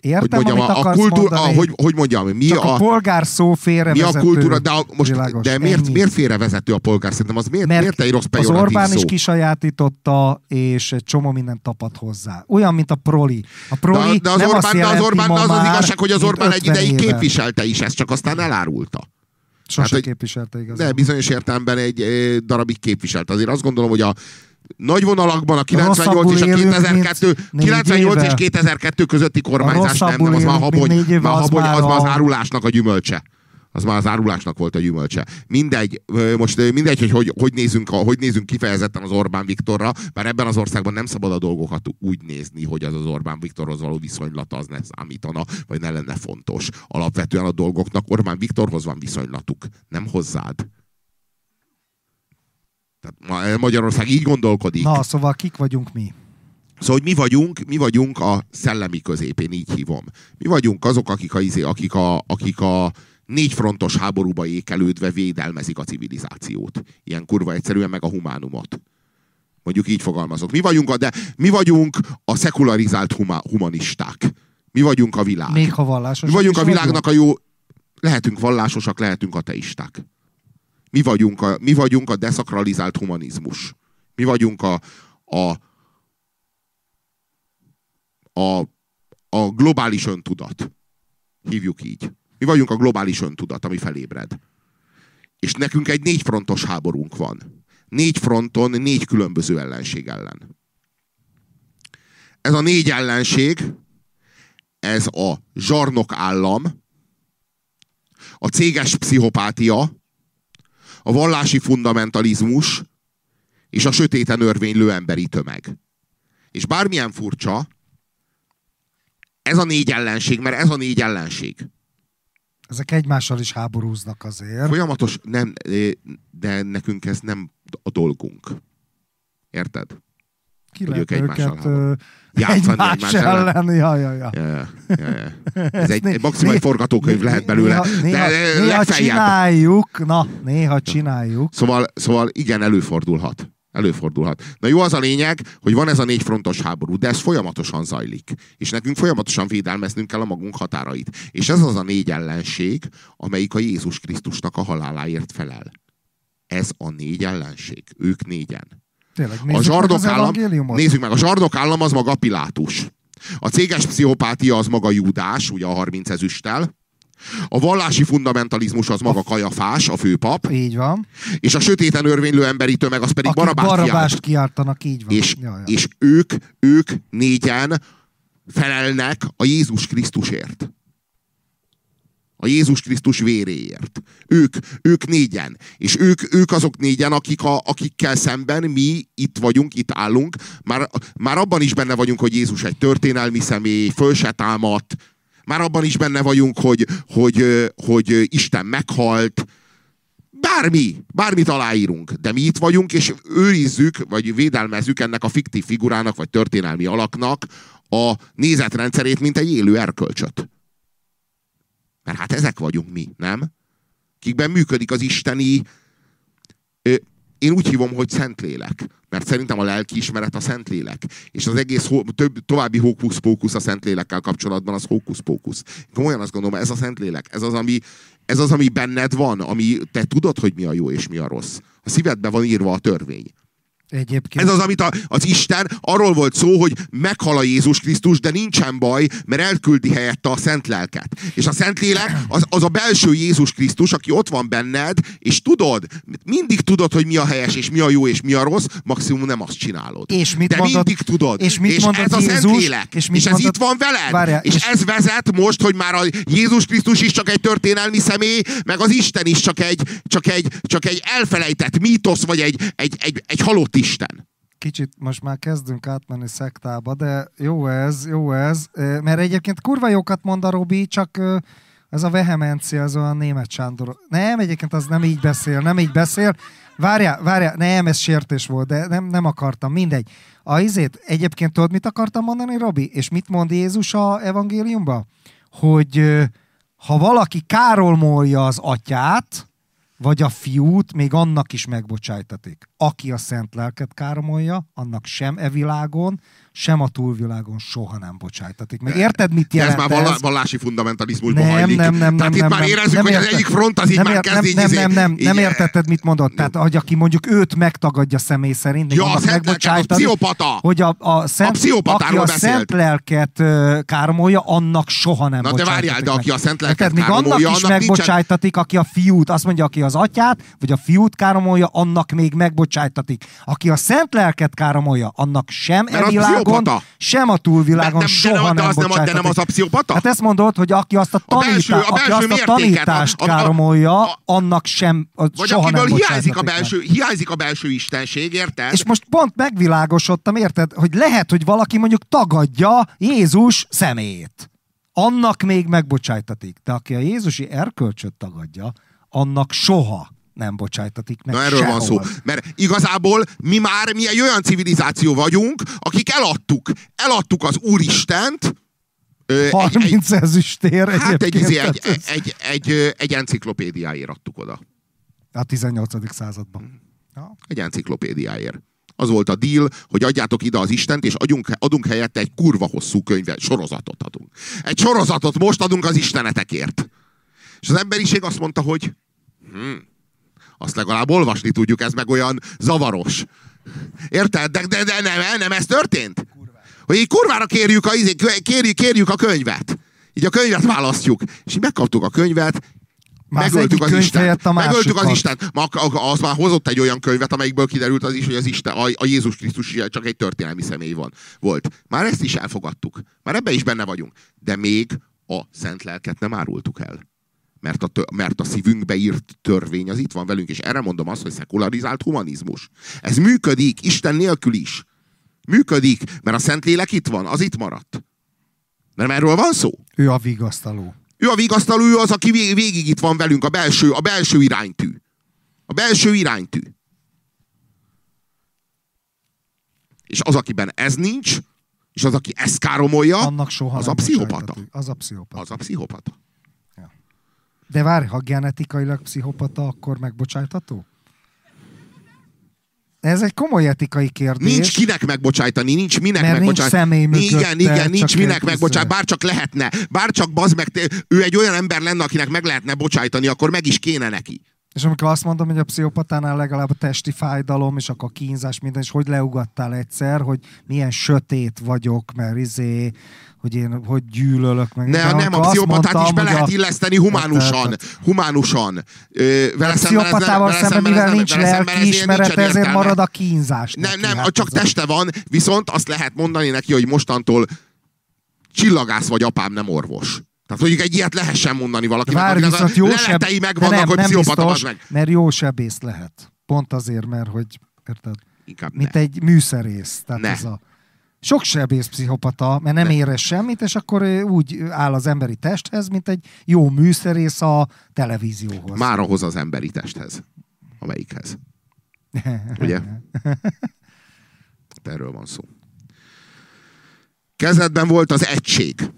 hogy Értem, mondjam, amit a, a kultúra, a, hogy, hogy mondjam, mi Csak a, a, polgár szó mi félrevezető. a kultúra, de, a, most, Világos, de miért, ennyi. miért félrevezető a polgár? Szerintem az miért, Mert miért egy rossz az Orbán szó? is kisajátította, és egy csomó mindent tapad hozzá. Olyan, mint a Proli. A Proli de, de, az nem Orbán, de az Orbán, az az igazság, hogy az Orbán egy 50 ideig éve. képviselte is ezt, csak aztán elárulta. Sose Hát, hogy- képviselte igazán. De bizonyos értelemben egy eh, darabig képviselt. Azért azt gondolom, hogy a nagy vonalakban a 98 Rosszabbul és a élünk, 2002, mint négy 98 és éve. 2002 közötti kormányzás nem, nem, az már élünk, habony, már az habony, az már az árulásnak a gyümölcse. Az már az árulásnak volt a gyümölcse. Mindegy, most mindegy, hogy hogy, hogy, nézünk, a, hogy nézünk kifejezetten az Orbán Viktorra, bár ebben az országban nem szabad a dolgokat úgy nézni, hogy az az Orbán Viktorhoz való viszonylata az ne számítana, vagy ne lenne fontos. Alapvetően a dolgoknak Orbán Viktorhoz van viszonylatuk, nem hozzád. Tehát ma- Magyarország így gondolkodik. Na, szóval kik vagyunk mi? Szóval, hogy mi vagyunk, mi vagyunk a szellemi középén, így hívom. Mi vagyunk azok, akik a, izé- akik a, akik a négy frontos háborúba ékelődve védelmezik a civilizációt. Ilyen kurva egyszerűen meg a humánumot. Mondjuk így fogalmazok. Mi vagyunk a, de mi vagyunk a szekularizált huma, humanisták. Mi vagyunk a világ. Még ha vallásos. mi vagyunk a világnak a jó... Lehetünk vallásosak, lehetünk ateisták. Mi vagyunk a, mi vagyunk a deszakralizált humanizmus. Mi vagyunk a, a, a, a globális öntudat. Hívjuk így. Mi vagyunk a globális öntudat, ami felébred. És nekünk egy négy frontos háborunk van. Négy fronton, négy különböző ellenség ellen. Ez a négy ellenség, ez a zsarnok állam, a céges pszichopátia, a vallási fundamentalizmus és a sötéten örvénylő emberi tömeg. És bármilyen furcsa, ez a négy ellenség, mert ez a négy ellenség. Ezek egymással is háborúznak azért. Folyamatos, nem, de nekünk ez nem a dolgunk. Érted? Ki hogy ők egymással őket, játszani egymás, egymás ellen. ellen. Ja, ja, ja. ja, ja, ja. [LAUGHS] Ez egy, egy maximális forgatókönyv lehet belőle. Néha, néha, de néha csináljuk, na, néha csináljuk. Szóval, szóval igen, előfordulhat. Előfordulhat. Na jó az a lényeg, hogy van ez a négy frontos háború, de ez folyamatosan zajlik. És nekünk folyamatosan védelmeznünk kell a magunk határait. És ez az a négy ellenség, amelyik a Jézus Krisztusnak a haláláért felel. Ez a négy ellenség. Ők négyen. Tényleg, a zsarnok állam, nézzük meg, a zsarnok állam az maga Pilátus. A céges pszichopátia az maga Júdás, ugye a 30 ezüsttel. A vallási fundamentalizmus az maga Kajafás, a főpap. Így van. És a sötéten örvénylő emberi tömeg az pedig Barabást, Barabást kiártanak, így van. És, ja, ja. és ők, ők négyen felelnek a Jézus Krisztusért. A Jézus Krisztus véréért. Ők, ők négyen. És ők, ők azok négyen, akik a, akikkel szemben mi itt vagyunk, itt állunk. Már, már abban is benne vagyunk, hogy Jézus egy történelmi személy, föl se támadt, már abban is benne vagyunk, hogy, hogy, hogy Isten meghalt, bármi, bármit aláírunk, de mi itt vagyunk, és őrizzük, vagy védelmezzük ennek a fiktív figurának, vagy történelmi alaknak a nézetrendszerét, mint egy élő erkölcsöt. Mert hát ezek vagyunk mi, nem? Kikben működik az isteni én úgy hívom, hogy Szentlélek. Mert szerintem a lelkiismeret a Szentlélek. És az egész több, további hókusz-pókusz a Szentlélekkel kapcsolatban az hókusz-pókusz. Komolyan azt gondolom, ez a Szentlélek. Ez az, ami, ez az, ami benned van, ami te tudod, hogy mi a jó és mi a rossz. A szívedben van írva a törvény. Egyébként. Ez az, amit a, az Isten, arról volt szó, hogy meghal a Jézus Krisztus, de nincsen baj, mert elküldi helyette a szent lelket. És a szent lélek az, az a belső Jézus Krisztus, aki ott van benned, és tudod, mindig tudod, hogy mi a helyes, és mi a jó, és mi a rossz, maximum nem azt csinálod. És mit de mondod, mindig tudod. És, mit és ez a szent lélek. És, és ez mondod, itt van veled. Várjál, és, és ez vezet most, hogy már a Jézus Krisztus is csak egy történelmi személy, meg az Isten is csak egy, csak egy, csak egy elfelejtett mítosz, vagy egy, egy, egy, egy halott Isten. Kicsit most már kezdünk átmenni szektába, de jó ez, jó ez, mert egyébként kurva jókat mond a Robi, csak ez a vehemencia, az olyan német Sándor. Nem, egyébként az nem így beszél, nem így beszél. Várjál, várjál, nem, ez sértés volt, de nem, nem akartam, mindegy. A izét, egyébként tudod, mit akartam mondani, Robi? És mit mond Jézus a evangéliumban? Hogy ha valaki károlmolja az atyát, vagy a fiút még annak is megbocsájtatik. Aki a szent lelket káromolja, annak sem e világon, sem a túlvilágon soha nem bocsájtatik. Meg érted, mit jelent ez? már vallá, vallási fundamentalizmusba nem, hajlik. Nem, nem, nem, Tehát nem, itt már érezzük, nem, hogy az egyik front az így nem, már kezd nem, így, nem, nem, nem, nem értetted, mit mondott. Tehát, hogy aki mondjuk őt megtagadja személy szerint, ja, a szent lelket, a pszichopata. Hogy a, a, szent, a aki a szent lelket káromolja, annak soha nem Na de várjál, de aki a szent lelket káromolja, annak is megbocsájtatik, aki a fiút, azt mondja, aki az atyát, vagy a fiút káromolja, annak még megbocsájtatik. Aki a szent lelket káromolja, annak sem e világon, sem a túlvilágon nem, soha de, nem, de nem, de nem az a pszichopata? Hát ezt mondod, hogy aki azt a, tanítá, a belső, a belső aki azt a tanítást a, a, káromolja, a, annak sem a, vagy soha nem hiányzik a, belső, hiányzik a belső istenség, érted? És most pont megvilágosodtam, érted, hogy lehet, hogy valaki mondjuk tagadja Jézus személyét. Annak még megbocsájtatik. De aki a Jézusi erkölcsöt tagadja, annak soha nem bocsájtatik meg Na erről sehol. van szó. Mert igazából mi már mi egy olyan civilizáció vagyunk, akik eladtuk. Eladtuk az Úristent, 30 egy, ezüstér Hát egy, egy, egy, egy, egy, egy enciklopédiáért adtuk oda. A 18. században. Ja. Egy enciklopédiáért. Az volt a deal, hogy adjátok ide az Istent, és adjunk, adunk helyette egy kurva hosszú könyvet, sorozatot adunk. Egy sorozatot most adunk az Istenetekért. És az emberiség azt mondta, hogy hm, azt legalább olvasni tudjuk, ez meg olyan zavaros. Érted? De, de, de nem, nem ez történt? Hogy így kurvára kérjük a, izé, kérjük, kérjük a könyvet. Így a könyvet választjuk. És így megkaptuk a könyvet, Már megöltük az, az Isten. A megöltük az Isten. Az már hozott egy olyan könyvet, amelyikből kiderült az is, hogy az Isten, a, a Jézus Krisztus csak egy történelmi személy van. Volt. Már ezt is elfogadtuk. Már ebbe is benne vagyunk. De még a szent lelket nem árultuk el. Mert a, mert a szívünkbe írt törvény az itt van velünk, és erre mondom azt, hogy szekularizált humanizmus. Ez működik, Isten nélkül is. Működik, mert a Szentlélek itt van, az itt maradt. Nem erről van szó? Ő a vigasztaló. Ő a vigasztaló, ő az, aki végig itt van velünk, a belső, a belső iránytű. A belső iránytű. És az, akiben ez nincs, és az, aki ezt káromolja, Annak soha az a pszichopata. Az a pszichopata. Az a pszichopata. De várj, ha genetikailag pszichopata, akkor megbocsájtható? Ez egy komoly etikai kérdés. Nincs kinek megbocsájtani, nincs minek Mert megbocsájtani. Nincs személy igen, igen, nincs minek megbocsájtani, bár csak lehetne. Bár csak bazd meg, ő egy olyan ember lenne, akinek meg lehetne bocsájtani, akkor meg is kéne neki. És amikor azt mondom, hogy a pszichopatánál legalább a testi fájdalom, és akkor a kínzás, minden, és hogy leugattál egyszer, hogy milyen sötét vagyok, mert izé, hogy én hogy gyűlölök meg. Ne, nem, a pszichopatát is be lehet a... illeszteni humánusan. Humánusan. Ö, vele a pszichopatával szemben, mivel nincs lelki ismerete, ezért marad a kínzás. Nem, nem, hát csak teste van, viszont azt lehet mondani neki, hogy mostantól csillagász vagy apám, nem orvos. Tehát mondjuk egy ilyet lehessen mondani valakinek, Várj, viszont jó seb... megvannak, nem, hogy nem biztos, meg. Mert jó sebész lehet. Pont azért, mert hogy, érted? Inkább Mint ne. egy műszerész. Tehát ne. ez a sok sebész pszichopata, mert nem ne. érez semmit, és akkor úgy áll az emberi testhez, mint egy jó műszerész a televízióhoz. Már ahhoz az emberi testhez. Amelyikhez. [LAUGHS] Ugye? Erről van szó. Kezdetben volt az egység.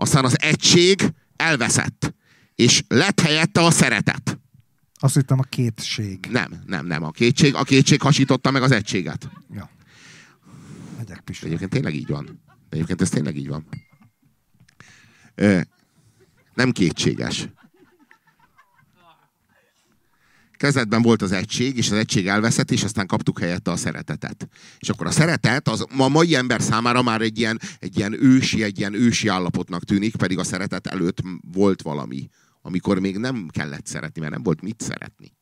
Aztán az egység elveszett. És lett helyette a szeretet. Azt hittem a kétség. Nem, nem, nem. A kétség, a kétség hasította meg az egységet. Ja. Megyek Egyébként tényleg így van. Egyébként ez tényleg így van. Ö, nem kétséges. Kezdetben volt az egység, és az egység elveszett, és aztán kaptuk helyette a szeretetet. És akkor a szeretet az a mai ember számára már egy ilyen, egy ilyen ősi, egy ilyen ősi állapotnak tűnik, pedig a szeretet előtt volt valami, amikor még nem kellett szeretni, mert nem volt mit szeretni.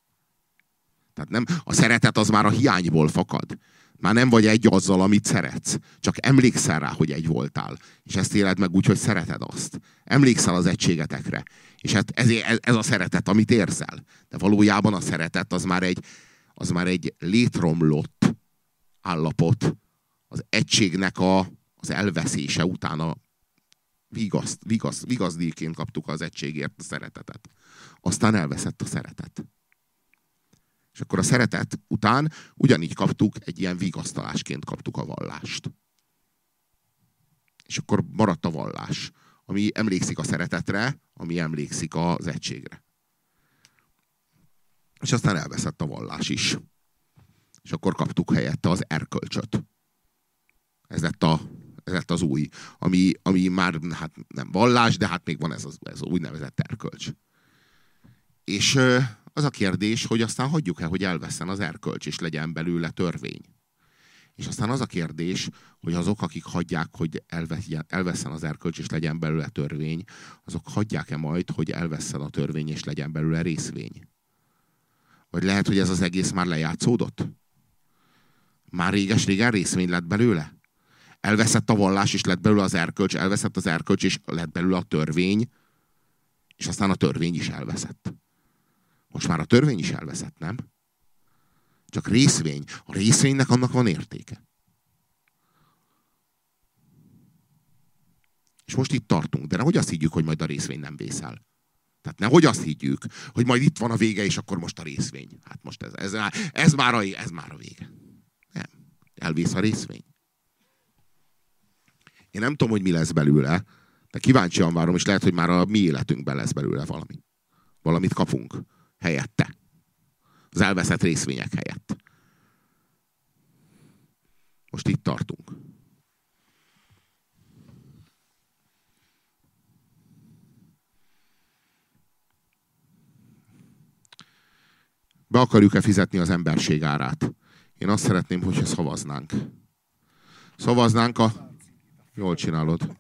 Tehát nem, a szeretet az már a hiányból fakad. Már nem vagy egy azzal, amit szeretsz. Csak emlékszel rá, hogy egy voltál. És ezt éled meg úgy, hogy szereted azt. Emlékszel az egységetekre. És hát ez, ez a szeretet, amit érzel. De valójában a szeretet az már egy, az már egy létromlott állapot. Az egységnek a, az elveszése utána vigaszt, vigaszt, vigazdíjként kaptuk az egységért a szeretetet. Aztán elveszett a szeretet. És akkor a szeretet után ugyanígy kaptuk, egy ilyen vigasztalásként kaptuk a vallást. És akkor maradt a vallás, ami emlékszik a szeretetre, ami emlékszik az egységre. És aztán elveszett a vallás is. És akkor kaptuk helyette az erkölcsöt. Ez lett, a, ez lett az új, ami, ami már hát nem vallás, de hát még van ez az, ez az úgynevezett erkölcs. És az a kérdés, hogy aztán hagyjuk-e, hogy elveszen az erkölcs, és legyen belőle törvény. És aztán az a kérdés, hogy azok, akik hagyják, hogy elveszen az erkölcs, és legyen belőle törvény, azok hagyják-e majd, hogy elveszen a törvény, és legyen belőle részvény? Vagy lehet, hogy ez az egész már lejátszódott? Már réges-régen részvény lett belőle? Elveszett a vallás, és lett belőle az erkölcs, elveszett az erkölcs, és lett belőle a törvény, és aztán a törvény is elveszett. Most már a törvény is elveszett, nem? Csak részvény. A részvénynek annak van értéke. És most itt tartunk, de nehogy azt higgyük, hogy majd a részvény nem vészel. Tehát nehogy azt higgyük, hogy majd itt van a vége, és akkor most a részvény. Hát most ez, ez, ez, már, a, ez már a vége. Nem. Elvész a részvény. Én nem tudom, hogy mi lesz belőle, de kíváncsian várom, és lehet, hogy már a mi életünkben lesz belőle valami. Valamit kapunk helyette. Az elveszett részvények helyett. Most itt tartunk. Be akarjuk-e fizetni az emberség árát? Én azt szeretném, hogyha szavaznánk. Szavaznánk a... Jól csinálod.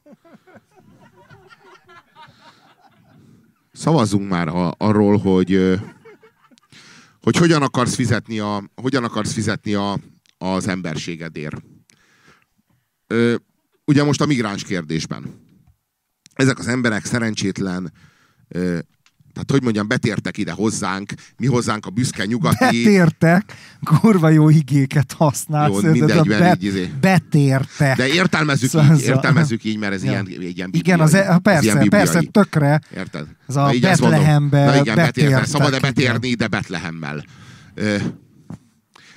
szavazzunk már a, arról, hogy, hogy hogyan akarsz fizetni, a, hogyan akarsz fizetni a, az emberségedért. Ugye most a migráns kérdésben. Ezek az emberek szerencsétlen tehát, hogy mondjam, betértek ide hozzánk, mi hozzánk a büszke nyugati... Betértek, kurva jó igéket használsz. Jó, mindegy, be, így, izé. Betértek. De értelmezzük szóval így, értelmezzük így, mert ez ja. ilyen, ilyen bibliai, Igen, az, e, persze, ilyen persze, tökre. Érted? Ez a Betlehembe Na igen, betértek. Szabad-e betérni ide Betlehemmel? Ö,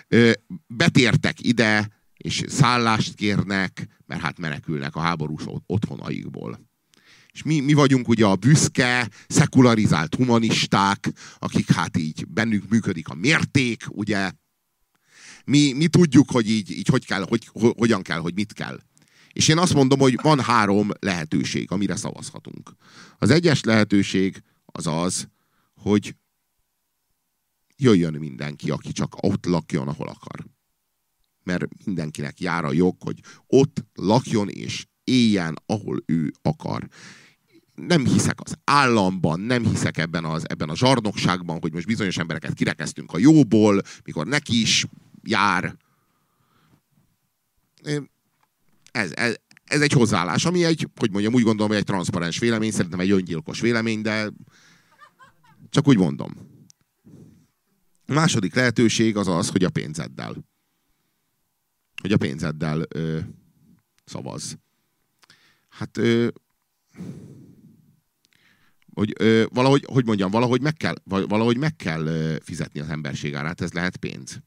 ö, betértek ide, és szállást kérnek, mert hát menekülnek a háborús otthonaikból és mi, mi vagyunk ugye a büszke, szekularizált humanisták, akik hát így bennünk működik a mérték, ugye. Mi, mi tudjuk, hogy így, így hogy kell, hogy, hogyan kell, hogy mit kell. És én azt mondom, hogy van három lehetőség, amire szavazhatunk. Az egyes lehetőség az az, hogy jöjjön mindenki, aki csak ott lakjon, ahol akar. Mert mindenkinek jár a jog, hogy ott lakjon és éljen, ahol ő akar nem hiszek az államban, nem hiszek ebben, az, ebben a zsarnokságban, hogy most bizonyos embereket kirekeztünk a jóból, mikor neki is jár. Ez, ez, ez egy hozzáállás, ami egy, hogy mondjam, úgy gondolom, hogy egy transzparens vélemény, szerintem egy öngyilkos vélemény, de csak úgy mondom. A második lehetőség az az, hogy a pénzeddel. Hogy a pénzeddel ö, szavaz. Hát ö, hogy ö, valahogy, hogy mondjam, valahogy meg kell, valahogy meg kell ö, fizetni az emberség árát, ez lehet pénz.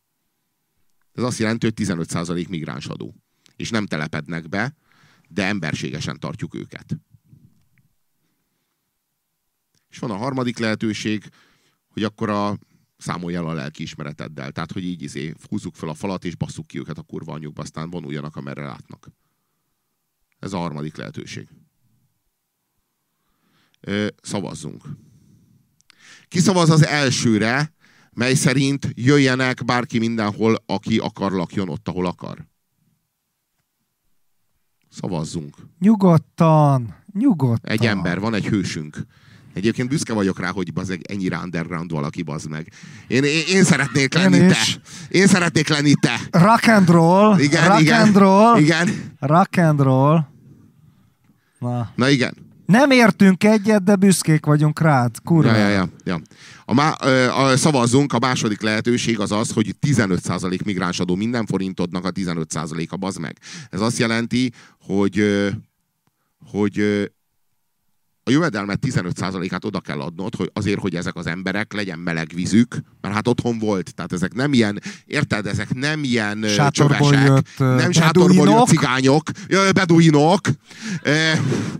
Ez azt jelenti, hogy 15% migráns adó. És nem telepednek be, de emberségesen tartjuk őket. És van a harmadik lehetőség, hogy akkor a számolj el a lelkiismereteddel. Tehát, hogy így izé, húzzuk fel a falat, és basszuk ki őket a kurva anyjukba, aztán vonuljanak, amerre látnak. Ez a harmadik lehetőség szavazzunk. Kiszavaz az elsőre, mely szerint jöjjenek bárki mindenhol, aki akar lakjon ott, ahol akar. Szavazzunk. Nyugodtan, nyugodtan. Egy ember, van egy hősünk. Egyébként büszke vagyok rá, hogy bazeg ennyire underground valaki bazd meg. Én, én, én szeretnék lenni én te. Is. Én szeretnék lenni te. Rock and roll. Igen, rock igen. and roll. Igen. Rock and roll. Na. Na igen. Nem értünk egyet, de büszkék vagyunk rád, kurva. Ja, ja, ja, ja. A, má, a, szavazzunk, a második lehetőség az az, hogy 15% migráns adó minden forintodnak a 15%-a bazd meg. Ez azt jelenti, hogy hogy a jövedelmet 15%-át oda kell adnod, hogy azért, hogy ezek az emberek legyen meleg vízük, mert hát otthon volt, tehát ezek nem ilyen, érted, ezek nem ilyen sátorból csövesek, jött, nem sátorból jött cigányok, beduinok.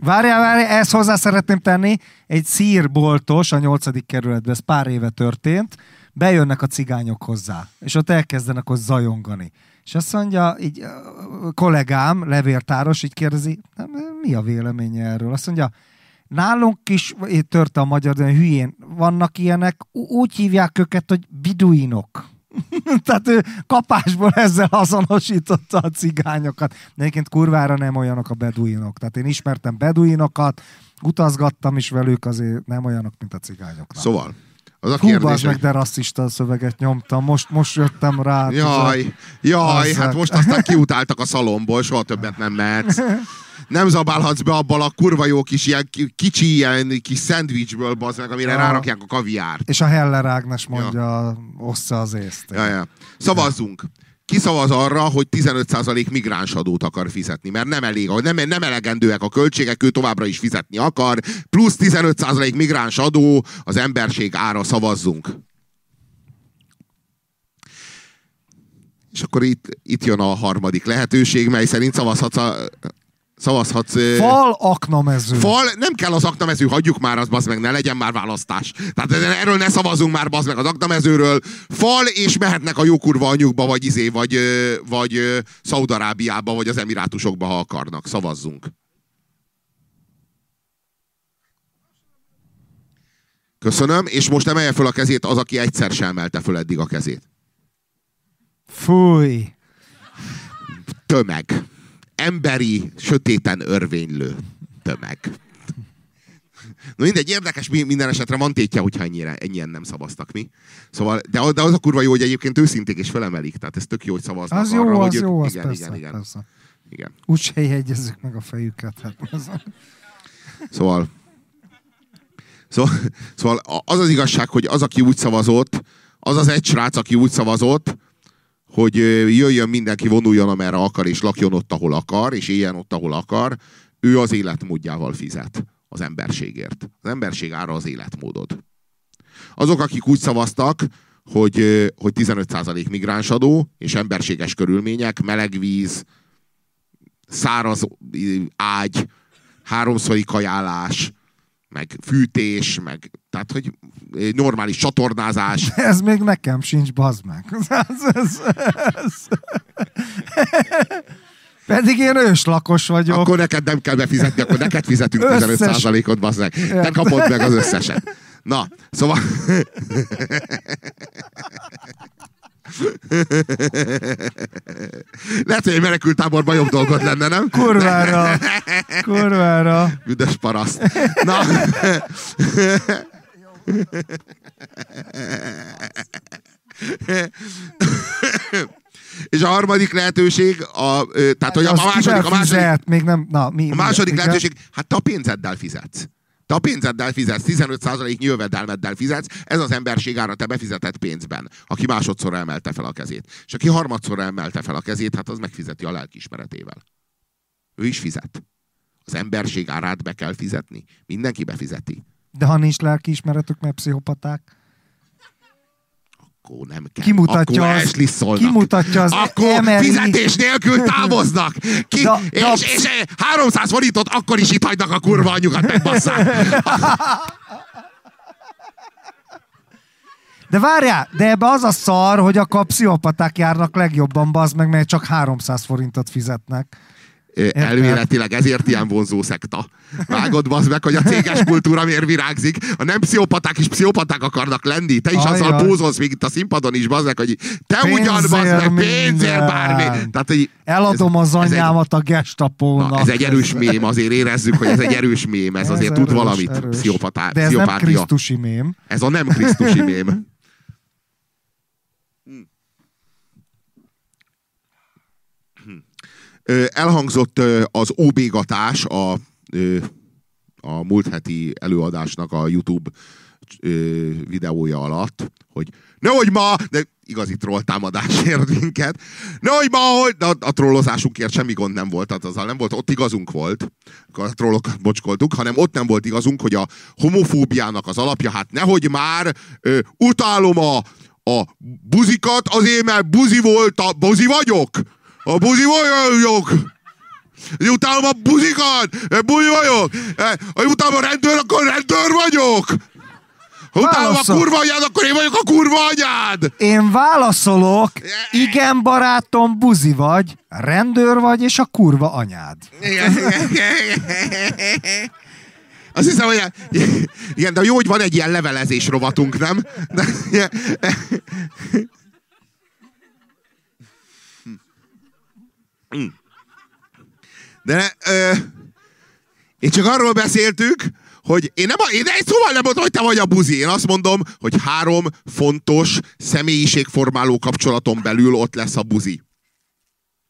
Várjál, várjál, ezt hozzá szeretném tenni, egy szírboltos a nyolcadik kerületben, ez pár éve történt, bejönnek a cigányok hozzá, és ott elkezdenek ott zajongani. És azt mondja, így kollégám, levértáros, így kérdezi, mi a véleménye erről? Azt mondja, Nálunk is törte a magyar, de hülyén vannak ilyenek, úgy hívják őket, hogy biduinok. [LAUGHS] Tehát ő kapásból ezzel azonosította a cigányokat. De egyébként kurvára nem olyanok a beduinok. Tehát én ismertem beduinokat, utazgattam is velük, azért nem olyanok, mint a cigányok. Szóval, az a Hú, kérdés, meg, de rasszista szöveget nyomtam. Most, most jöttem rá. Jaj, jaj, az hát most aztán kiutáltak a szalomból, soha többet nem mehetsz. [LAUGHS] Nem zabálhatsz be abban a kurva jó kis ilyen kicsi ilyen kis szendvicsből, bazd meg, amire ja. rárakják a kaviárt. És a Heller Ágnes mondja, ja. ossza az észt. Ja, ja. Szavazzunk kiszavaz arra, hogy 15% migráns adót akar fizetni, mert nem elég, nem, nem elegendőek a költségek, ő továbbra is fizetni akar, plusz 15% migráns adó, az emberség ára szavazzunk. És akkor itt, itt jön a harmadik lehetőség, mely szerint szavazhatsz a, szavazhatsz. Fal, aknamező. Fal, nem kell az aknamező, hagyjuk már az, bazd meg, ne legyen már választás. Tehát erről ne szavazunk már, bazd meg, az aknamezőről. Fal, és mehetnek a jókurva anyukba, vagy izé, vagy, vagy Szaudarábiába, vagy az Emirátusokba, ha akarnak. Szavazzunk. Köszönöm, és most emelje föl a kezét az, aki egyszer sem emelte föl eddig a kezét. Fúj! Tömeg emberi, sötéten örvénylő tömeg. Na mindegy, érdekes minden esetre van tétje, hogyha ennyire, ennyien nem szavaztak mi. Szóval, de, de az a kurva jó, hogy egyébként őszinték és felemelik, tehát ez tök jó, hogy szavaznak Az arra, jó, hogy az ők, jó, az igen, persze, igen, igen, persze. igen. Úgy se jegyezzük meg a fejüket. Hát, az... Szóval, szóval, szóval az az igazság, hogy az, aki úgy szavazott, az az egy srác, aki úgy szavazott, hogy jöjjön mindenki, vonuljon amerre akar, és lakjon ott, ahol akar, és éljen ott, ahol akar, ő az életmódjával fizet az emberségért. Az emberség ára az életmódod. Azok, akik úgy szavaztak, hogy, hogy 15% migránsadó, és emberséges körülmények, meleg víz, száraz ágy, háromszori kajálás, meg fűtés, meg tehát, hogy normális csatornázás, [LAUGHS] Ez még nekem sincs, bazd meg. [LAUGHS] Ez, ez, ez. Pedig én őslakos vagyok. Akkor neked nem kell befizetni, akkor neked fizetünk Összes- 15%-ot, bazzeg. Te kapod meg az összeset. Na, szóval... [LAUGHS] Lehet, hogy egy menekültáborban jobb dolgod lenne, nem? Kurvára. Kurvára. Büdös paraszt. Na. És a harmadik lehetőség, a, tehát hogy a, a második, a második, fizet? Még nem, na, mi, a második igen. lehetőség, hát te a pénzeddel fizetsz. Te a pénzeddel fizetsz, 15% jövedelmeddel fizetsz, ez az emberség ára te befizetett pénzben, aki másodszor emelte fel a kezét. És aki harmadszor emelte fel a kezét, hát az megfizeti a lelkismeretével. Ő is fizet. Az emberség árát be kell fizetni. Mindenki befizeti. De ha nincs lelkiismeretük, mert pszichopaták. Akkor nem kell. Kimutatja akkor az- Ashley szólnak. kimutatja az Akkor Emery- fizetés nélkül [LAUGHS] távoznak. Ki, Da- és, da- és, 300 forintot akkor is itt hagynak a kurva anyukat, megbasszák. [LAUGHS] De várjál, de ebbe az a szar, hogy a pszichopaták járnak legjobban, bazd meg, mert csak 300 forintot fizetnek. Ö, Elméletileg ezért ilyen vonzó szekta. Vágod bazd meg, hogy a céges kultúra miért virágzik. A nem pszichopaták is pszichopaták akarnak lenni. Te is Ajaj. azzal pózolsz még itt a színpadon is, bazd meg, hogy te Pénzért ugyan bazd meg, pénzért bármi. Tehát, hogy Eladom az ez egy- anyámat a gestapónak. Na, ez egy erős mém, azért érezzük, hogy ez egy erős mém, ez, Ez azért erős, tud valamit. erős. Pszichopatá, De ez nem. Krisztusi mém. Ez a nem krisztusi mém. Elhangzott az óbégatás a, a múlt heti előadásnak a YouTube videója alatt, hogy nehogy ma, de igazi trolltámadás ért minket, nehogy ma, hogy a, a trollozásunkért semmi gond nem volt, tehát azzal nem volt, ott igazunk volt, a trollokat bocskoltuk, hanem ott nem volt igazunk, hogy a homofóbiának az alapja, hát nehogy már ö, utálom a, a buzikat, azért mert buzi volt, a buzi vagyok, a buzi vagyok, Utálom a buzikat! Buzi vagyok! Ha utálom a rendőr, akkor rendőr vagyok! Ha utálom a kurva anyád, akkor én vagyok a kurva anyád! Én válaszolok, igen barátom, buzi vagy, rendőr vagy, és a kurva anyád. Igen. Azt hiszem, hogy igen, de jó, hogy van egy ilyen levelezés rovatunk, nem? De, de ö, én csak arról beszéltük, hogy én nem, én egy szóval nem mondom, hogy te vagy a buzi. Én azt mondom, hogy három fontos személyiségformáló kapcsolaton belül ott lesz a buzi.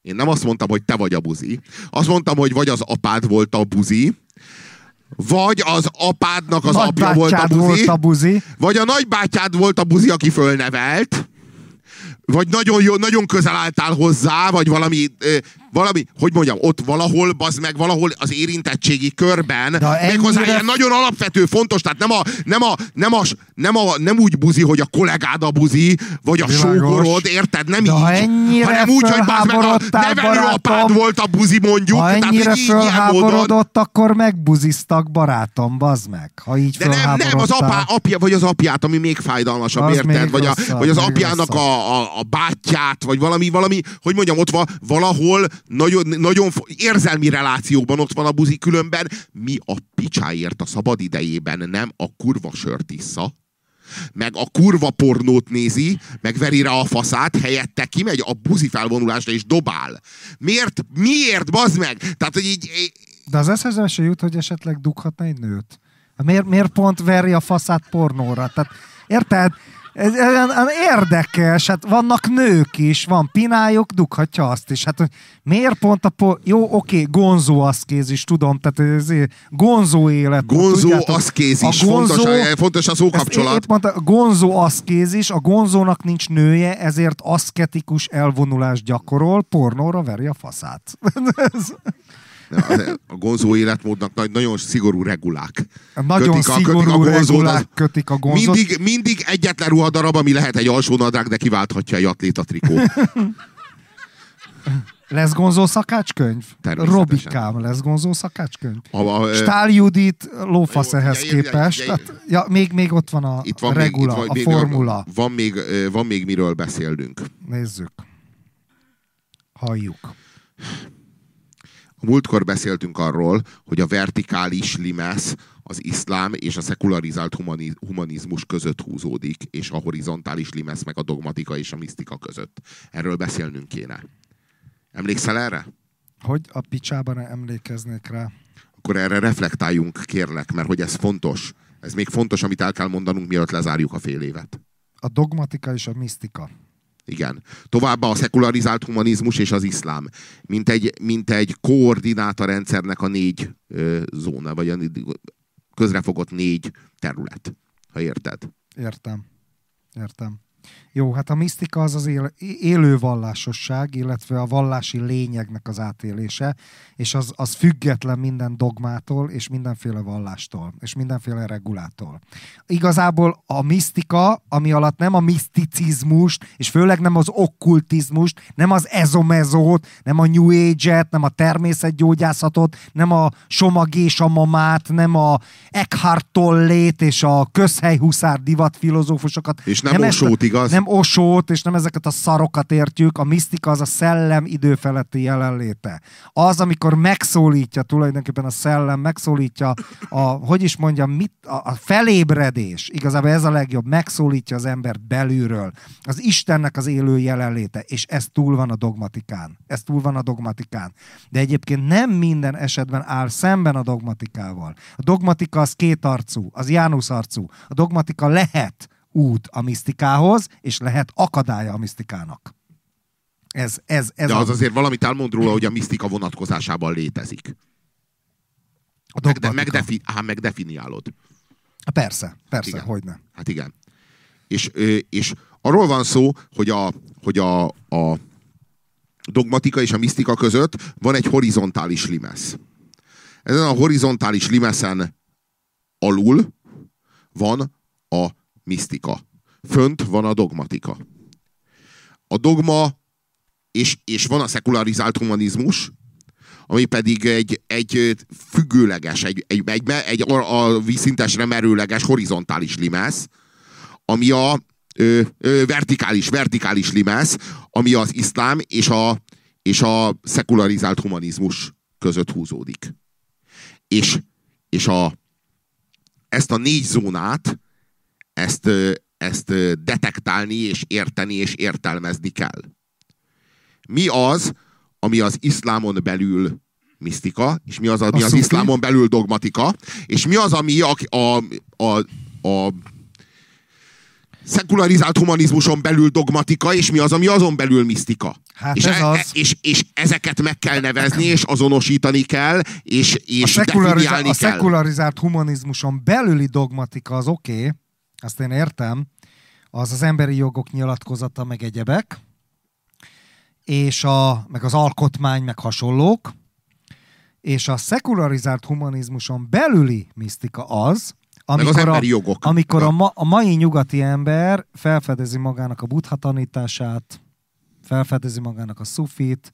Én nem azt mondtam, hogy te vagy a buzi. Azt mondtam, hogy vagy az apád volt a buzi, vagy az apádnak az apja volt a buzi, volt a buzi. vagy a nagybátyád volt a buzi, aki fölnevelt, vagy nagyon, jó, nagyon közel álltál hozzá, vagy valami, valami, hogy mondjam, ott valahol, bazd meg, valahol az érintettségi körben, De méghozzá ennyire- ilyen nagyon alapvető, fontos, tehát nem, a, nem, a, nem, a, nem, a, nem úgy buzi, hogy a kollégád a buzi, vagy a Világos. sógorod, érted? Nem De így, hanem úgy, hogy bazd meg a nevelőapád volt a buzi, mondjuk. Ha ennyire így, ilyen módon, fölháborodott, akkor megbuziztak, barátom, bazd meg. Ha így De nem, nem, az apá, apja, vagy az apját, ami még fájdalmasabb, Az érted? Vagy, a, rosszabb, vagy az apjának rosszabb. a, a, a bátyját, vagy valami, valami, hogy mondjam, ott valahol nagyon, nagyon érzelmi relációban ott van a buzi, különben mi a picsáért a szabad idejében nem a kurva sört issza, meg a kurva pornót nézi, meg veri rá a faszát, helyette kimegy a buzi felvonulásra és dobál. Miért? Miért, bazd meg? Tehát, hogy így, De az eszembe se jut, hogy esetleg dughatna egy nőt. Miért, miért pont veri a faszát pornóra? Tehát, érted? Ez, ez, ez érdekes, hát vannak nők is, van pinájuk, dughatja azt is. Hát hogy miért pont a po... Jó, oké, gonzó aszkézis, tudom, tehát ez gonzó élet. Gonzó tudjátok, aszkézis, a gonzó, fontos, a, fontos a szókapcsolat. Épp mondta, gonzó aszkézis, a gonzónak nincs nője, ezért aszketikus elvonulást gyakorol, pornóra veri a faszát. [LAUGHS] a gonzó életmódnak nagyon szigorú regulák. Nagyon kötik szigorú a, kötik a gonzót, regulák kötik a gonzót. Mindig, mindig egyetlen ruhadarab, ami lehet egy alsó nadrág, de kiválthatja egy atléta trikó. [LAUGHS] Lesz gonzó szakácskönyv? Robikám, lesz gonzó szakácskönyv? A, a, Stál Judit lófasz ehhez képest. Tehát, ja, még, még ott van a itt van regula, még, itt van, a formula. Van még, van még miről beszélnünk. Nézzük. Halljuk. A múltkor beszéltünk arról, hogy a vertikális limesz az iszlám és a szekularizált humanizmus között húzódik, és a horizontális limesz meg a dogmatika és a misztika között. Erről beszélnünk kéne. Emlékszel erre? Hogy a picsában emlékeznék rá? Akkor erre reflektáljunk, kérlek, mert hogy ez fontos. Ez még fontos, amit el kell mondanunk, mielőtt lezárjuk a fél évet. A dogmatika és a misztika. Igen. Továbbá a szekularizált humanizmus és az iszlám, mint egy, mint egy koordinátorrendszernek a négy ö, zóna, vagy a közrefogott négy terület, ha érted. Értem. Értem. Jó, hát a misztika az az él, élő vallásosság, illetve a vallási lényegnek az átélése, és az, az független minden dogmától, és mindenféle vallástól, és mindenféle regulától. Igazából a misztika, ami alatt nem a miszticizmust, és főleg nem az okkultizmust, nem az ezomezót, nem a New Age-et, nem a természetgyógyászatot, nem a somagés a mamát, nem a Eckhart Tollét és a közhelyhuszár divat filozófusokat. És nem, nem Osót, igaz? Nem Osót, és nem ezeket a szarokat értjük. A misztika az a szellem időfeletti jelenléte. Az, amikor megszólítja tulajdonképpen a szellem, megszólítja a, hogy is mondjam, mit, a, a felébredés. Igazából ez a legjobb. Megszólítja az embert belülről. Az Istennek az élő jelenléte. És ez túl van a dogmatikán. Ez túl van a dogmatikán. De egyébként nem minden esetben áll szemben a dogmatikával. A dogmatika az két arcú, az Jánusz arcú. A dogmatika lehet út a misztikához, és lehet akadálya a misztikának. Ez, ez, ez De az a... azért valamit elmond róla, hogy a misztika vonatkozásában létezik. A Megde, megdefi, á, megdefiniálod. Persze, persze, hát hogy nem. Hát igen. És, és arról van szó, hogy a, hogy a, a dogmatika és a misztika között van egy horizontális limesz. Ezen a horizontális limeszen alul van a misztika. Fönt van a dogmatika. A dogma, és, és van a szekularizált humanizmus, ami pedig egy, egy függőleges, egy, egy, egy, egy a, a vízszintesre merőleges horizontális limesz, ami a ö, ö, vertikális, vertikális limesz, ami az iszlám és a, és a szekularizált humanizmus között húzódik. És, és a, ezt a négy zónát ezt, ezt detektálni és érteni és értelmezni kell. Mi az, ami az iszlámon belül misztika, és mi az, ami az iszlámon belül dogmatika, és mi az, ami a, a, a, a szekularizált humanizmuson belül dogmatika, és mi az, ami azon belül misztika. Hát és, ez e, az. És, és ezeket meg kell nevezni, és azonosítani kell, és, és a, szekularizált, a szekularizált humanizmuson belüli dogmatika az oké, okay, azt én értem, az az emberi jogok nyilatkozata, meg egyebek, és a, meg az alkotmány, meg hasonlók, és a szekularizált humanizmuson belüli misztika az, amikor, az emberi jogok. A, amikor a, ma, a mai nyugati ember felfedezi magának a buddha tanítását, felfedezi magának a szufit,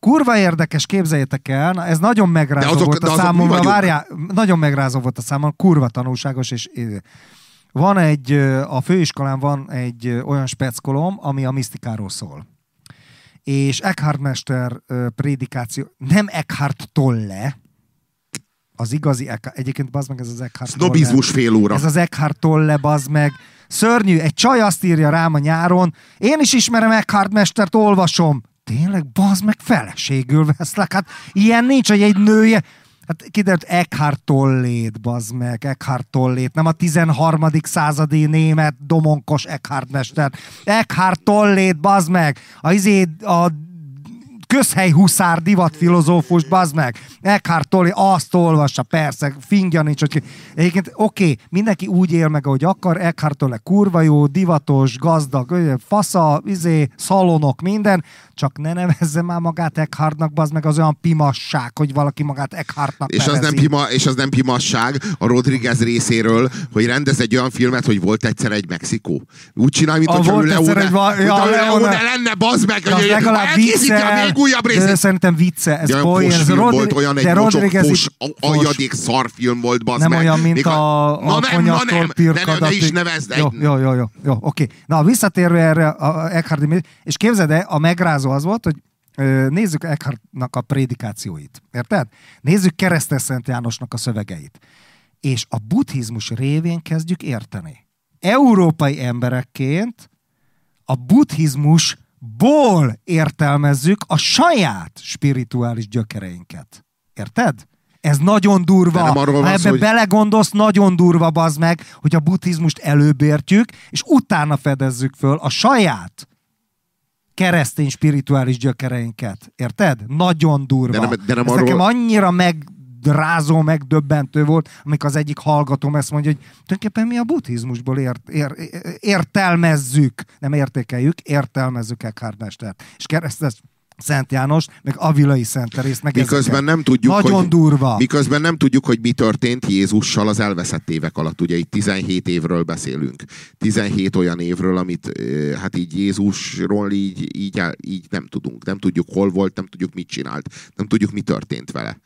Kurva érdekes, képzeljétek el, na, ez nagyon megrázó azok, volt a számomra, várjál, nagyon megrázó volt a számomra, kurva tanulságos, és van egy, a főiskolán van egy olyan speckolom, ami a misztikáról szól. És Eckhart Mester prédikáció, nem Eckhart Tolle, az igazi Eckhart, egyébként bazd meg ez az Eckhart Sznobizmus fél óra. Ez az Eckhart Tolle, bazd meg. Szörnyű, egy csaj azt írja rám a nyáron, én is ismerem Eckhart Mestert, olvasom. Tényleg, bazd meg, feleségül veszlek. Hát ilyen nincs, hogy egy nője, Hát kiderült Eckhart Tollét, bazd meg, Eckhart Tollét, nem a 13. századi német domonkos Eckhart mester. Eckhart Tollét, bazd meg, a, izé, a közhely huszár divat filozófus, bazd meg. Eckhart Tolle azt olvassa, persze, fingja nincs. Hogy... Egyébként oké, okay, mindenki úgy él meg, ahogy akar, Eckhart Tolle kurva jó, divatos, gazdag, fasza, izé, szalonok, minden, csak ne nevezze már magát Eckhartnak, bazd meg az olyan pimasság, hogy valaki magát Eckhartnak és az, nem pima, és az nem pimasság a Rodriguez részéről, hogy rendez egy olyan filmet, hogy volt egyszer egy Mexikó. Úgy csinálj, mint hogy Leone, egy va- ja, Leone lenne, bazd meg, hogy legalább vicce, még újabb részét. De szerintem vicce, ez poén. Ez Rodri- volt, olyan egy mocsok, fos, aljadék szarfilm volt, bazd nem meg. Olyan, mint a, a, a nem, na nem, ne, ne is nevezd. Jó, jó, jó, jó, jó oké. Na, visszatérve erre a Eckhart, és képzeld el, a megrázó az volt, hogy nézzük Eckhartnak a prédikációit. Érted? Nézzük Keresztes Szent Jánosnak a szövegeit. És a buddhizmus révén kezdjük érteni. Európai emberekként a buddhizmusból értelmezzük a saját spirituális gyökereinket. Érted? Ez nagyon durva. Ha ebbe hogy... belegondolsz, nagyon durva bazd meg, hogy a buddhizmust előbb értjük, és utána fedezzük föl a saját keresztény spirituális gyökereinket. Érted? Nagyon durva. De nem, de nem Ez arról... nekem annyira megrázó, megdöbbentő volt, amikor az egyik hallgatom ezt mondja, hogy tulajdonképpen mi a buddhizmusból ért, ér, értelmezzük, nem értékeljük, értelmezzük Eckhart Mestert. És keresztes Szent János, meg Avilai Szent Terész, meg miközben nem tudjuk, Nagyon hogy, durva. Miközben nem tudjuk, hogy mi történt Jézussal az elveszett évek alatt. Ugye itt 17 évről beszélünk. 17 olyan évről, amit hát így Jézusról így, így, így nem tudunk. Nem tudjuk, hol volt, nem tudjuk, mit csinált. Nem tudjuk, mi történt vele.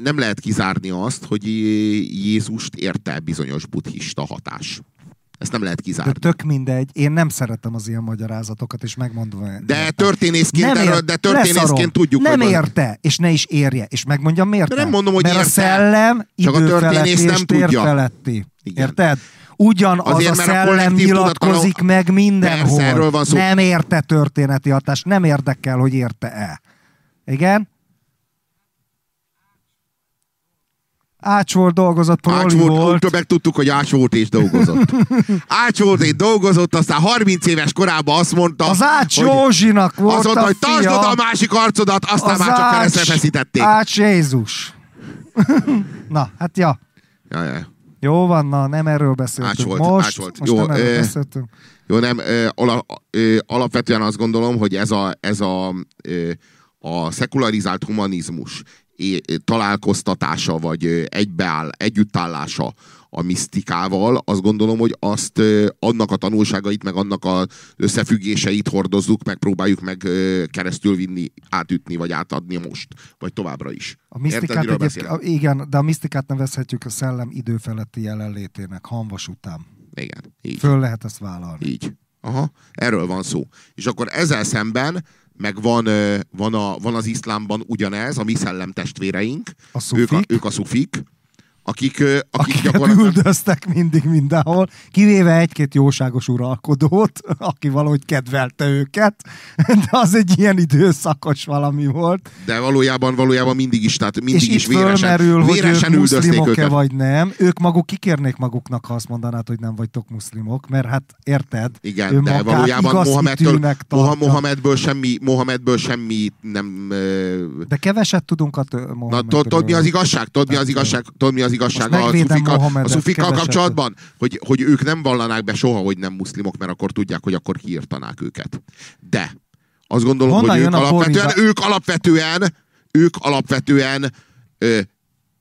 Nem lehet kizárni azt, hogy Jézust érte bizonyos buddhista hatás. Ezt nem lehet kizárni. De tök mindegy. Én nem szeretem az ilyen magyarázatokat, és megmondom. De történészként, nem ér, de történészként tudjuk, Nem hogy érte, és ne is érje. És megmondjam miért de nem. mondom, hogy Mert érte. a szellem Csak a történész nem tudja. feletti. Igen. Érted? Ugyanaz Azért, a szellem a nyilatkozik tudatlan... meg mindenhol. Persze, erről van szó. Nem érte történeti hatást, nem érdekel, hogy érte-e. Igen? Ács volt, dolgozott, Proli Ács volt. volt. Meg tudtuk, hogy Ács volt és dolgozott. [LAUGHS] Ács volt és dolgozott, aztán 30 éves korában azt mondta, Az Ács hogy, Józsinak volt Azt mondta, hogy tartsd oda a másik arcodat, aztán az már csak keresztre feszítették. Ács Jézus. [LAUGHS] na, hát ja. Ja, ja. Jó van, na, nem erről beszéltünk. Ács volt, most, Ács volt. most jó, nem erről ö, beszéltünk. Jó, nem, ö, ala, ö, alapvetően azt gondolom, hogy ez a, ez a, ö, a szekularizált humanizmus találkoztatása, vagy egybeáll, együttállása a misztikával, azt gondolom, hogy azt annak a tanulságait, meg annak az összefüggéseit hordozzuk, meg próbáljuk meg keresztül vinni, átütni, vagy átadni most, vagy továbbra is. A misztikát Érted, egyéb, igen, de a misztikát nevezhetjük a szellem időfeletti jelenlétének, hanvas után. Igen, így. Föl lehet ezt vállalni. Így. Aha, erről van szó. És akkor ezzel szemben meg van, van, a, van az iszlámban ugyanez, a mi szellemtestvéreink. A ők, a, ők a szufik akik, akik Akiket gyakorlatilag... üldöztek mindig mindenhol, kivéve egy-két jóságos uralkodót, aki valahogy kedvelte őket, de az egy ilyen időszakos valami volt. De valójában valójában mindig is, tehát mindig és is véresen, fölmerül, véresen hogy ők muszlimok-e vagy nem. Ők maguk kikérnék maguknak, ha azt mondanád, hogy nem vagytok muszlimok, mert hát érted? Igen, de valójában Mohamedtől, Mohamedből semmi, Mohamedből semmi nem... De keveset tudunk a Mohamedről. Tudod mi az igazság? Tudod mi az igazság? Tudod mi az igazság a, szufika, a szufikkal kapcsolatban? Hogy, hogy ők nem vallanák be soha, hogy nem muszlimok, mert akkor tudják, hogy akkor kiírtanák őket. De azt gondolom, Honnan hogy ők alapvetően, ők alapvetően, ők alapvetően ö,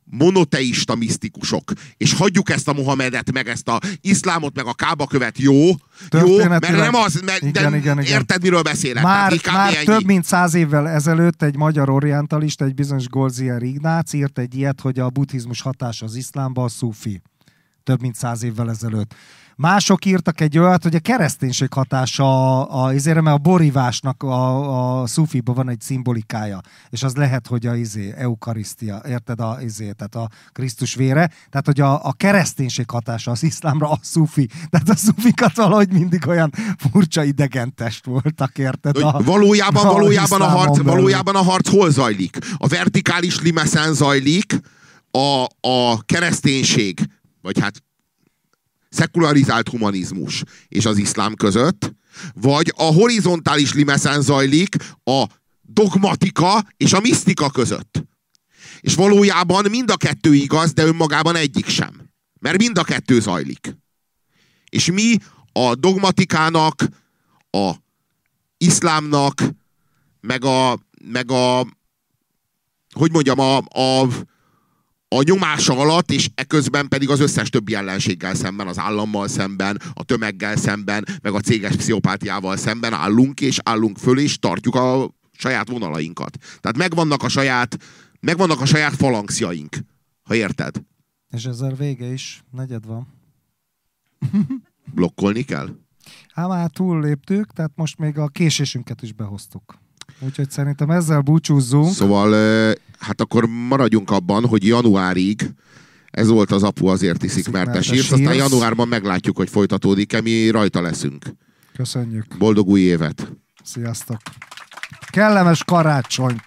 monoteista misztikusok. És hagyjuk ezt a Mohamedet, meg ezt a iszlámot, meg a kába követ, jó? Jó, mert nem az, mert, igen, de igen, igen. érted, miről beszélek? Már, már több mint száz évvel ezelőtt egy magyar orientalista, egy bizonyos Golzier Ignác írt egy ilyet, hogy a buddhizmus hatás az iszlámba a szufi több mint száz évvel ezelőtt. Mások írtak egy olyat, hogy a kereszténység hatása a, a izére, mert a borivásnak a, a szufiban van egy szimbolikája, és az lehet, hogy a izé, eukarisztia, érted a izé, tehát a Krisztus vére, tehát hogy a, a kereszténység hatása az iszlámra a szufi, tehát a szufikat valahogy mindig olyan furcsa idegentest voltak, érted? A, valójában, a valójában, a harc, valójában a harc hol zajlik? A vertikális limeszen zajlik, a, a kereszténység, vagy hát szekularizált humanizmus és az iszlám között, vagy a horizontális limeszen zajlik a dogmatika és a misztika között. És valójában mind a kettő igaz, de önmagában egyik sem. Mert mind a kettő zajlik. És mi a dogmatikának, a iszlámnak, meg a, meg a hogy mondjam, a, a, a nyomása alatt, és eközben pedig az összes többi ellenséggel szemben, az állammal szemben, a tömeggel szemben, meg a céges pszichopátiával szemben állunk, és állunk föl, és tartjuk a saját vonalainkat. Tehát megvannak a saját, megvannak a saját falangszjaink, ha érted. És ezzel vége is, negyed van. [LAUGHS] Blokkolni kell? Hát már túlléptük, tehát most még a késésünket is behoztuk. Úgyhogy szerintem ezzel búcsúzzunk. Szóval hát akkor maradjunk abban, hogy januárig ez volt az apu azért iszik, mert te sírsz, aztán januárban meglátjuk, hogy folytatódik-e, mi rajta leszünk. Köszönjük. Boldog új évet. Sziasztok. Kellemes karácsonyt.